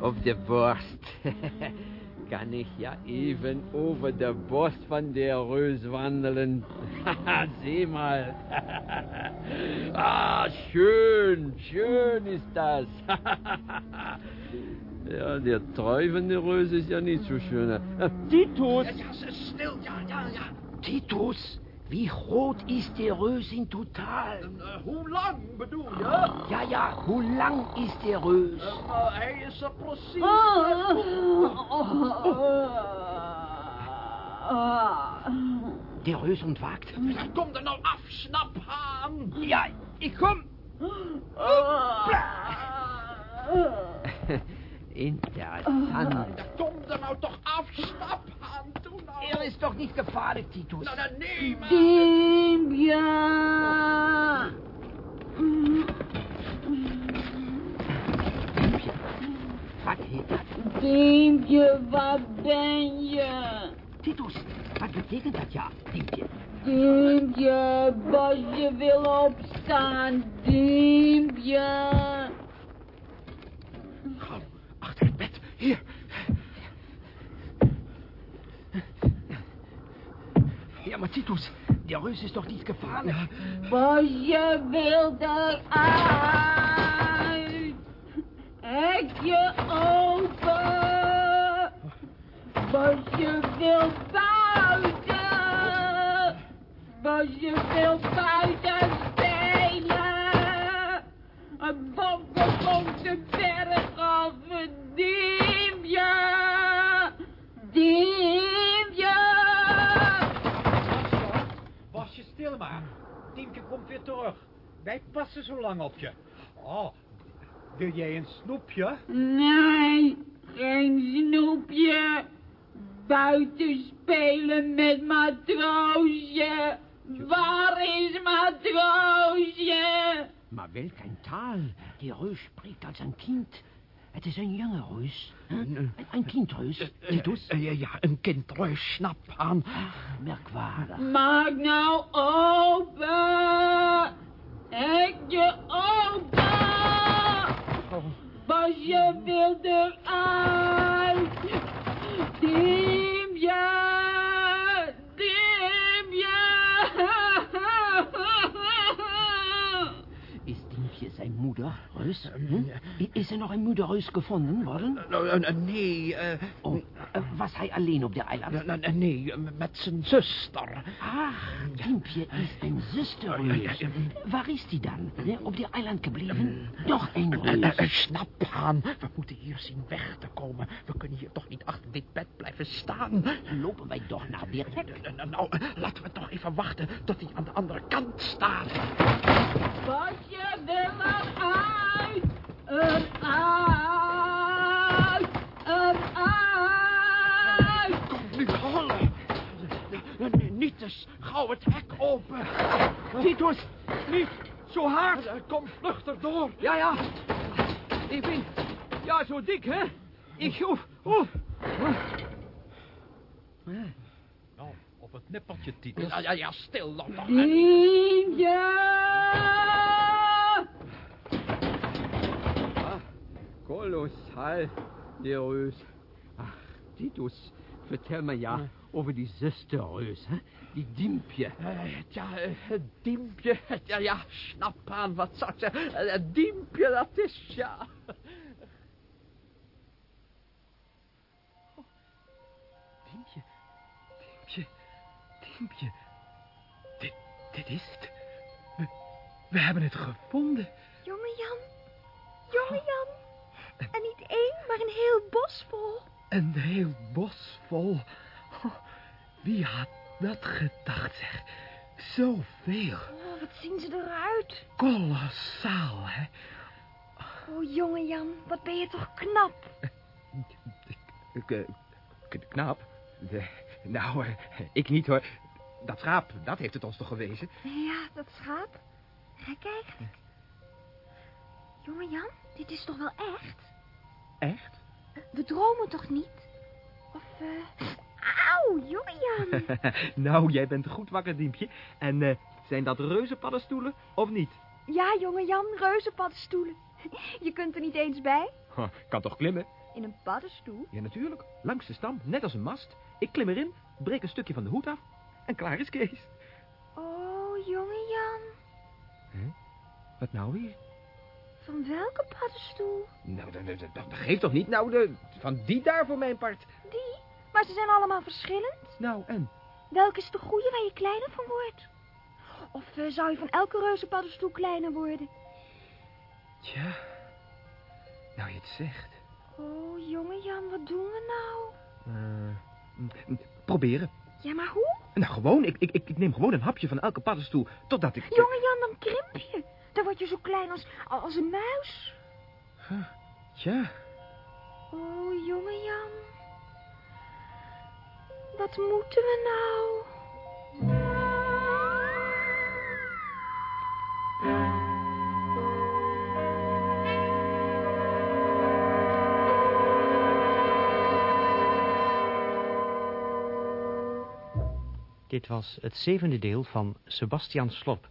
Op de borst. Kan ik ja even over de borst van der reus wandelen. Zie mal. ah, schön, schön ist das. ja, der treuvende reus ist ja nicht so schön. Titus!
Ja, ja, stil, ja, ja, ja.
Titus, wie groot is der reus in totaal?
Uh, hoe lang bedoel je?
Ja, ja, hoe lang is der reus?
Uh, uh, hij is er precies...
Der reus ontwaakt.
Kom er nou af, Schnaphaan.
Ja, ik kom. Interessant.
Kom er nou toch af, snap aan, doe nou.
Er is toch niet gevaarlijk, Titus?
Nou, nou, nee, maar...
Diempje.
Wat heet dat?
Diempje, waar ben je?
Titus, wat betekent dat ja, Diempje?
Diempje, Basje wil opstaan. Diempje.
Gauw, achter het bed. Hier.
Ja, maar Titus, die reus is toch niet gevaarlijk?
Basje wil eruit. Hekje open. Basje wil buiten. Basje wil buiten. Een boven komt de berg af. Diempje. Diempje.
Was je stil maar. Tiemke komt weer terug. Wij passen zo lang op je. Oh, wil jij een snoepje?
Nee, geen snoepje. Buiten spelen met matroosje. Waar is matroosje?
Maar welk een taal. Die reus spreekt als een kind. Het is een jonge reus. hè? Een, een kindreus. Titus?
Ja, ja, een kindreus, snap aan.
Merkwaardig.
Maak nou open. Hekje open. Basje wil eruit. Diempje. Diempje.
Zijn moeder, reus? Hm? I- Is er nog een moederreus gevonden worden?
Nou, eh, eh, nee, eh,
Oh, eh, was hij alleen op de eiland?
eh, eh, nee, eh, met zijn zuster.
Ach, Diempje is een zusterreus. Waar is die dan? Op die eiland gebleven? Nog een
Eh, eh, eh,
reus.
snap aan, we moeten hier zien weg te komen. We kunnen hier toch niet achter dit bed blijven staan.
Lopen wij toch naar die hek?
Eh, eh, Nou, eh, laten we toch even wachten tot hij aan de andere kant staat.
Basje wil
Kom nu, hollen. Eh, Niet eens, gauw het hek open.
Titus, niet zo hard.
Kom vlug erdoor.
Ja, ja. Ik ben... Ja, zo dik, hè? Ik hoef... Oef.
Nou, op het nippertje, Titus.
Ja, ja, ja, stil dan nog.
Die reus. Ach, Titus, vertel me ja over die zusterreus, hè? Die Diempje.
Eh, ja, eh, het diempje. Ja, ja, snap aan, wat zeggen. Eh, Het diempje, dat is, ja.
Diempje, Diempje, Diempje. Dit, dit is het. We, we hebben het gevonden.
Jonge Jan. Jonge Jan. En niet één, maar een heel bos vol.
Een heel bos vol. Oh, wie had dat gedacht, zeg. Zoveel.
Oh, wat zien ze eruit.
Kolossaal, hè.
Oh, jonge Jan, wat ben je toch knap.
Knap? De- nou, eh, ik niet hoor. Dat schaap, dat heeft het ons toch gewezen?
Ja, dat schaap. Gek eigenlijk. Jonge Jan, dit is toch wel echt?
Echt?
We dromen toch niet? Of, eh... Auw, jonge Jan.
nou, jij bent goed wakker, Diempje. En eh, zijn dat reuzenpaddenstoelen of niet?
Ja, jonge Jan, reuzenpaddenstoelen. Je kunt er niet eens bij.
Huh, kan toch klimmen?
In een paddenstoel?
Ja, natuurlijk. Langs de stam, net als een mast. Ik klim erin, breek een stukje van de hoed af en klaar is Kees.
Oh, jonge Jan.
Wat nou weer?
Van welke paddenstoel?
Nou, dat, dat, dat, dat geeft toch niet? Nou, de, van die daar voor mijn part.
Die? Maar ze zijn allemaal verschillend.
Nou, en?
Welke is de goede waar je kleiner van wordt? Of eh, zou je van elke reuzenpaddenstoel kleiner worden?
Tja, nou je het zegt.
Oh, jonge Jan, wat doen we nou?
Eh, m- proberen.
Ja, maar hoe?
Nou, gewoon. Ik, ik, ik neem gewoon een hapje van elke paddenstoel totdat ik...
Jonge Jan, dan krimp je. Dan word je zo klein als, als een muis.
Tja,
Oh, jonge Jan. Wat moeten we nou?
Dit was het zevende deel van Sebastian Slop.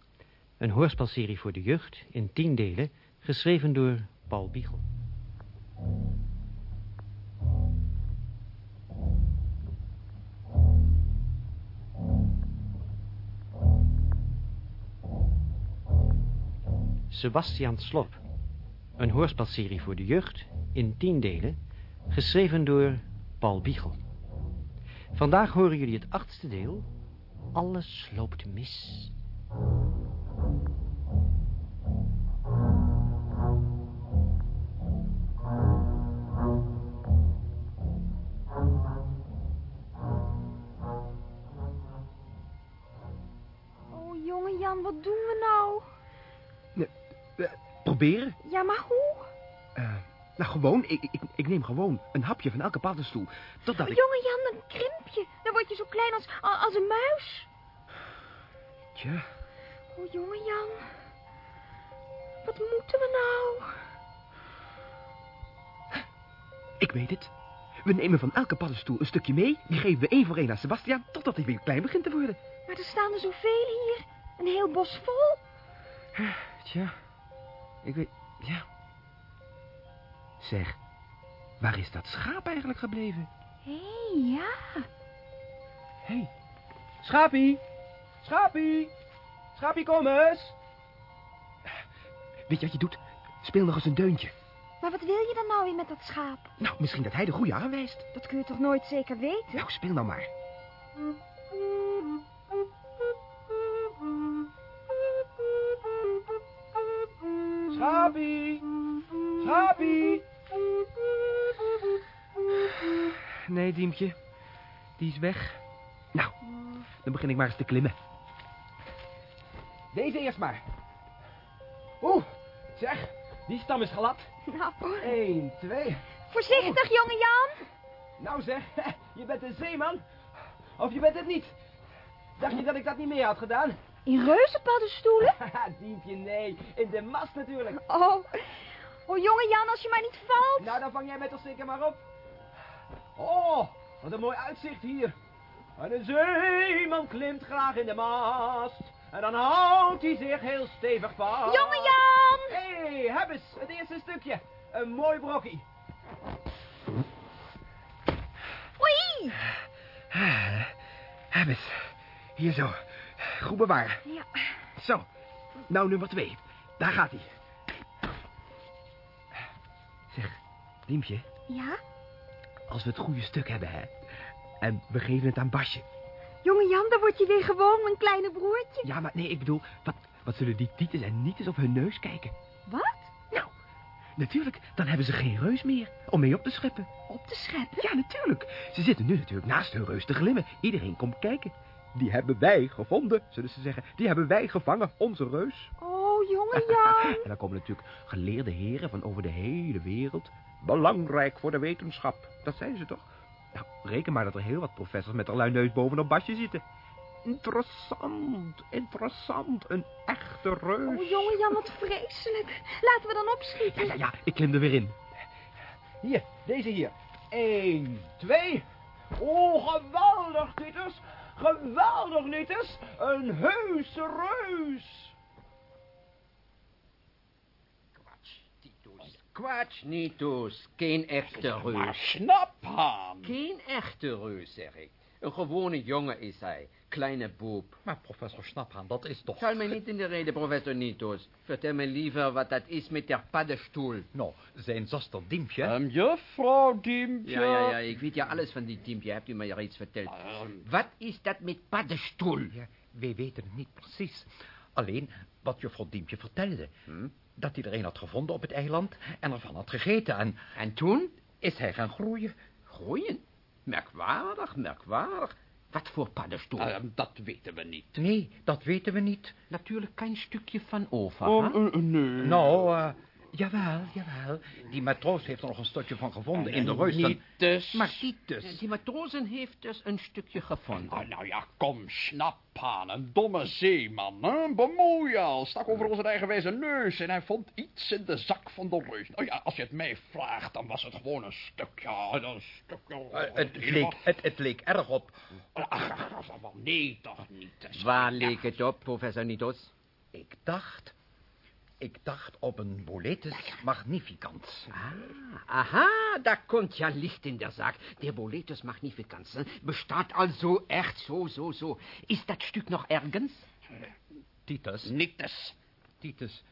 Een hoorspelserie voor de jeugd in tien delen, geschreven door Paul Biegel. Sebastian Slop. Een hoorspelserie voor de jeugd in tien delen, geschreven door Paul Biegel. Vandaag horen jullie het achtste deel. Alles loopt mis.
Oh, jonge Jan, wat doen we nou?
proberen.
Ja, maar hoe?
Eh, nou, gewoon. Ik, ik, ik neem gewoon een hapje van elke paddenstoel. Totdat ik...
Jonge Jan, dan krimp je. Dan word je zo klein als, als een muis.
Tja,
Oh, jonge Jan. Wat moeten we nou?
ik weet het. We nemen van elke paddenstoel een stukje mee. Die geven we één voor één aan Sebastian, totdat hij weer klein begint te worden.
Maar er staan er zoveel hier. Een heel bos vol.
Tja, ik weet... Ja. Zeg, waar is dat schaap eigenlijk gebleven?
Hé, hey, ja.
Hé, hey,
Schapie! Schapie! Schapie, kom eens!
weet je wat je doet? Speel nog eens een deuntje.
Maar wat wil je dan nou weer met dat schaap?
Nou, misschien dat hij de goede aanwijst.
Dat kun je toch nooit zeker weten?
Nou, speel nou maar.
Schapie! Schapie!
Nee, Diempje. Die is weg. Nou, dan begin ik maar eens te klimmen.
Deze eerst maar. Oeh, zeg, die stam is glad.
Nou,
Eén, twee.
voorzichtig, jonge Jan.
Nou zeg, je bent een zeeman. Of je bent het niet. Dacht je dat ik dat niet meer had gedaan?
In reuzenpaddenstoelen?
Haha, Diempje, nee. In de mast natuurlijk.
Oh. Oh, jonge Jan, als je maar niet valt.
Nou, dan vang jij mij toch zeker maar op. Oh, wat een mooi uitzicht hier. En een zeeman klimt graag in de mast. En dan houdt hij zich heel stevig vast.
Jonge Jan!
Hé, hey, heb eens, het eerste stukje. Een mooi brokkie.
Oei!
Heb eens. Hier zo. Goed bewaren.
Ja.
Zo. Nou, nummer twee. Daar gaat hij. Zeg, Diempje,
Ja?
Als we het goede stuk hebben, hè. En we geven het aan Basje.
Jonge Jan, dan word je weer gewoon mijn kleine broertje.
Ja, maar nee, ik bedoel, wat, wat zullen die tietes en nietes op hun neus kijken?
Wat?
Nou, natuurlijk, dan hebben ze geen reus meer om mee op te scheppen.
Op te scheppen?
Ja, natuurlijk. Ze zitten nu natuurlijk naast hun reus te glimmen. Iedereen komt kijken. Die hebben wij gevonden, zullen ze zeggen. Die hebben wij gevangen, onze reus.
Oh, jonge Jan.
En dan komen natuurlijk geleerde heren van over de hele wereld. Belangrijk voor de wetenschap. Dat zijn ze toch? Nou, reken maar dat er heel wat professors met allerlei neus bovenop basje zitten. Interessant, interessant. Een echte reus.
Oh, jonge Jan, wat vreselijk. Laten we dan opschieten.
Ja, ja, ja, ik klim er weer in.
Hier, deze hier. Eén, twee. Oh, geweldig, Titus. Geweldig, Nitus. Een heuse reus.
Quatsch, Nitus. Geen echte reus.
Snap aan.
Geen echte reus, zeg ik. Een gewone jongen is hij. Kleine boep.
Maar professor Snaphaan, dat is toch...
Val mij niet in de reden, professor Nitus. Vertel me liever wat dat is met der paddenstoel.
Nou, zijn zuster Diempje...
Um, juffrouw Diempje.
Ja, ja, ja, ik weet ja alles van die teampje. Hebt u mij iets verteld? Wat is dat met paddenstoel?
Ja, wij weten het niet precies. Alleen wat juffrouw Diempje vertelde. Dat hij er een had gevonden op het eiland en ervan had gegeten. En,
en toen?
Is hij gaan groeien.
Groeien? Merkwaardig, merkwaardig. Wat voor paddenstoel?
Eh, dat weten we niet.
Nee, dat weten we niet.
Natuurlijk geen stukje van over,
Oh,
hè?
eh, nee.
Nou, eh, jawel, jawel. Die matroos heeft er nog een stukje van gevonden in de reus. van-
Niet dus.
Maar niet dus.
Die matrozen heeft dus een stukje gevonden.
Ah, nou ja, kom, snap aan. Een domme zeeman, hè? Bemoeial. Stak over onze eigenwijze neus en hij vond iets in de zak van de reus. Nou ja, als je het mij vraagt, dan was het gewoon een stukje... Een stukje...
Eh, het, leek, het, het leek erg op.
Ach, ach, ach, ach, nee, toch niet.
Waar leek het op, professor Nitos?
Ik dacht... Ik dacht op een boletus magnificans.
Ah, aha, da komt ja Licht in der Zaak. Der Boletus Magnificans bestaat also echt zo, zo, zo. Is dat stuk nog ergens?
Titus,
Niets.
Titus,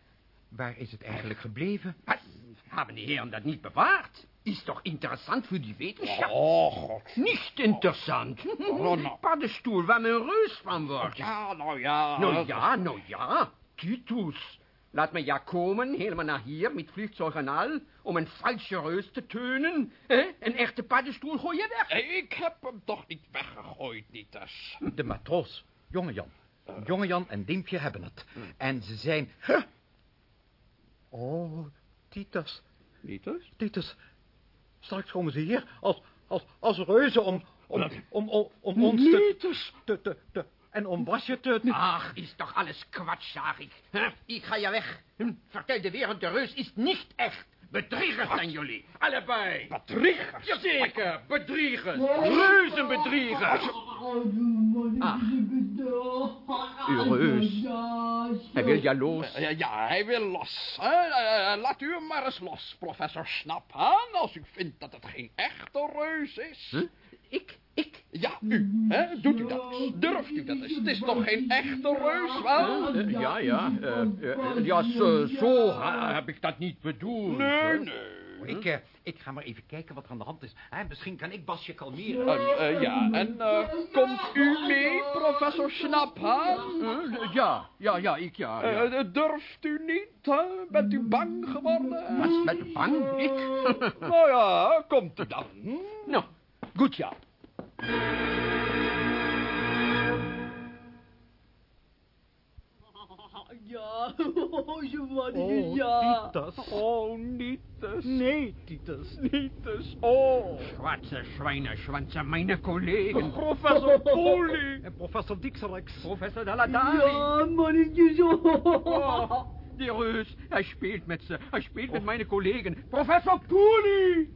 waar is het eigenlijk gebleven?
Was, haben die heren dat niet bewaard? Is toch interessant voor die wetenschap?
Oh, god.
Niet interessant.
Oh, nou.
Paddenstoel waar men reus van wordt.
Ja, nou ja.
Nou ja, nou ja. Titus. Laat me ja komen, helemaal naar hier, met vliegtuig en al, om een valse reus te teunen. Hè? Een echte paddenstoel gooi je weg.
Hey, Ik heb hem toch niet weggegooid, Niets.
De matroos, jonge Jan. Jonge Jan en Diempje hebben het. En ze zijn... Huh? Oh, Titus.
Niets?
Titus, straks komen ze hier als, als, als reuzen om, om, om, om, om ons te, te, te, te... En om Basje te...
Ach, is toch alles kwatsch, zag ik. Hè? Ik ga ja weg. Hm, Vertel de wereld, de reus is niet echt. Bedriegers zijn jullie. Allebei.
Bedriegers?
Jazeker, bedriegers. Reuzenbedriegers. Ach, uw reus. Hij wil jaloers.
Ja, ja, hij wil los. Hè? Eh, laat u hem maar eens los, professor Snap. Als u vindt dat het geen echte reus is.
Huh? Ik, ik.
Ja, u. Hè? Doet u dat eens? Durft u dat eens? Het is toch geen echte reus, wel?
Eh, ja, ja. eh, eh, ja, zo, zo ha- heb ik dat niet bedoeld.
Nee, nee.
Ik, ik ga maar even kijken wat er aan de hand is. Hè, misschien kan ik Basje kalmeren.
Ja, en eh, komt u mee, professor Snap, hè?
Eh, ja, ja, ja, ik ja. ja.
Durft u niet, hè? Bent u bang geworden?
Was met bang, ik?
nou ja, komt u dan.
nou, goed ja.
Ja, oh, je man,
Oh,
ja.
Titus.
Oh, niet dus.
Nee, Titus.
Niet dus. Oh.
Schwarze Schweineschwanzen, meine Kollegen.
Professor Pooley.
En professor Dixerex.
Professor Daladari.
Ja, mannetjes.
Oh, die reus, hij speelt met ze. Hij speelt met mijn kollegen. Professor Pooley.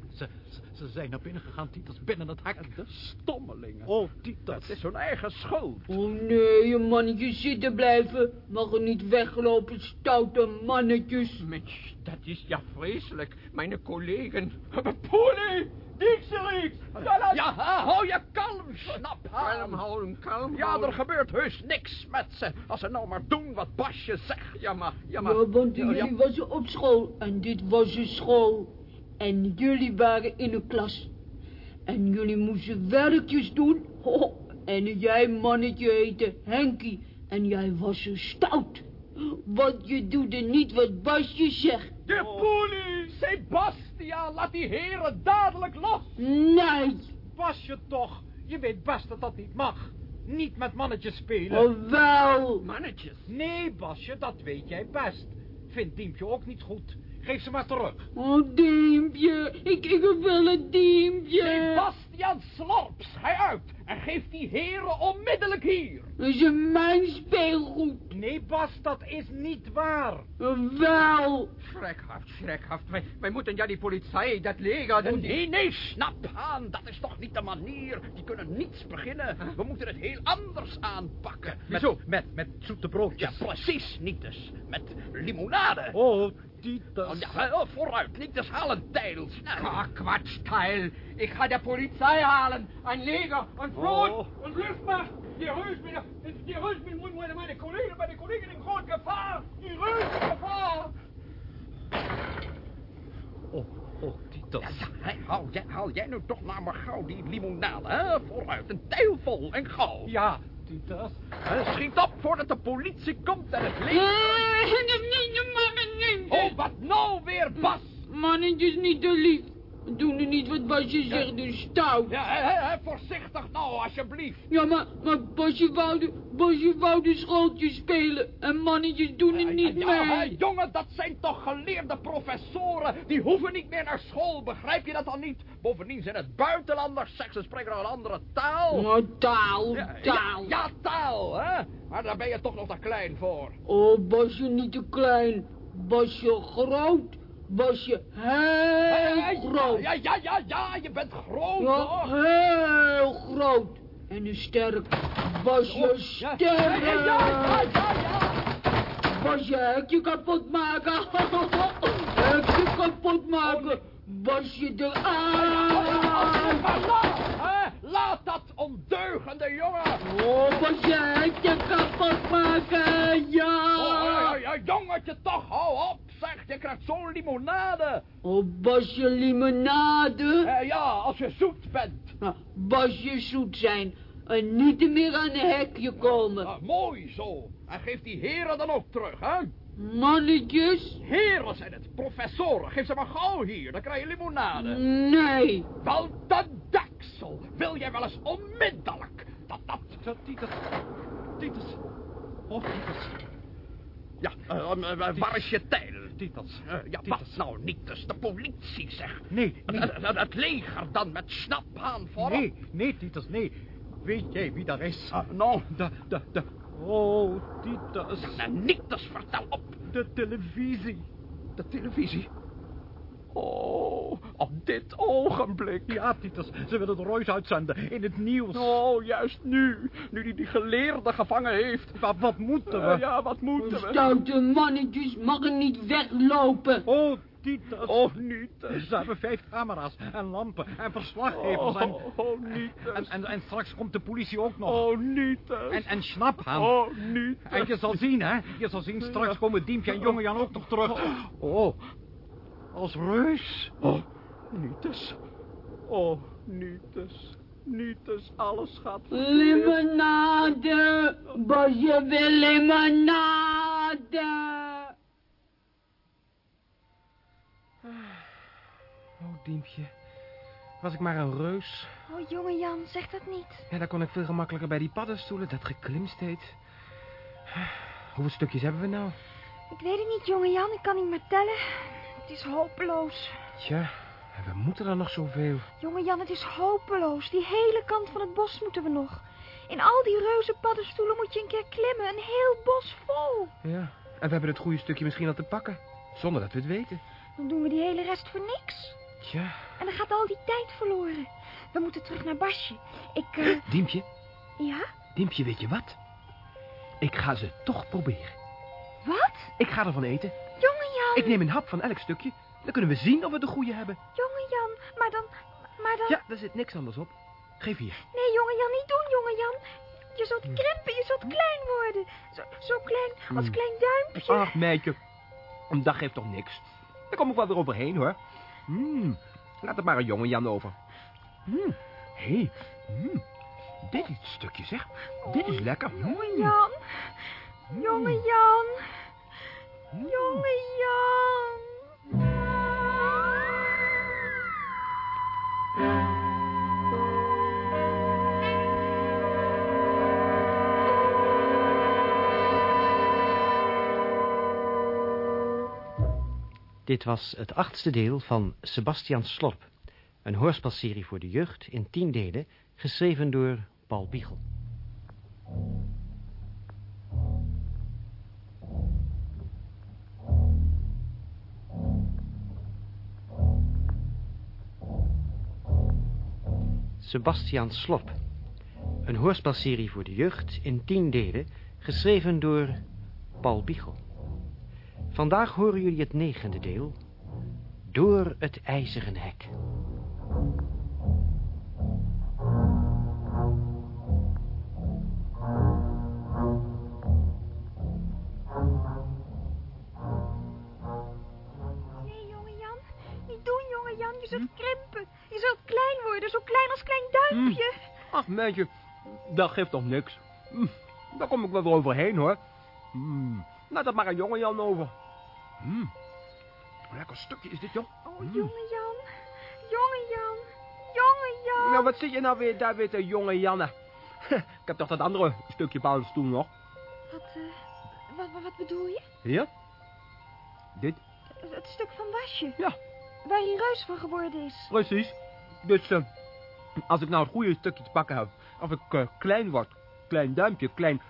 Ze, zijn naar binnen gegaan, Titus, binnen het hek.
De stommelingen.
Oh,
Het
Titus.
is hun eigen schuld.
Oh nee, je mannetjes zitten blijven. Mag er niet weglopen, stoute mannetjes.
Mensch, dat is ja vreselijk. Mijn collega. Pooley, Dixerix.
Ja, hou je kalm, Snap.
Kalm houden, kalm
Ja, er gebeurt heus niks met ze. Als ze nou maar doen wat Basje zegt.
Ja, maar, ja, maar...
Ja, want
Ja, ja.
jullie waren op school en dit was een school. En jullie waren in een klas. En jullie moesten werkjes doen. Ho, en jij mannetje heette Henkie. En jij was zo stout. Want je doet er niet wat Basje zegt.
De Pooley, Sebastian, laat die heren dadelijk los.
Nee.
Basje toch. Je weet best dat dat niet mag. Niet met mannetjes spelen.
Oh, wel.
Mannetjes.
Nee, Basje, dat weet jij best. Vindt Diempje ook niet goed. Geef ze maar terug.
Oh, diempje. Ik, ik wil een diempje.
Sebastian Slorp, schij uit en geef die heren onmiddellijk hier.
Dat is mijn speelgoed.
Nee, Bas, dat is niet waar.
Wel.
Schrekhaft, schrekhaft. Wij, wij moeten ja die politie, dat leger... dat-
Nee, nee, snap aan, dat is toch niet de manier. Die kunnen niets beginnen. We moeten het heel anders aanpakken. Met,
Wieso?
Met, met zoete broodjes.
ja, precies, niet dus. Met limonade.
Oh,
Oh, ja, vooruit, niet dus haal een tijl, snel.
Ah. Ich ga der Polizei halen. Ein Leger, ein Flot
Oh.
und Luftmacht. Die Rös mit, die Rös mit meine, meine Kollegen, meine Kollegen in großer Gefahr. Die in Gefahr.
Oh, oh, Titus.
Ja, ja, haal, jij, haal jij nu toch nou maar gauw die limonade, hè? Vooruit, een tijl vol en gauw.
Ja, Titus.
Hè, Schiet op voordat de politie komt en het leger... Oh, wat nou weer, Bas?
Mannetjes niet te lief. Doe nu niet wat Basje zegt, dus stout.
Ja, hè, voorzichtig nou, alsjeblieft.
Ja, maar, maar Basje wou de, Basje wou de schooltje spelen. En mannetjes doen er niet
Ja,
mee.
jongen, dat zijn toch geleerde professoren. Die hoeven niet meer naar school, begrijp je dat dan niet? Bovendien zijn het buitenlanders, zeg, ze spreken een andere taal.
Nou, taal,
Ja,
taal.
Ja, ja, taal, hè? Maar daar ben je toch nog te klein voor.
Oh, Basje niet te klein. Basje groot. Basje heel groot.
Ja, ja, ja, ja, je bent groot,
Ja,
hoor.
heel groot. En een sterk. Basje
Oh,
sterk.
ja, ja, ja, ja, ja.
Basje hekje kapot maken. hekje kapot maken. Basje eruit.
Laat, dat ondeugende jongen.
Oh, Basje hekje kapot maken. Ja.
Oh, ja, ja, ja, jongetje toch, hou op, zeg. Je krijgt zo'n limonade.
Oh, Basje limonade.
Eh, ja, als je zoet bent.
Nou, Basje zoet zijn. En niet meer aan een hekje komen.
Ah, mooi zo. En geef die heren dan ook terug, hè?
Mannetjes?
Heren zijn het, professoren. Geef ze maar gauw hier, dan krijg je limonade.
Nee.
Wel, de deksel. Wil jij wel eens onmiddellijk dat dat...
Dat, Titus. Titus. Oh, Titus.
Ja, eh, eh, waar is je tijl?
Titus.
Eh, ja, wat nou niet dus? De politie, zeg.
Nee, nee.
Het, leger dan met snaphaan voorop.
Nee, nee, Titus, nee. Weet jij wie daar is?
Ah, nou,
De, de, de... Oh, Titus.
niet dus, vertel op.
De televisie.
De televisie. Oh, op dit ogenblik.
Ja, Titus, ze willen de Royce uitzenden in het nieuws.
Oh, juist nu. Nu die die geleerde gevangen heeft.
Wat, wat moeten we?
Eh, ja, wat moeten we?
Stoute mannetjes mogen niet weglopen.
Oh, Titus.
Oh, niet.
Ze hebben vijf camera's en lampen en verslaggevers en...
Oh, oh, niet.
En, en, en straks komt de politie ook nog.
Oh, niet.
En, en Snaphaan.
Oh, niet.
En je zal zien, hè. Je zal zien, straks komen Diempje en Jonge Jan ook nog terug. Oh, als reus.
Oh, niet dus. Oh, niet dus. Niet dus. Alles gaat verkeerd.
Limonade. Basje wil limonade.
Oh, Diempje. Was ik maar een reus.
Oh, jonge Jan, zeg dat niet.
Ja, dan kon ik veel gemakkelijker bij die paddenstoelen, dat geklimsteed. Hoeveel stukjes hebben we nou?
Ik weet het niet, jonge Jan. Ik kan niet meer tellen. Het is hopeloos.
Tja, en we moeten er nog zoveel.
Jonge Jan, het is hopeloos. Die hele kant van het bos moeten we nog. In al die reuze paddenstoelen moet je een keer klimmen. Een heel bos vol.
Ja, en we hebben het goede stukje misschien al te pakken. Zonder dat we het weten.
Dan doen we die hele rest voor niks.
Tja,
En dan gaat al die tijd verloren. We moeten terug naar Basje. Ik, eh...
Diempje,
Ja?
Diempje, weet je wat? Ik ga ze toch proberen.
Wat?
Ik ga ervan eten.
Jonge Jan.
Ik neem een hap van elk stukje. Dan kunnen we zien of we de goede hebben.
Jonge Jan. Maar dan... Maar dan...
Ja, daar zit niks anders op. Geef hier.
Nee, jonge Jan, niet doen, jonge Jan. Je zult krimpen, je zult klein worden. Zo, zo klein als
Hmm.
klein duimpje.
Ach, meidje. Een dag geeft toch niks. Daar kom ik wel weer overheen, hoor. Hmm, laat het maar een jonge Jan over. Hmm, hé. Hey. Dit is het stukje, zeg. Dit is lekker.
Jonge Jan. Jonge Jan. Jonge Jan.
Dit was het achtste deel van Sebastian Slorp. Een hoorspelserie voor de jeugd in tien delen, geschreven door Paul Biegel. Sebastian Slorp. Een hoorspelserie voor de jeugd in tien delen, geschreven door Paul Biegel. Vandaag horen jullie het negende deel. Door het ijzeren hek.
Ach, meidje, dat geeft toch niks. Hm, daar kom ik wel weer overheen, hoor. Hmm, laat dat maar een jonge Jan over. Hmm, lekker stukje is dit, joh.
Oh, jonge Jan. Jonge Jan. Jonge Jan.
Nou, wat zit je nou weer daar weer te jonge Janne? Ik heb toch dat andere stukje paddenstoel nog?
Wat, eh, wat, wat, wat bedoel je?
Hier? Dit?
Het, het stuk van Basje.
Ja.
Waar hij reus van geworden is.
Precies. Dus eh, als ik nou het goede stukje te pakken heb, of ik eh, klein word, klein duimpje, klein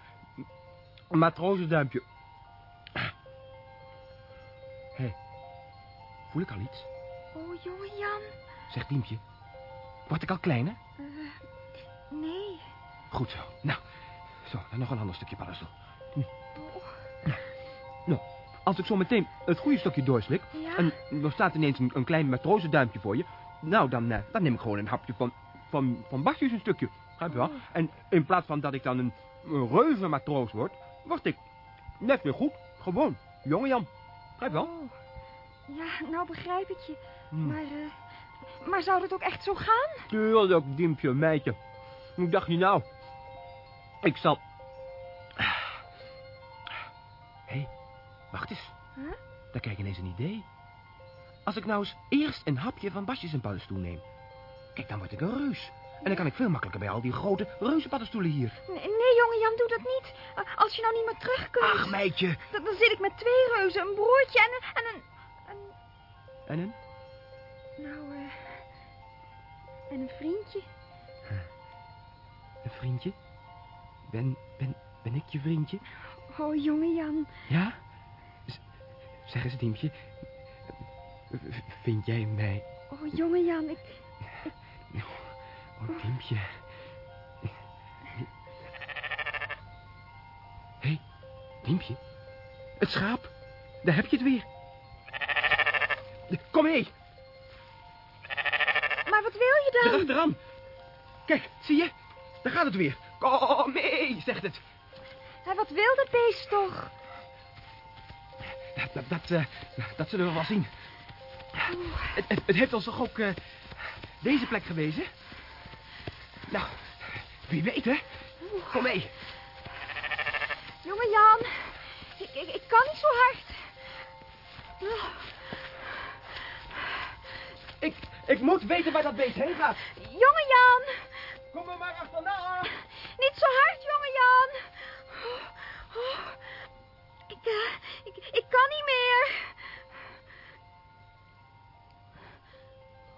matrozenduimpje. Hé, hey, voel ik al iets?
Oh, jonge Jan.
Zeg Diempje, word ik al kleiner?
Eh, nee.
Goed zo. Nou, zo, dan nog een ander stukje paddenstoel. Hm.
Oh.
Nou, als ik zo meteen het goede stukje doorslik...
Ja?
en er staat ineens een, een klein matrozenduimpje voor je... nou, dan, eh, dan neem ik gewoon een hapje van, van, van Basjes een stukje. Begrijp je wel? En in plaats van dat ik dan een, een reuze matroos word... word ik net weer goed. Gewoon, jonge Jan. Begrijp je wel?
Oh. Ja, nou begrijp ik je.
Hm.
Maar, eh, maar zou dat ook echt zo gaan?
Tuurlijk, Diempje, meidje. Hoe dacht je nou? Ik zal... Hé, hey, wacht eens.
Huh?
Daar krijg ik ineens een idee. Als ik nou eens eerst een hapje van Basjes en paddenstoel neem. Kijk, dan word ik een reus. En dan kan ik veel makkelijker bij al die grote reuzenpaddenstoelen hier.
Nee, nee, jonge Jan, doe dat niet. Eh, Als je nou niet meer terug kunt...
Ach, meidje.
Dan, dan zit ik met twee reuzen, een broertje en een... En een,
En een?
nou, eh... en een vriendje.
Een vriendje? Ben, ben, ben ik je vriendje?
Oh, jonge Jan.
Ja? Z- zeg eens, Diempje. Vind jij mij...
Oh, jonge Jan, ik...
Oh, Diempje. Hé, hey, Diempje. Het schaap. Daar heb je het weer. Kom mee.
Maar wat wil je dan?
Erachteraan. Kijk, zie je? Daar gaat het weer. Kom mee, zegt het.
Hé, wat wil dat beest toch?
Dat, dat, dat, eh, dat zullen we wel zien. Het, het, het heeft ons toch ook eh, deze plek gewezen? Nou, wie weet, hè? Kom mee.
Jonge Jan, ik, ik, ik kan niet zo hard.
Ik, ik moet weten waar dat beest heen gaat.
Jonge Jan,
Kom er maar achterna.
niet zo hard, jonge Jan. Ik, eh, ik, ik kan niet meer.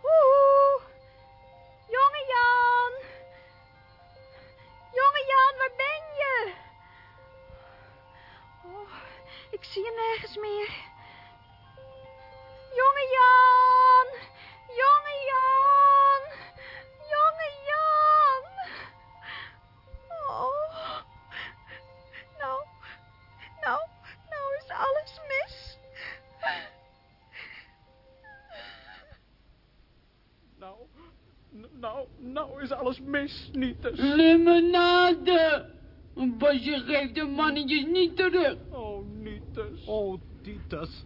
Oeh, jonge Jan. Jonge Jan, waar ben je? Oh, ik zie je nergens meer. Jonge Jan! Jonge Jan! Nou, nou is alles mis,
niet dus.
Limonade! Basje geeft de mannetjes niet terug.
Oh, niet dus.
Oh, Titus.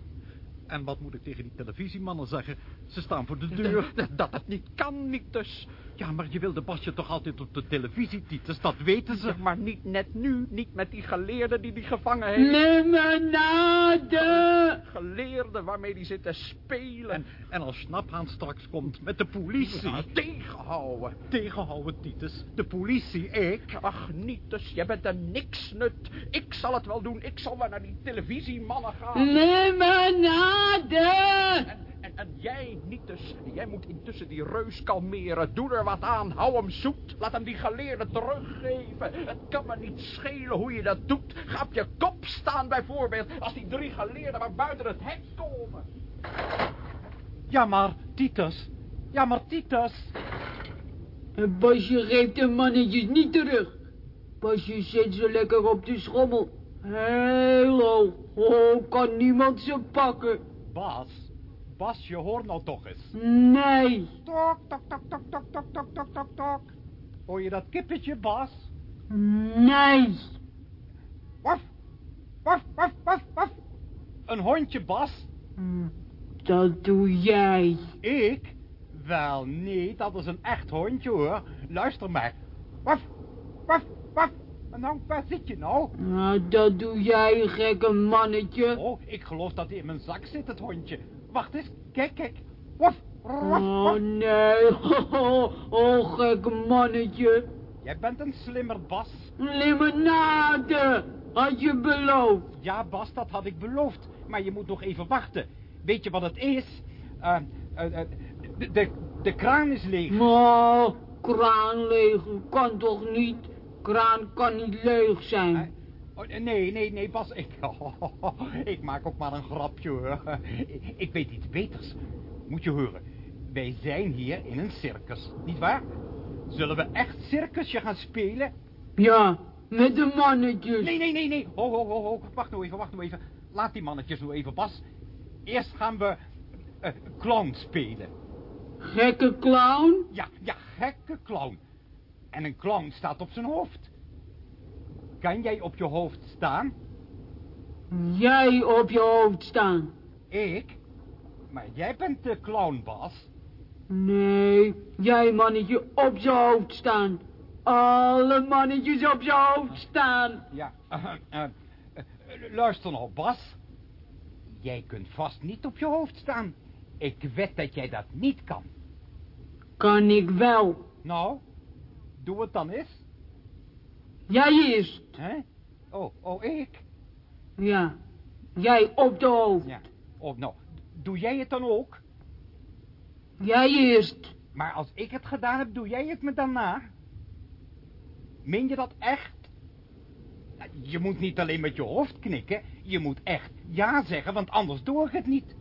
En wat moet ik tegen die televisiemannen zeggen? Ze staan voor de deur.
Dat, dat het niet kan, niet dus.
Ja, maar je wilde Basje toch altijd op de televisie, Titus? Dat weten ze.
Ja, maar niet net nu, niet met die geleerde die die gevangen heeft.
Limonade!
Geleerde waarmee die zit te spelen.
En, en als Snaphaan straks komt met de politie...
Ja, tegenhouden.
Tegenhouden, Titus. De politie, ik.
Ach, niet dus. Jij bent een niks nut. Ik zal het wel doen. Ik zal wel naar die televisiemannen gaan.
Limonade!
En, jij niet dus. Jij moet intussen die reus kalmeren. Doe er wat aan. Hou hem zoet. Laat hem die geleerde teruggeven. Het kan me niet schelen hoe je dat doet. Ga op je kop staan bijvoorbeeld. Als die drie geleerden maar buiten het hek komen.
Ja, maar Titus. Ja, maar Titus.
Basje geeft de mannetjes niet terug. Basje zit ze lekker op de schommel. Heel hoog. Oh, kan niemand ze pakken.
Bas. Bas, je hoort nou toch eens.
Nee.
Tok, tok, tok, tok, tok, tok, tok, tok, tok, tok. Hoor je dat kippetje, Bas?
Nee.
Waf, waf, waf, waf, waf. Een hondje, Bas.
Dat doe jij.
Ik? Wel, nee, dat is een echt hondje, hoor. Luister maar. Waf, waf, waf. En nou, waar zit je nou?
Nou, dat doe jij, gekke mannetje.
Oh, ik geloof dat hij in mijn zak zit, het hondje. Wacht eens, kijk, kijk. Waf,
Oh, nee. Oh, gekke mannetje.
Jij bent een slimmer, Bas.
Limonade. Had je beloofd.
Ja, Bas, dat had ik beloofd. Maar je moet nog even wachten. Weet je wat het is? Eh, eh, eh, de, de, de kraan is leeg.
Maar, kraan leeg. Kan toch niet? Kraan kan niet leeg zijn.
Oh, nee, nee, nee, Bas, ik, ik maak ook maar een grapje, hoor. Ik weet iets beters. Moet je horen, wij zijn hier in een circus, nietwaar? Zullen we echt circusje gaan spelen?
Ja, met de mannetjes.
Nee, nee, nee, nee. Ho, ho, ho, ho. Wacht nou even, wacht nou even. Laat die mannetjes nou even, Bas. Eerst gaan we eh, clown spelen.
Gekke clown?
Ja, ja, gekke clown. En een clown staat op zijn hoofd. Kan jij op je hoofd staan?
Jij op je hoofd staan.
Ik? Maar jij bent de clown, Bas.
Nee, jij mannetje op je hoofd staan. Alle mannetjes op je hoofd staan.
Ja, eh, eh, eh, luister nou, Bas. Jij kunt vast niet op je hoofd staan. Ik weet dat jij dat niet kan.
Kan ik wel.
Nou, doe het dan eens.
Jij eerst.
Hè? Oh, oh, ik?
Ja, jij op de hoofd.
Ja. Oh, nou, doe jij het dan ook?
Jij eerst.
Maar als ik het gedaan heb, doe jij het me dan na? Meen je dat echt? Je moet niet alleen met je hoofd knikken, je moet echt ja zeggen, want anders doe ik het niet.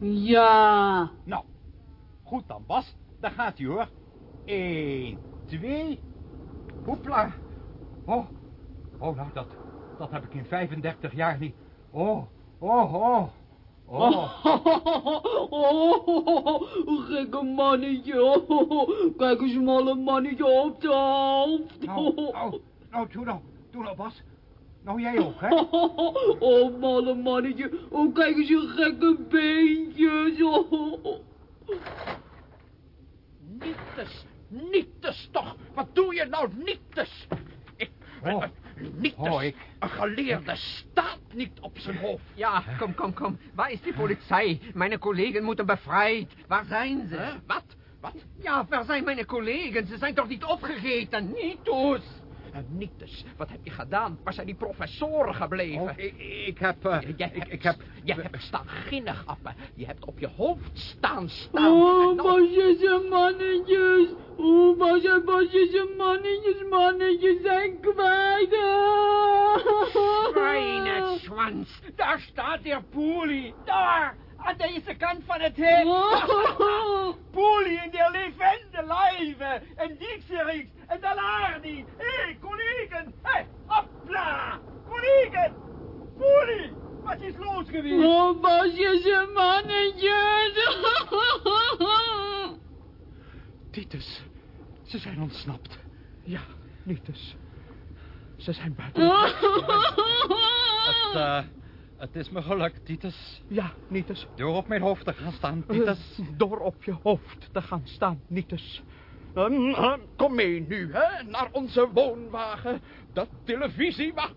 Ja.
Nou, goed dan, Bas. Daar gaat hij hoor. Eén, twee. Hoepla. Oh, oh, nou, dat, dat heb ik in 35 jaar niet. Oh, oh, oh. Oh.
Oh, gekke mannetje. Kijk eens, malle mannetje op de hoofd.
Nou, nou, nou, doe nou, doe nou, Bas. Nou, jij ook, hè?
Oh, malle mannetje. Oh, kijk eens je gekke beentjes. Oh.
Nietes, nietes toch. Wat doe je nou, nietes?
Oh.
Nietes,
Oh, ik-
een geleerde staat niet op zijn hoofd.
Ja, kom, kom, kom. Waar is die politie? Mijn collega's moeten bevrijd. Waar zijn ze?
Wat? Wat?
Ja, waar zijn mijn collega's? Ze zijn toch niet opgegeten? Niet dus.
Uh, Nietes, wat heb je gedaan? Waar zijn die professoren gebleven?
Oh, ik, ik heb...
jij
ik,
hebt,
ik heb...
jij hebt staan ginnig, Appe. Je hebt op je hoofd staan staan.
Oh,
nou-
bosjes en mannetjes. Oh, bosjes, bosjes en mannetjes. Mannetjes zijn kwijt.
Schweinezwans. Daar staat der Poli. Daar, aan deze kant van het hek. Poli in der levende lijve. En Dixerix en Dalardi. Hé, hey, collega's. Hé, hey, hopla. Collega's. Poli, wat is los geweest?
Oh, bosjes en mannetjes.
Titus, ze zijn ontsnapt. Ja, Nietes. Ze zijn buiten.
Het, eh, het is me gelukt, Titus.
Ja, Nietes.
Door op mijn hoofd te gaan staan, Titus.
Eh, Door op je hoofd te gaan staan, Nietes. Ehm, ehm, kom mee nu, hè, naar onze woonwagen. De televisie mag...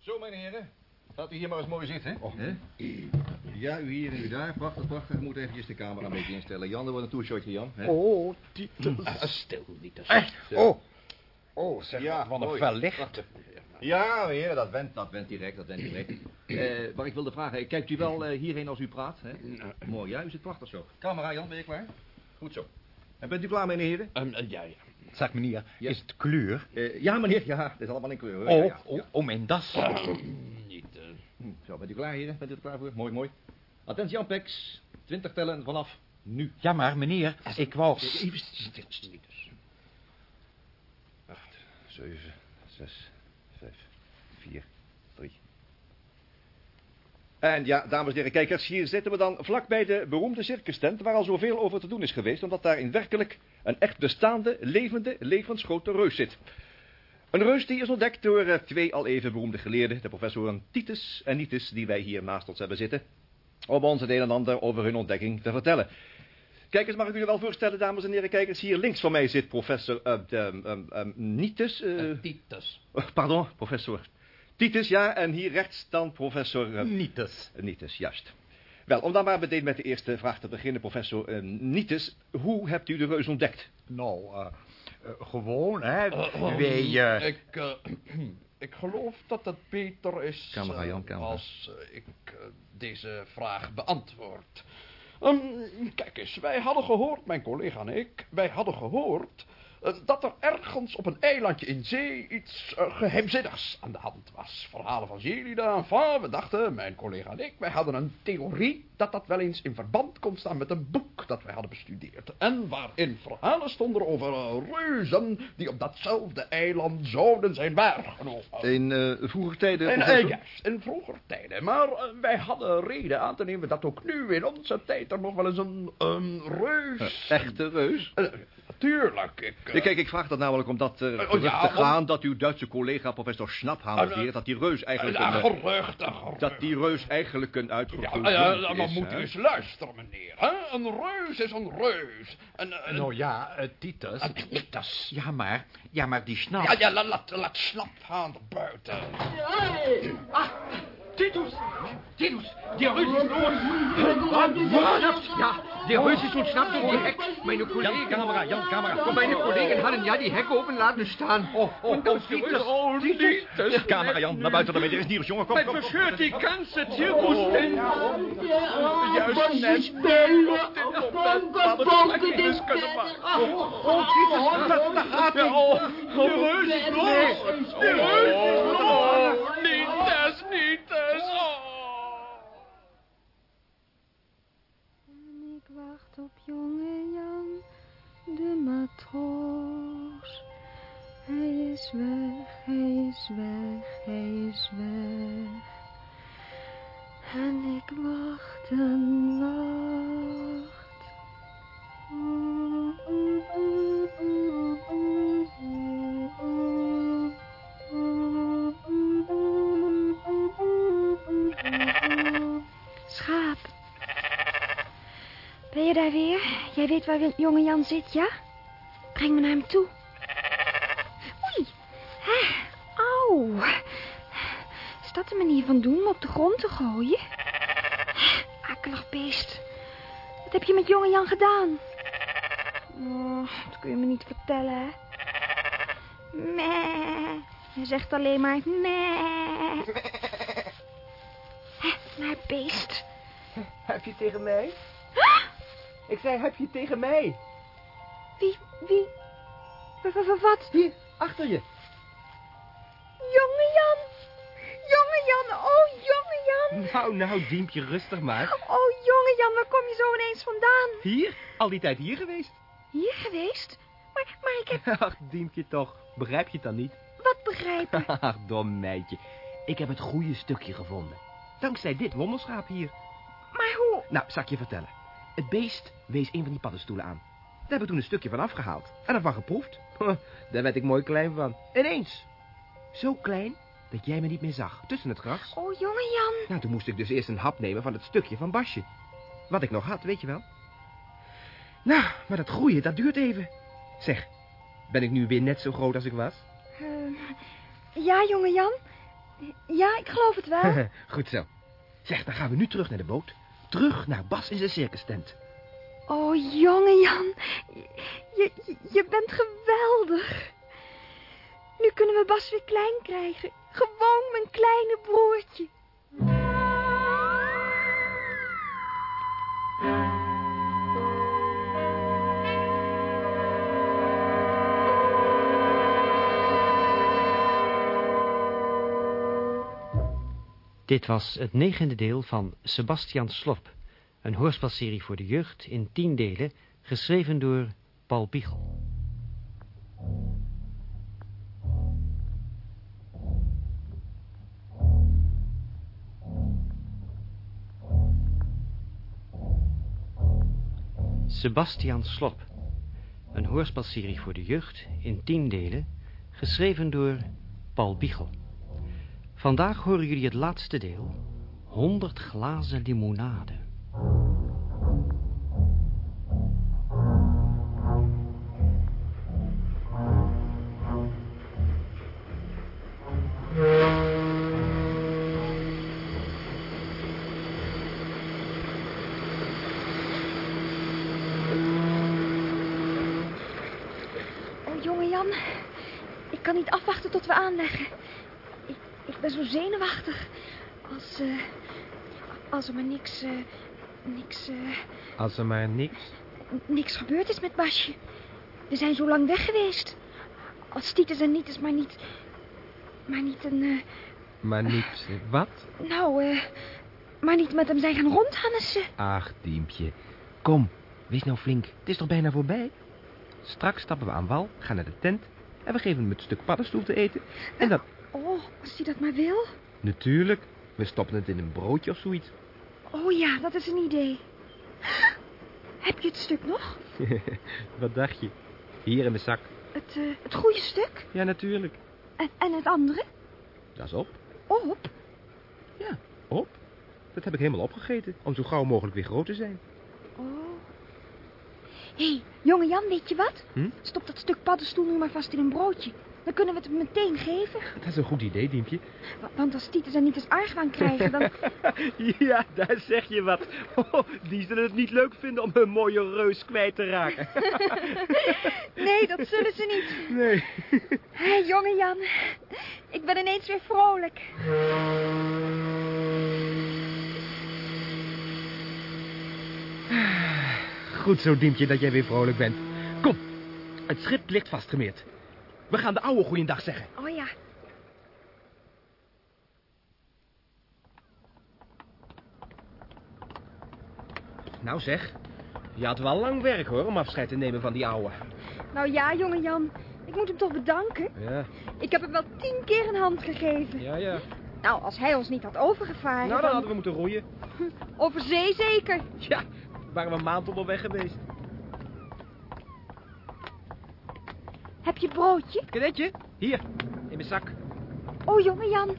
Zo, mijn heren. Gaat u hier maar eens mooi zitten. hè? Ja, u hier en u daar. Prachtig, prachtig. Ik moet eventjes de camera een beetje instellen. Jan, er wordt een toeshotje, Jan. Hè?
Oh, Titus.
Ah, stil, Nietes.
Echt? Oh. Oh, zeg,
Ja,
wat een
mooi.
fel licht.
Prachtig. Ja, meneer, dat went, dat went direct, dat went direct. Eh, maar ik wilde vragen, kijkt u wel eh, hierheen als u praat? Hè? Mooi, ja, u zit prachtig zo. Camera, Jan, ben je klaar? Goed zo. En bent u klaar, mijn heren?
Ehm, eh, ja, ja.
Zeg, meneer, is het kleur?
Eh, ja, meneer, ja, het is allemaal in kleur. hoor.
Oh,
Ja, ja,
oh,
ja.
oh, mijn das.
Niet, eh,
Hm, Zo, bent u klaar, heren? Bent u er klaar voor? Mooi, mooi. Attentie, Ampex. 20 tellen vanaf nu.
Ja, maar meneer, ik wou...
Even stil, stil. 8, 7, 6, 5, 4, 3. En ja, dames en heren kijkers, hier zitten we dan vlakbij de beroemde circus tent... waar al zoveel over te doen is geweest... omdat daarin werkelijk een echt bestaande, levende, levensgrote reus zit. Een reus die is ontdekt door eh, twee al even beroemde geleerden... de professoren Titus en Nitus, die wij hier naast ons hebben zitten... om ons het een en ander over hun ontdekking te vertellen... Kijk eens, mag ik u wel voorstellen, dames en heren kijkers. Hier links van mij zit professor uh, de, um, um, Nietus. Uh,
Titus.
Pardon, professor Titus, ja, en hier rechts dan professor... Uh,
Nietes.
Nietes, juist. Wel, om dan maar meteen met de eerste vraag te beginnen, professor uh, Nietes. Hoe hebt u de reus ontdekt?
Nou, uh, gewoon, hè. Wij...
Ik, ik geloof dat het beter is...
Camera, Jan, camera.
Als ik deze vraag beantwoord. Um, kijk eens, wij hadden gehoord, mijn collega en ik, wij hadden gehoord dat er ergens op een eilandje in zee iets uh, geheimzinnigs aan de hand was. Verhalen van Zelida, enfin, we dachten, mijn collega en ik, wij hadden een theorie dat dat wel eens in verband kon staan met een boek dat wij hadden bestudeerd. En waarin verhalen stonden over uh, reuzen die op datzelfde eiland zouden zijn waargenomen.
In vroeger tijden?
In, juist, in vroeger tijden. Maar wij hadden reden aan te nemen dat ook nu in onze tijd er nog wel eens een, een reus...
echte reus?
Natuurlijk, ik...
Ja, kijk, ik vraag dat namelijk omdat er uh, oh, ja, te gaan om... dat uw Duitse collega professor Schnaphammer beweert uh, dat die reus eigenlijk
uh,
een...
Gerucht, gerucht.
Dat die reus eigenlijk een uitgevuld
ja, ja, ja, maar moet u eens luisteren, meneer. Hè? Een reus is een reus. Een, een...
Nou ja, uh, Titus.
Titus.
Ja, maar... Ja, maar die Snap...
Ja, ja, laat, laat Snap gaan naar buiten.
Ah, Titus! Titus, der Reus ist los! Ja, der ist door die hek. Meine Kollegen...
Jan, camera.
Kom, meine Kollegen hadden ja die hek open laten staan.
Oh, oh,
Und
oh,
Titus,
oh,
Titus.
Camera, Jan, naar buiten. Er is nieuws, jongen. Kom, kom,
verscheurt die ganze Zirkustent.
Juist net.
Oh, Titus, daar gaat hij. De is los. De Reus is los.
Nietes, oh.
Ik wacht op jonge Jan, de matroos. Hij is weg, hij is weg, hij is weg. En ik wacht en wacht. Je daar weer? Jij weet waar jonge Jan zit, ja? Breng me naar hem toe. Oei. Auw. Is dat de manier van doen om op de grond te gooien? Akelig beest. Wat heb je met jonge Jan gedaan? Oh, dat kun je me niet vertellen, hè? Meh. Je zegt alleen maar meh. Hè, naar beest.
Heb je tegen mij? Ik zei, heb je tegen mij?
Wie, wie? W- Wat?
Hier, achter je.
Jonge Jan. Jonge Jan, oh jonge Jan.
Nou, nou, Diempje, rustig maar.
Oh jonge Jan, waar kom je zo ineens vandaan?
Hier? Al die tijd hier geweest?
Hier geweest? Maar, maar ik heb...
Ach, Diempje toch. Begrijp je het dan niet?
Wat begrijpen?
Ach, dom meidje. Ik heb het goede stukje gevonden. Dankzij dit wonderschaap hier.
Maar hoe?
Nou, zal ik je vertellen. Het beest wees een van die paddenstoelen aan. Daar hebben we toen een stukje van afgehaald. En ervan geproefd. Daar werd ik mooi klein van. Ineens. Zo klein dat jij me niet meer zag. Tussen het gras.
Oh, jonge Jan.
Nou, toen moest ik dus eerst een hap nemen van het stukje van Basje. Wat ik nog had, weet je wel. Nou, maar dat groeien, dat duurt even. Zeg, ben ik nu weer net zo groot als ik was?
Uh, ja, jonge Jan. Ja, ik geloof het wel.
Goed zo. Zeg, dan gaan we nu terug naar de boot. Terug naar Bas in zijn circus tent.
Oh, jonge Jan. Je, je bent geweldig. Nu kunnen we Bas weer klein krijgen. Gewoon mijn kleine broertje.
Dit was het negende deel van Sebastian Slop, een hoorspelserie voor de jeugd in tien delen, geschreven door Paul Biegel. Sebastian Slop, een hoorspelserie voor de jeugd in tien delen, geschreven door Paul Biegel. Vandaag horen jullie het laatste deel. 100 glazen limonade.
Als er maar niks, eh, niks, eh,
Als er maar niks...
niks gebeurd is met Basje. We zijn zo lang weg geweest. Als Titus en Nietes maar niet, maar niet een, eh,
Maar niet... Wat?
nou, eh, maar niet met hem zijn gaan rondhannessen.
Ach, Diempje. Kom, wees nou flink. Het is toch bijna voorbij? Straks stappen we aan wal, gaan naar de tent... en we geven hem het stuk paddenstoel te eten. En dan...
Oh, als hij dat maar wil.
Natuurlijk, we stoppen het in een broodje of zoiets.
Oh ja, dat is een idee. Heb je het stuk nog?
Wat dacht je? Hier in de zak.
Het, eh, het goede stuk?
Ja, natuurlijk.
En, en het andere?
Dat is op.
Op?
Ja, op. Dat heb ik helemaal opgegeten, om zo gauw mogelijk weer groot te zijn.
Oh. Hé, hey, jonge Jan, weet je wat?
Hm?
Stop dat stuk paddenstoel nu maar vast in een broodje. Dan kunnen we het meteen geven.
Dat is een goed idee, Diempje.
Wa- Want als Titus en niet eens argwaan krijgen, dan...
ja, daar zeg je wat. Oh, die zullen het niet leuk vinden om hun mooie reus kwijt te raken.
nee, dat zullen ze niet.
Nee.
Hé, jonge Jan. Ik ben ineens weer vrolijk.
Goed zo, Diempje, dat jij weer vrolijk bent. Kom, het schip ligt vastgemeerd. We gaan de oude goeiedag zeggen.
Oh ja.
Nou zeg, je had wel lang werk hoor, om afscheid te nemen van die ouwe.
Nou ja, jonge Jan. Ik moet hem toch bedanken.
Ja,
Ik heb hem wel tien keer een hand gegeven.
ja, ja.
Nou, als hij ons niet had overgevaren...
Nou, dan hadden we moeten roeien.
Over zee zeker.
Ja, waren we een maand onderweg geweest.
Heb je broodje?
Kadetje, hier, in mijn zak.
Oh, jonge Jan.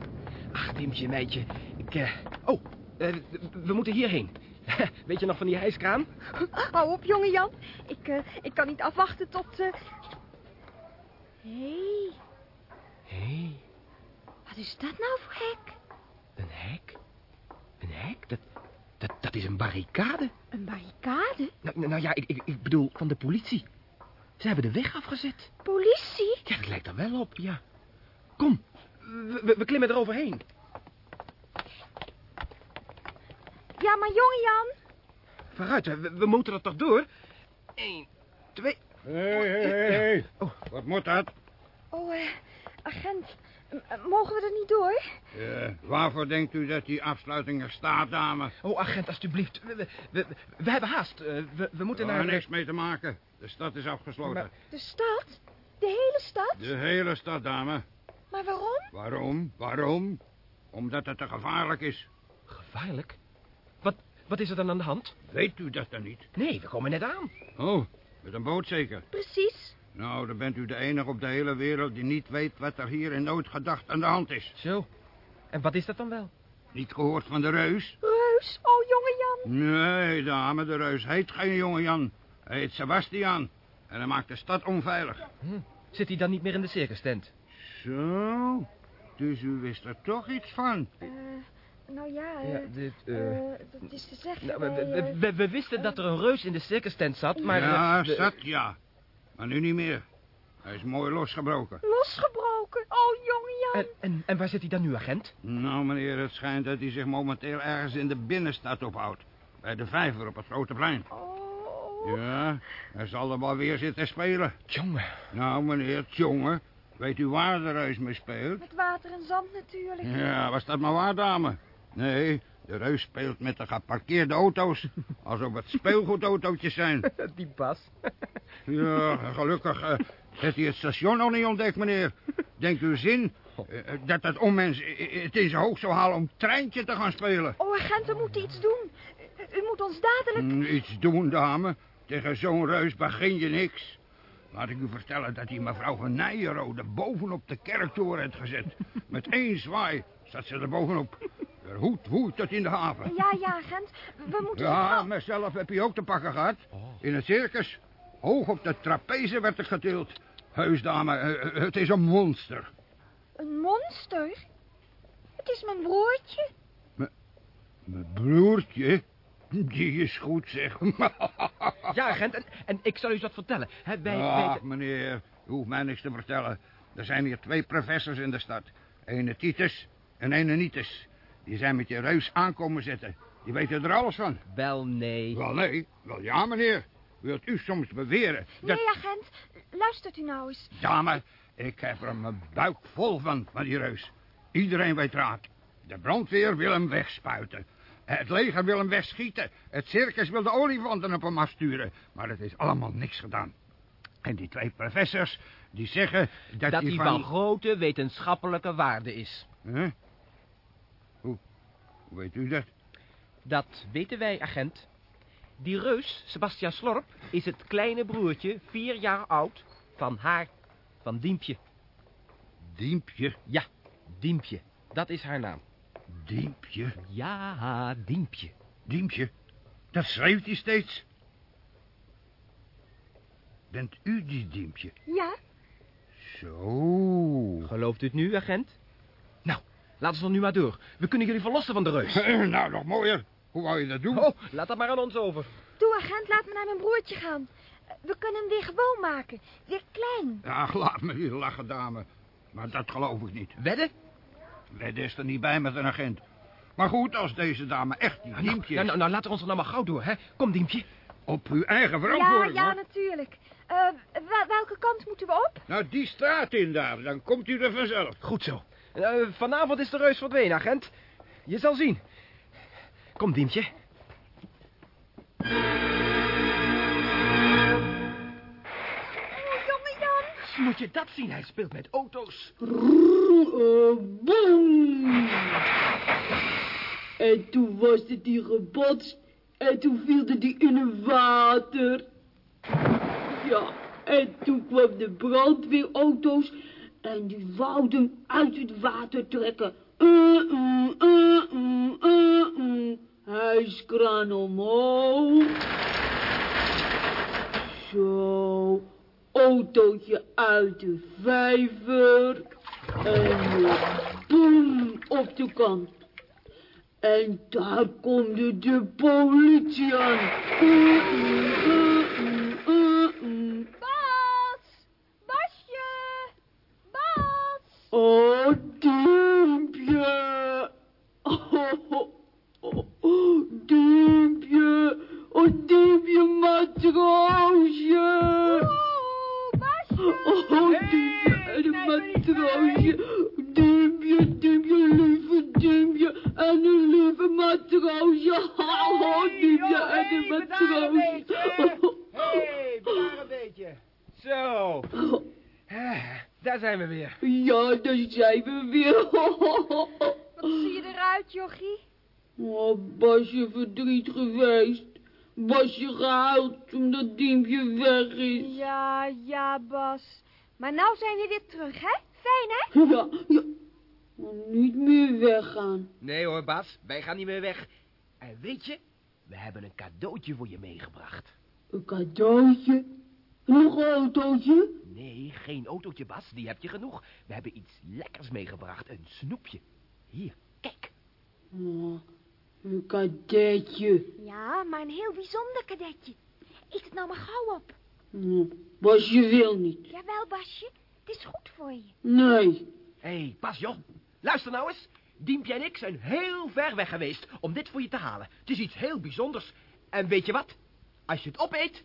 Ach, Diempje, meidje. Ik, eh... Oh, eh, we moeten hierheen. Weet je nog van die hijskraan?
Hou op, jonge Jan. Ik, eh, ik kan niet afwachten tot... Hé,
Hé, hey,
wat is dat nou voor hek?
een hek? Een hek? Dat, dat, dat is een barricade.
Een barricade?
Nou, nou, nou ja, ik, ik, ik bedoel, van de politie. Ze hebben de weg afgezet.
Politie?
Ja, dat lijkt er wel op, ja. Kom, we, we, we klimmen eroverheen.
Ja, maar jonge Jan.
Vooruit, we, we moeten er toch door? Eén, twee...
Hé, hé, hé.
Oh.
Wat moet dat?
Oh, eh, agent. mogen we er niet door?
Eh, waarvoor denkt u dat die afsluiting er staat, dame?
Oh, agent, alstublieft. We, we, we, we hebben haast. Eh, we, we moeten
Er
naar...
niks mee te maken. De stad is afgesloten.
Maar-
De stad? De hele stad?
De hele stad, dame.
Maar waarom?
Waarom? Waarom? Omdat het te gevaarlijk is.
Gevaarlijk? Wat, wat is er dan aan de hand?
Weet u dat dan niet?
Nee, we komen net aan.
Oh, met een boot zeker?
Precies.
Nou, dan bent u de enige op de hele wereld die niet weet wat er hier in noodgedacht aan de hand is.
Zo. En wat is dat dan wel?
Niet gehoord van de reus?
Reus. Oh, jonge Jan.
Nee, dame, de reus heet geen jonge Jan. Hij heet Sebastiaan. En hij maakt de stad onveilig.
Hm. Zit hij dan niet meer in de circus tent?
Zo, dus u wist er toch iets van.
Eh, nou ja, eh,
Ja, dit, eh,
eh, dat is te zeggen.
Nou, we,
wij,
we,
eh,
we- we wisten dat er een reus in de circus tent zat, maar...
ja,
eh, de-
zat ja. Maar nu niet meer. Hij is mooi losgebroken.
Losgebroken. Oh, jonge Jan.
En, en, en waar zit hij dan nu, agent?
Nou, meneer, het schijnt dat hij zich momenteel ergens in de binnenstad ophoudt. Bij de vijver op het grote plein.
Oh.
Ja, hij zal er wel weer zitten spelen.
Jongen.
Nou, meneer, jongen, weet u waar de reus mee speelt?
Met water en zand natuurlijk.
Ja, was dat maar waar, dame? Nee, de reus speelt met de geparkeerde auto's. Alsof het speelgoedautootjes zijn.
Die Bas.
Ja, gelukkig eh, heeft hij het station nog niet ontdekt, meneer. Denkt u zin eh, dat dat onmens eh, het in zijn hoofd zou halen om treintje te gaan spelen?
Oh, agent, we moeten iets doen. U, u moet ons dadelijk...
Mm, iets doen, dame. Tegen zo'n reus begin je niks. Laat ik u vertellen dat die mevrouw van Nijenrode bovenop de kerktoren heeft gezet. Met één zwaai staat ze er bovenop. Er hoed woeit tot in de haven.
Ja, ja, agent. We moeten...
Ja, mezelf heb je ook te pakken gehad. In het circus. Hoog op de trapeze werd ik getild. Heus, dame, eh, het is een monster.
Een monster? Het is mijn broertje.
Mijn broertje? Die is goed, zeg.
Ja, agent, en, en ik zal u wat vertellen. Hè, wij, wij,
Ach, meneer, u hoeft mij niks te vertellen. Er zijn hier twee professors in de stad. Ene Titus en ene Nietus. Die zijn met je reus aankomen zitten. Die weten er alles van.
Wel, nee.
Wel, nee. Wel, ja, meneer. Wilt u soms beweren dat...
Nee, agent. Luistert u nou eens.
Dame, ik heb er mijn buik vol van, van die reus. Iedereen weet raad. De brandweer wil hem wegspuiten. Het leger wil hem wegschieten. Het circus wil de olifanten op hem afsturen. Maar het is allemaal niks gedaan. En die twee professors, die zeggen dat,
Dat
hij
hij van grote wetenschappelijke waarde is.
Huh? Hoe? Hoe weet u dat?
Dat weten wij, agent. Die reus, Sebastian Slorp, is het kleine broertje, vier jaar oud, van haar, van Diempje.
Diempje?
Ja, Diempje. Dat is haar naam.
Diempje?
Ja, Diempje.
Diempje? Dat schreeuwt hij steeds. Bent u die Diempje?
Ja?
Zo.
Gelooft u het nu, agent? Nou, laten we dan nu maar door. We kunnen jullie verlossen van de reus.
nou, nog mooier. Hoe wou je dat doen?
Oh, laat dat maar aan ons over.
Doe, agent, laat me naar mijn broertje gaan. We kunnen hem weer gewoon maken. Weer klein.
Ach, laat me hier lachen, dame. Maar dat geloof ik niet.
Wedden?
Wedden is er niet bij met een agent. Maar goed, als deze dame echt die
Nou,
Diempje
nou,
is...
nou, nou, laten we ons er nou maar gauw door, hè. Kom, Diempje.
Op uw eigen
Ja,
verantwoording,
ja,
hoor.
natuurlijk. Eh, wel- welke kant moeten we op?
Nou, die straat in daar, dan komt u er vanzelf.
Goed zo. Eh, vanavond is de reus verdwenen, agent. Je zal zien. Kom, Diempje. Moet je dat zien? Hij speelt met auto's.
En toen was het die gebotst. En toen viel die in het water. Ja, en toen kwam de brandweerauto's. En die wouden uit het water trekken. Uh, uh, uh, uh, uh, uh. Hijskraan omhoog. Zo. Autootje uit de vijver. En boem op de kant. En daar komt de politie aan. Uh, uh, uh, uh, uh.
Bas! Basje! Bas!
Oh, Diempje. Oh, oh, oh, Diempje. Oh, Diempje, matroosje. Oh, Diempje en een matroosje. Diempje, Diempje, lieve Diempje en een lieve matroosje. Oh, Diempje en een matroosje.
Hé, bewaar een beetje. Zo. Daar zijn we weer.
Ja, daar zijn we weer.
Wat zie je eruit, jochie?
Oh, Basje verdriet geweest. Basje gehuild omdat Diempje weg is.
Ja, ja, Bas. Maar nou zijn we weer terug, hè? Fijn, hè?
Ja, ja. Maar niet meer weggaan.
Nee hoor, Bas. Wij gaan niet meer weg. En weet je, we hebben een cadeautje voor je meegebracht.
Een cadeautje? Nog een autootje?
Nee, geen autootje, Bas. Die heb je genoeg. We hebben iets lekkers meegebracht. Een snoepje. Hier, kijk.
Oh, een kadetje.
Ja, maar een heel bijzonder kadetje. Eet het nou maar gauw op.
Oh, Basje wil niet.
Jawel, Basje. Het is goed voor je.
Nee.
Hé, hey, Bas, joh. Luister nou eens. Diempje en ik zijn heel ver weg geweest om dit voor je te halen. Het is iets heel bijzonders. En weet je wat? Als je het opeet,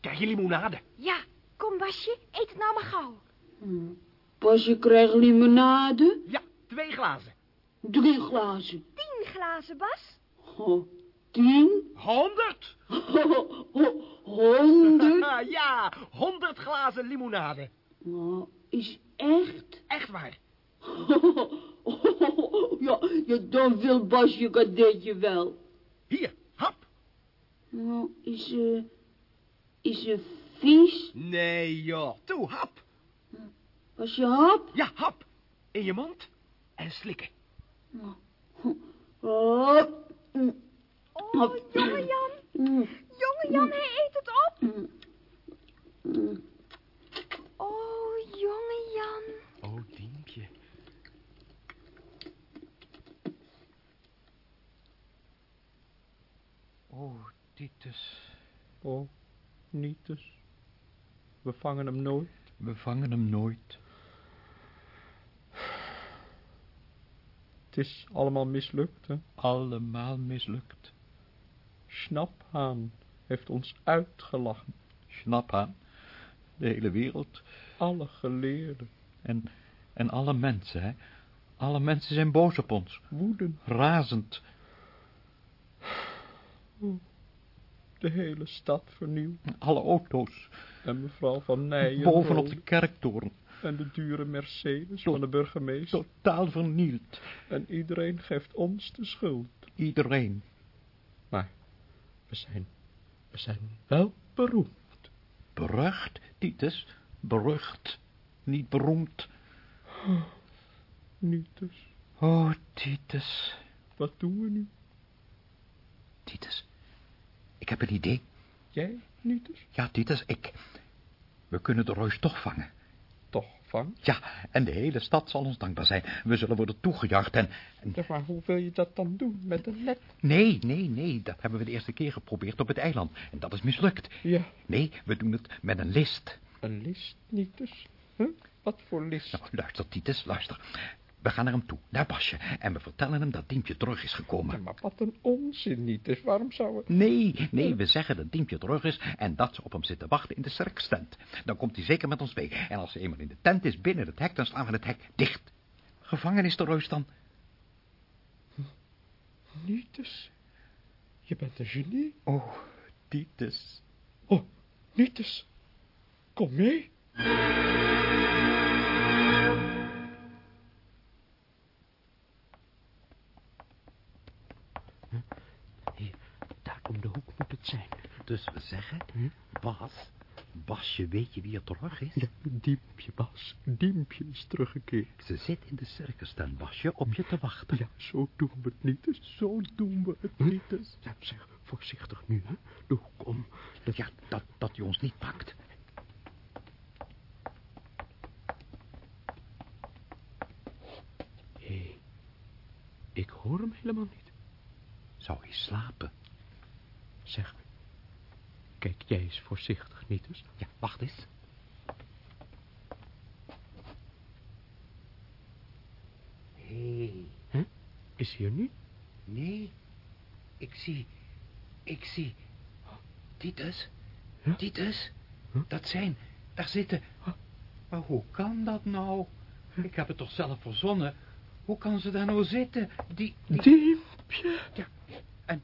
krijg je limonade.
Ja, kom, Basje. Eet het nou maar gauw.
Oh, Basje krijgt limonade.
Ja, twee glazen.
Drie glazen.
Tien glazen, Bas.
Oh, tien?
Honderd.
Honderd?
ja, honderd glazen limonade.
Oh, is echt?
Echt waar.
ja, ja, dan wil Basje kadetje wel.
Hier, hap.
Nou, is, eh, is ze vies?
Nee, joh. Toe, hap.
Was je hap?
Ja, hap. In je mond en slikken.
Oh, mm,
Oh, jonge Jan. Jonge Jan, hij eet het op. Oh, jonge Jan.
Oh, Diempje.
Oh, Titus. Oh, Nietus. We vangen hem nooit.
We vangen hem nooit.
Het is allemaal mislukt, hè?
Allemaal mislukt.
Schnaphaan heeft ons uitgelachen.
Schnaphaan? De hele wereld?
Alle geleerden.
En, en alle mensen, hè? Alle mensen zijn boos op ons.
Woedend.
Razend.
De hele stad vernieuwd.
Alle auto's.
En mevrouw van Nijen.
Bovenop de kerktoren.
En de dure Mercedes van de burgemeester.
Totaal vernield.
En iedereen geeft ons de schuld.
Iedereen.
Maar we zijn, we zijn wel beroemd.
Berucht, Titus. Berucht. Niet beroemd.
Oh.
Oh, Titus.
Wat doen we nu?
Titus, ik heb een idee.
Jij, niet dus?
Ja, Titus, ik... We kunnen de reus toch vangen. Ja, en de hele stad zal ons dankbaar zijn. We zullen worden toegejuicht en... en...
Ja, maar hoe wil je dat dan doen? Met een net?
Nee, nee, nee. Dat hebben we de eerste keer geprobeerd op het eiland. En dat is mislukt.
Ja.
Nee, we doen het met een list.
Een list, niet dus? Huh? Wat voor list?
Nou, luister, Titus, luister. We gaan naar hem toe, naar Basje, en we vertellen hem dat Diempje terug is gekomen.
Ja, maar wat een onzin niet, dus waarom zou het...
Nee, nee, we zeggen dat Diempje terug is en dat ze op hem zitten wachten in de cirkstent. Dan komt hij zeker met ons mee. En als ze eenmaal in de tent is, binnen het hek, dan slaan we het hek dicht. Gevangen is de reus dan.
Nietes, je bent een genie.
Oh, Titus.
Oh, Nietes, kom mee.
Dus we zeggen, hm? Bas, Basje, weet je wie er terug is?
Ja, Diempje, Bas. Diempje is teruggekeerd.
Ze zit in de circustent, Basje, op je te wachten.
Ja, zo doen we het niet. Dus zo doen we het niet. Dus. Ja, zeg, voorzichtig nu, hè. De hoek om.
Dat... Ja, dat, dat hij ons niet pakt.
Hé, hey, ik hoor hem helemaal niet.
Zou hij slapen?
Zeg, kijk jij eens voorzichtig, niet eens?
Ja, wacht eens. Hé. Hey.
Huh? Is hij er nu?
Nee, ik zie, ik zie. Titus,
huh?
Titus, huh? dat zijn, daar zitten... Maar hoe kan dat nou? Ik heb het toch zelf verzonnen. Hoe kan ze daar nou zitten? Die...
die... Diempje.
Ja, en,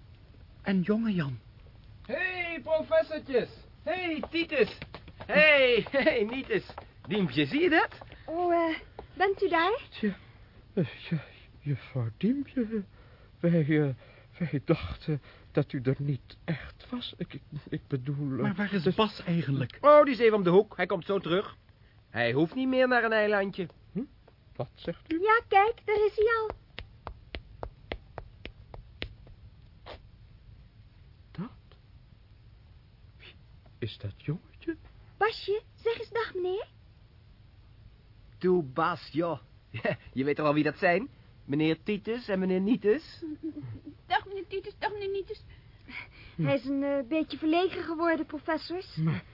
en jonge Jan.
Hé, hey, professortjes. Hé, hey, Titus. Hé, hey, hey, Nietus. Diempje, zie je dat?
Oh, uh, bent u daar?
Tja, uh, ja, juffrouw Diempje, wij, uh, wij dachten dat u er niet echt was. Ik, ik, ik bedoel...
Maar waar is dus... Bas eigenlijk?
Oh, die is even om de hoek. Hij komt zo terug. Hij hoeft niet meer naar een eilandje.
Hm? Wat zegt u?
Ja, kijk, daar is hij al.
Is dat jongetje?
Basje, zeg eens dag, meneer.
Toe, Bas, joh. Je weet toch wel wie dat zijn? Meneer Titus en meneer Nietus?
Dag, meneer Titus, dag, meneer Nietus.
Hij is een uh, beetje verlegen geworden, professors.
Maar,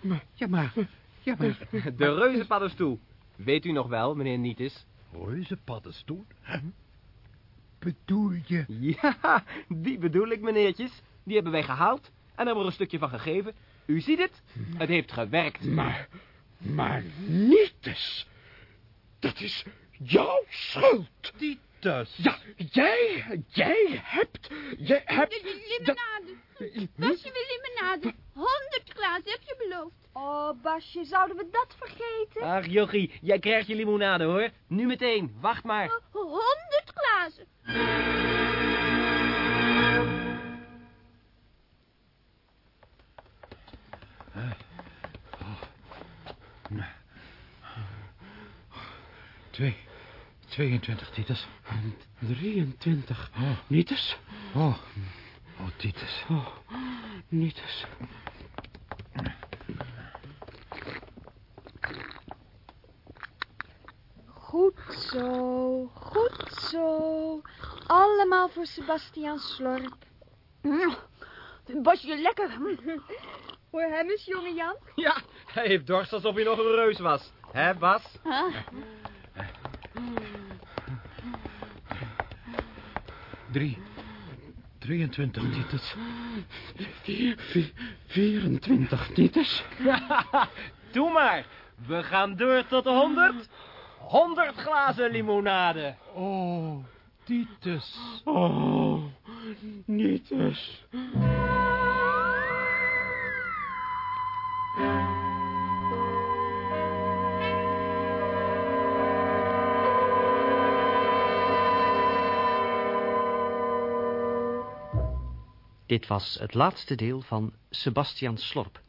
maar...
Ja, maar... Ja, maar...
De reuzenpaddenstoel. Weet u nog wel, meneer Nietus?
Reuzenpaddenstoel? Bedoel je?
Ja, die bedoel ik, meneertjes. Die hebben wij gehaald en hebben er een stukje van gegeven. U ziet het, het heeft gewerkt.
Maar, maar Nietus, dat is jouw schuld.
Titus.
Ja, jij, jij hebt, jij hebt...
Limonade. Basje wil limonade. Honderd glazen, heb je beloofd.
Oh, Basje, zouden we dat vergeten?
Ach, jochie, jij krijgt je limonade, hoor. Nu meteen, wacht maar.
Honderd glazen.
Twee, 22, Titus.
23. Oh. Nietes?
Oh. Oh, Titus.
Oh, Nietes.
Goed zo, goed zo. Allemaal voor Sebastian Slorp.
Mm, Basje, lekker.
Voor hem is jonge Jan.
Ja, hij heeft dorst alsof hij nog een reus was. Hè, Bas?
Huh?
Drie. 23 Titus.
Vier, vier, 24 Titus.
Doe maar. We gaan door tot de 100. 100 glazen limonade.
Oh, Titus.
Oh, Titus.
Dit was het laatste deel van Sebastian Slorp,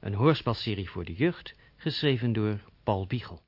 een hoorspelserie voor de jeugd, geschreven door Paul Biegel.